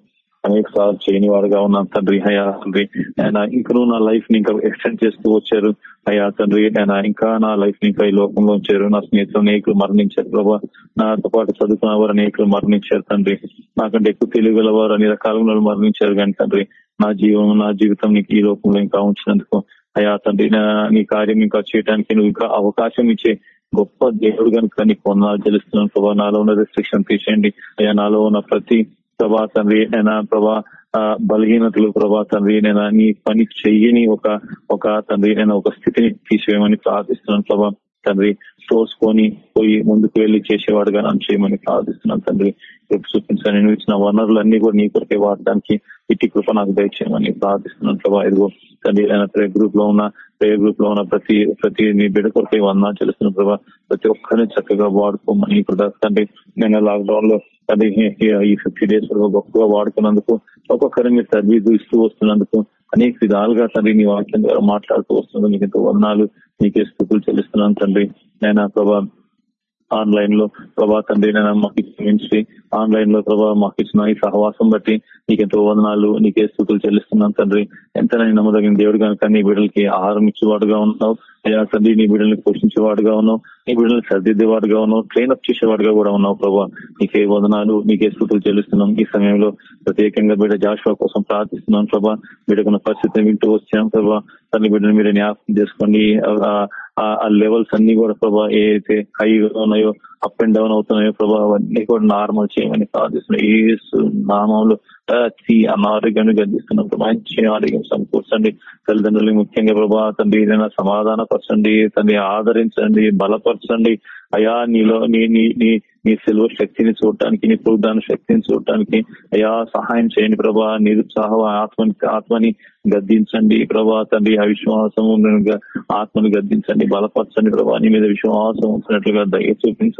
అనేక సార్లు చేయని వారుగా ఉన్నాను తండ్రి అయ్యా తండ్రి ఆయన ఇంకా నా లైఫ్ని ఇంకా ఎక్స్టెండ్ చేస్తూ వచ్చారు. అయ్యా తండ్రి ఆయన ఇంకా నా లైఫ్ని ఇంకా ఈ లోకంలో ఉంచారు. నా స్నేహితులు అనేకులు మరణించారు ప్రభా. నాతో పాటు చదువుకున్న వారు అనేకులు మరణించారు తండ్రి. నాకంటే ఎక్కువ తెలియగల వారు అన్ని రకాల మరణించారు కానీ తండ్రి నా జీవం నా జీవితం నీకు ఈ లోకంలో ఇంకా ఉంచినందుకు. అయ్యా తండ్రి నీ కార్యం ఇంకా చేయడానికి నువ్వు ఇంకా అవకాశం ఇచ్చే గొప్ప దేవుడు కనుక నీకు కొన్నాళ్ళు తెలుస్తున్నాను ప్రభా. నాలో ఉన్న రెస్ట్రిక్షన్ తీసేయండి. అయ్యా నాలో ఉన్న ప్రతి ప్రభా తండ్రి నైనా ప్రభా బలహీనతలు ప్రభా తండ్రి నేను నీ పని చెయ్యని ఒక ఒక తండ్రి నేను ఒక స్థితిని తీసివేయమని ప్రార్థిస్తున్నాను ప్రభా తండ్రి. తోసుకొని పోయి ముందుకు వెళ్ళి చేసేవాడుగా నన్ను చేయమని ప్రార్థిస్తున్నాను తండ్రి. చూపించాను నేను ఇచ్చిన వనరులన్నీ కూడా నీ కొరకే వాడడానికి ఇట్టి కృప నాకు దయచేయమని ప్రార్థిస్తున్నాను ప్రభా. ఇదిగో తండ్రి ప్రేయర్ గ్రూప్లో ఉన్న ప్రేయర్ గ్రూప్లో ఉన్న ప్రతి ప్రతి నీ బిడ్డ కొరకే వందా తెలుస్తున్న ప్రభా. ప్రతి ఒక్కరిని చక్కగా వాడుకోమని ఇప్పుడు తండ్రి నేను లాక్డౌన్లో ఈ ఫిఫ్టీ డేస్ గొప్పగా వాడుకున్నందుకు ఒక్కొక్కరి మీరు తర్వీదు ఇస్తూ వస్తున్నందుకు అనేక విధాలుగా తండ్రి నీ వాక్యం ద్వారా మాట్లాడుతూ వస్తున్నందుకు నీకు ఎంతో వర్ణాలు నీకే స్థుతులు చెల్లిస్తున్నాను తండ్రి. నేను ప్రభా ఆన్లైన్లో ప్రభా తండ్రి మాకు ఇచ్చిన ఆన్లైన్లో ప్రభావ మాకు ఇచ్చిన ఈ సహవాసం బట్టి నీకు ఎంతో వందనాలు నీకే స్థుతులు చెల్లిస్తున్నాను తండ్రి. ఎంత నమ్మదగిన దేవుడు కనుక నీ బిడ్డలకి ఆహారం ఇచ్చేవాడుగా ఉన్నావు. అయ్యా తండ్రి నీ బిడ్డల్ని పోషించేవాడుగా ఉన్నావు. నీ బిడ్డల్ని సర్దిద్దేవాడుగా ఉన్నావు. ట్రైన్ అప్ చేసేవాడుగా కూడా ఉన్నావు ప్రభావ నీకే వందనాలు నీకే స్థుతులు చెల్లిస్తున్నాం. ఈ సమయంలో ప్రత్యేకంగా బిడ్డ జాషువా కోసం ప్రార్థిస్తున్నాం ప్రభా. బిడ్డకున్న పరిస్థితిని వింటూ వచ్చాం ప్రభా. తల్లి బిడ్డను మీరు జ్ఞాపకం చేసుకోండి. ఆ లెవెల్స్ అన్ని కూడా ప్రభా ఏ అయితే హైగా ఉన్నాయో అప్ అండ్ డౌన్ అవుతున్నాయో ప్రభా అవన్నీ కూడా నార్మల్ చేయమని ప్రార్థిస్తున్నాయి ఏసు నామంలో ప్రతి అనారోగ్యాన్ని గర్దిస్తున్నాం మంచి ఆరోగ్యం సమకూర్చండి. తల్లిదండ్రులు ముఖ్యంగా ప్రభా తండ్రి ఏదైనా సమాధాన పరచండి తండ్రి ఆదరించండి బలపరచండి. అయా నీలో నీ నీ నీ నీ సెలవు శక్తిని చూడటానికి నీ పురుదాన శక్తిని చూడటానికి అయా సహాయం చేయండి ప్రభా. నిరుత్సాహ ఆత్మని ఆత్మని గద్దించండి ప్రభా. తండ్రి అవిశ్వాసము ఆత్మని గద్దించండి బలపరచండి ప్రభా. నీ మీద విశ్వాసం ఉంచినట్లుగా దయ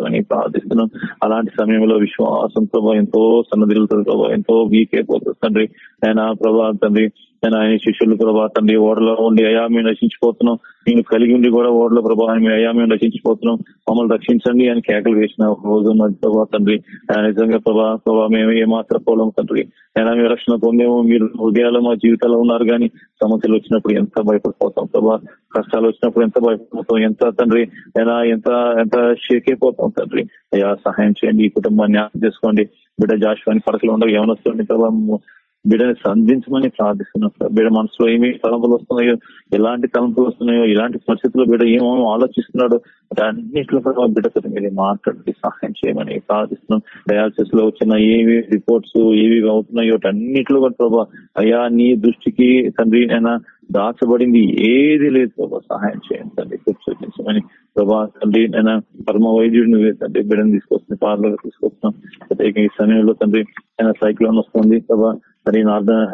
అని ప్రార్థిస్తున్నాం. అలాంటి సమయంలో విశ్వాసం ప్రభా ఎంతో సన్నదిలుతుంది ఎంతో వీక్ అయిపోతుంది తండ్రి ఆయన ప్రభా తండ్రి నేను ఆయన శిష్యులు ప్రభా తండ్రి ఓడలో ఉండి అయా మేము నశించిపోతున్నాం నేను కలిగి ఉండి కూడా ఓడలో ప్రభా అయా మేము నశించిపోతున్నాం మమ్మల్ని రక్షించండి అని కేకలు వేసిన ఒక రోజు ప్రభా తండ్రి. నిజంగా ప్రభా ప్రభా మేము ఏమాత్రం పోలేము తండ్రి. అయినా మీ రక్షణ పొందేమో. మీరు హృదయాలు మా జీవితాల్లో ఉన్నారు కానీ సమస్యలు వచ్చినప్పుడు ఎంత భయపడిపోతాం ప్రభా? కష్టాలు వచ్చినప్పుడు ఎంత భయపడిపోతాం? ఎంత తండ్రి? అయినా ఎంత ఎంత షేక్ అయిపోతాం తండ్రి. అయ్యా సహాయం చేయండి. ఈ కుటుంబాన్ని చేసుకోండి. బిడ్డ జాషువాని పడకలు ఉండవు ఏమైనా వస్తుంది ప్రభా? బిడ్డని సంధించమని ప్రార్థిస్తున్నాం సార్. బిడ్డ మనసులో ఏమి తలంపులు వస్తున్నాయో ఎలాంటి తలంపులు వస్తున్నాయో ఇలాంటి పరిస్థితుల్లో బిడ్డ ఏమో ఆలోచిస్తున్నాడు అన్నింటిలో కూడా బిడ్డతో మీరు మాట్లాడి సహాయం చేయమని ప్రార్థిస్తున్నాం. డయాలసిస్లో వచ్చిన ఏవి రిపోర్ట్స్ ఏవి అవుతున్నాయో అన్నింటిలో కూడా ప్రభా అయ్యా నీ దృష్టికి తండ్రి అయినా దాచబడింది. ఏది లేదు ప్రభా సహాయం చేయండి తండ్రి చూపించమని ప్రభా తండ్రి నేను పరమ వైద్యుడు నువ్వే తండ్రి బిడ్డను తీసుకొస్తుంది పార్లర్ తీసుకొస్తున్నాం ప్రత్యేక ఈ సమయంలో తండ్రి ఆయన సైక్లోన్ వస్తుంది ప్రభా మరి నార్థన్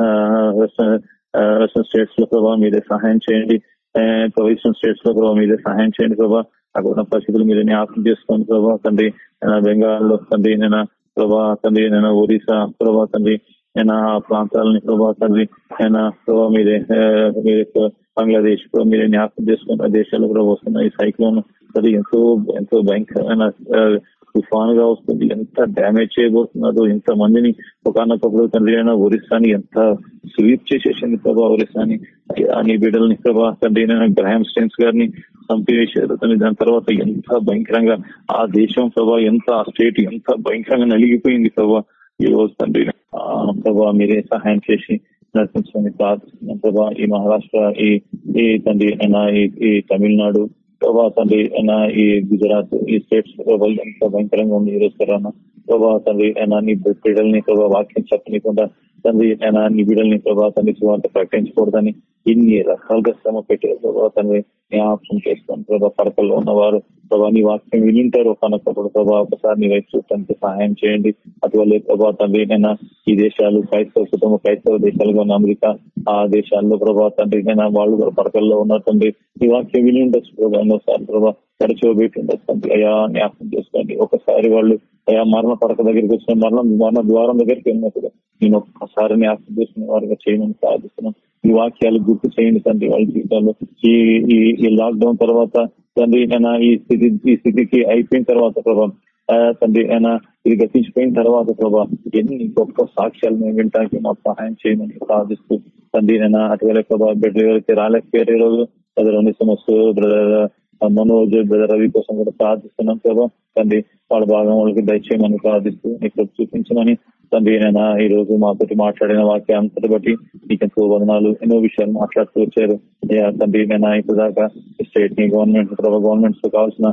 వెస్టర్న్ స్టేట్స్లో ప్రభావ మీరే సహాయం చేయండి. ప్రొవిజన్ స్టేట్స్లో ప్రభావ మీరే సహాయం చేయండి ప్రభా. అక్కడ ఉన్న పరిస్థితులు మీరు జ్ఞాపకం చేసుకోండి ప్రభా తండ్రి. బెంగాల్లో తండ్రి నేను ప్రభా తండ్రి నేను ఒరిస్సా ప్రభా తండ్రి. ఆయన ఆ ప్రాంతాలని ప్రభా తండ్రి ప్రభావ మీరే మీరు బంగ్లాదేశ్ కూడా మీరే జ్ఞాపకం చేసుకున్న దేశాలు కూడా వస్తున్న ఈ సైక్లోన్ అది ఎంతో ఎంతో భయంకరమైన తుఫాన్గా వస్తుంది ఎంత డ్యామేజ్ చేయబోతున్నారు ఎంత మందిని ఒకనొకప్పుడు తండ్రి అయినా ఒరిస్సాని ఎంత స్వీప్ చేసేసింది ప్రభా ఒరిస్సాని. నీ బిడ్డలని ప్రభా తండ్రి అయినా గ్రహాం స్టెన్స్ గారిని చంపివేశారు దాని తర్వాత ఎంత భయంకరంగా ఆ దేశం ప్రభా ఎంత ఆ స్టేట్ ఎంత భయంకరంగా నలిగిపోయింది ప్రభా. ఈ రోజు తండ్రి ప్రభా మీరే సహాయం చేసి నడిపించమని ప్రార్థిస్తున్నాం. ప్రభా ఈ మహారాష్ట్ర ఈ ఈ తండ్రి అయినా ఈ తమిళనాడు ప్రభా తండ్రి అయినా ఈ గుజరాత్ ఈ స్టేట్స్ ప్రభావ ఎంత భయంకరంగా ఉంది ఈ రోజు కరోనా. ప్రభా తండ్రి అయినా నీ బిడ్డల్ని ప్రభావ వాక్యం చెప్పనీకుండా తండ్రి అయినా నీ బిడ్డల్ని ప్రభావ తండ్రి సువార్త ప్రకటించకూడదని ఇన్ని రకాలుగా శ్రమ పెట్టారు ప్రభావ తండ్రి జ్ఞాపకం చేసుకోండి ప్రభా పరకల్లో ఉన్నవారు ప్రభా నీ వాక్యం వినింటారు. కనుకప్పుడు ప్రభా ఒకసారి నీ వైపు చూడటానికి సహాయం చేయండి. అటువల్లే ప్రభా తండ్రి నేను ఈ దేశాలు క్రైస్తవ కుటుంబ క్రైస్తవ దేశాలుగా ఉన్న అమెరికా ఆ దేశాల్లో ప్రభా తండ్రి నేను వాళ్ళు కూడా పరకల్లో ఉన్నట్టుంది నీ వాక్యం విని ఉండొచ్చు ప్రభా. ఎన్నోసారి ప్రభా తరచుబెట్టి ఉండొచ్చు తండ్రి అయా జ్ఞాపకం చేసుకోండి. ఒకసారి వాళ్ళు అయా మరణ పడక దగ్గరికి వచ్చిన మరణం మరణ ద్వారం దగ్గరికి వెళ్ళినప్పుడు నేను ఒక్కసారి జ్ఞాపకం చేసుకునే వారిగా చేయమని సాధిస్తున్నాను ఈ వాక్యాలు గుర్తు చేయండి తండ్రి వాళ్ళ జీవితాల్లో ఈ ఈ లాక్డౌన్ తర్వాత తండ్రి ఆయన ఈ స్థితి ఈ స్థితికి అయిపోయిన తర్వాత ప్రభా ఆ, తండ్రి ఆయన ఇది గతించిపోయిన తర్వాత ప్రభా ఎన్ని గొప్ప సాక్ష్యాలు మేము వినటానికి మాకు సహాయం చేయమని ప్రార్థిస్తూ తండ్రి నేను అటువైపు ప్రభా బిడ్డలు ఎవరైతే రాలేకపోయారు ఈ రోజు బ్రదర్ సమస్యలు బ్రదర్ మనోజ్ బ్రదర్ రవి కోసం కూడా ప్రార్థిస్తున్నాం. ప్రభా తండ్రి వాళ్ళ భాగం వాళ్ళకి దయచేయమని ప్రార్థిస్తూ నీకు చూపించమని తండ్రి నేను ఈ రోజు మాతోటి మాట్లాడిన వాక్యాంతటి బట్టి నీకు ఎంతో వదనాలు ఎన్నో విషయాలు మాట్లాడుతూ వచ్చారు. తండ్రి నేను ఇప్పుడు దాకా స్టేట్ని గవర్నమెంట్ ప్రభా గవర్నమెంట్స్తో కావాల్సిన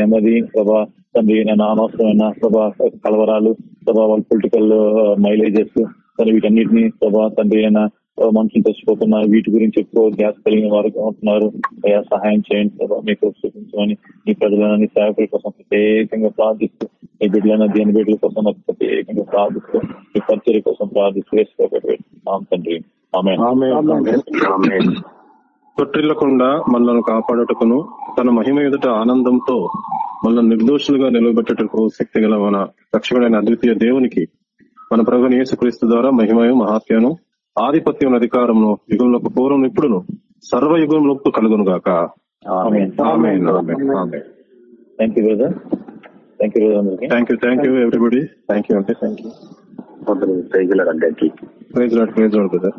నెమ్మది ప్రభా తండ్రి నేను అనవసరమైన ప్రభా కలవరాలు ప్రభా వాళ్ళ పొలిటికల్ మైలేజెస్ తను వీటన్నిటిని ప్రభా తండ్రి అయినా మనుషులు తెచ్చిపోతున్నారు వీటి గురించి ఎక్కువ ధ్యాస కలిగిన వారు ఉంటున్నారు. అయ్యా సహాయం చేయండి ప్రభా మీకు చూపించమని ఈ ప్రజలని సేవకుల కోసం ప్రత్యేకంగా ప్రార్థిస్తూ ఈ బిడ్డలైన దేని బిడ్డల కోసం ప్రత్యేకంగా ప్రార్థిస్తూ ఈ పరిచర్య కోసం ప్రార్థిస్తూ వేసుకోబెట్టాం తండ్రి. ఆమె తొట్టిల్లకుండా మనల్ని కాపాడుటకును తన మహిమ ఎదుట ఆనందంతో మనల్ని నిర్దోషులుగా నిలబెట్టుటకు శక్తి గల మన రక్షకుడైన అద్వితీయ దేవునికి మన ప్రభుని యేసుక్రీస్తు ద్వారా మహిమయు మహాత్యను ఆధిపత్యం అధికారమును యుగంలోకి పూర్వం ఇప్పుడును సర్వ యుగంలోకి కలుగును గాక. Thank you brother thank you thank you thank you everybody thank you అంటే థ్యాంక్ యూ అందరూ అందరికీ praise Lord praise Lord brother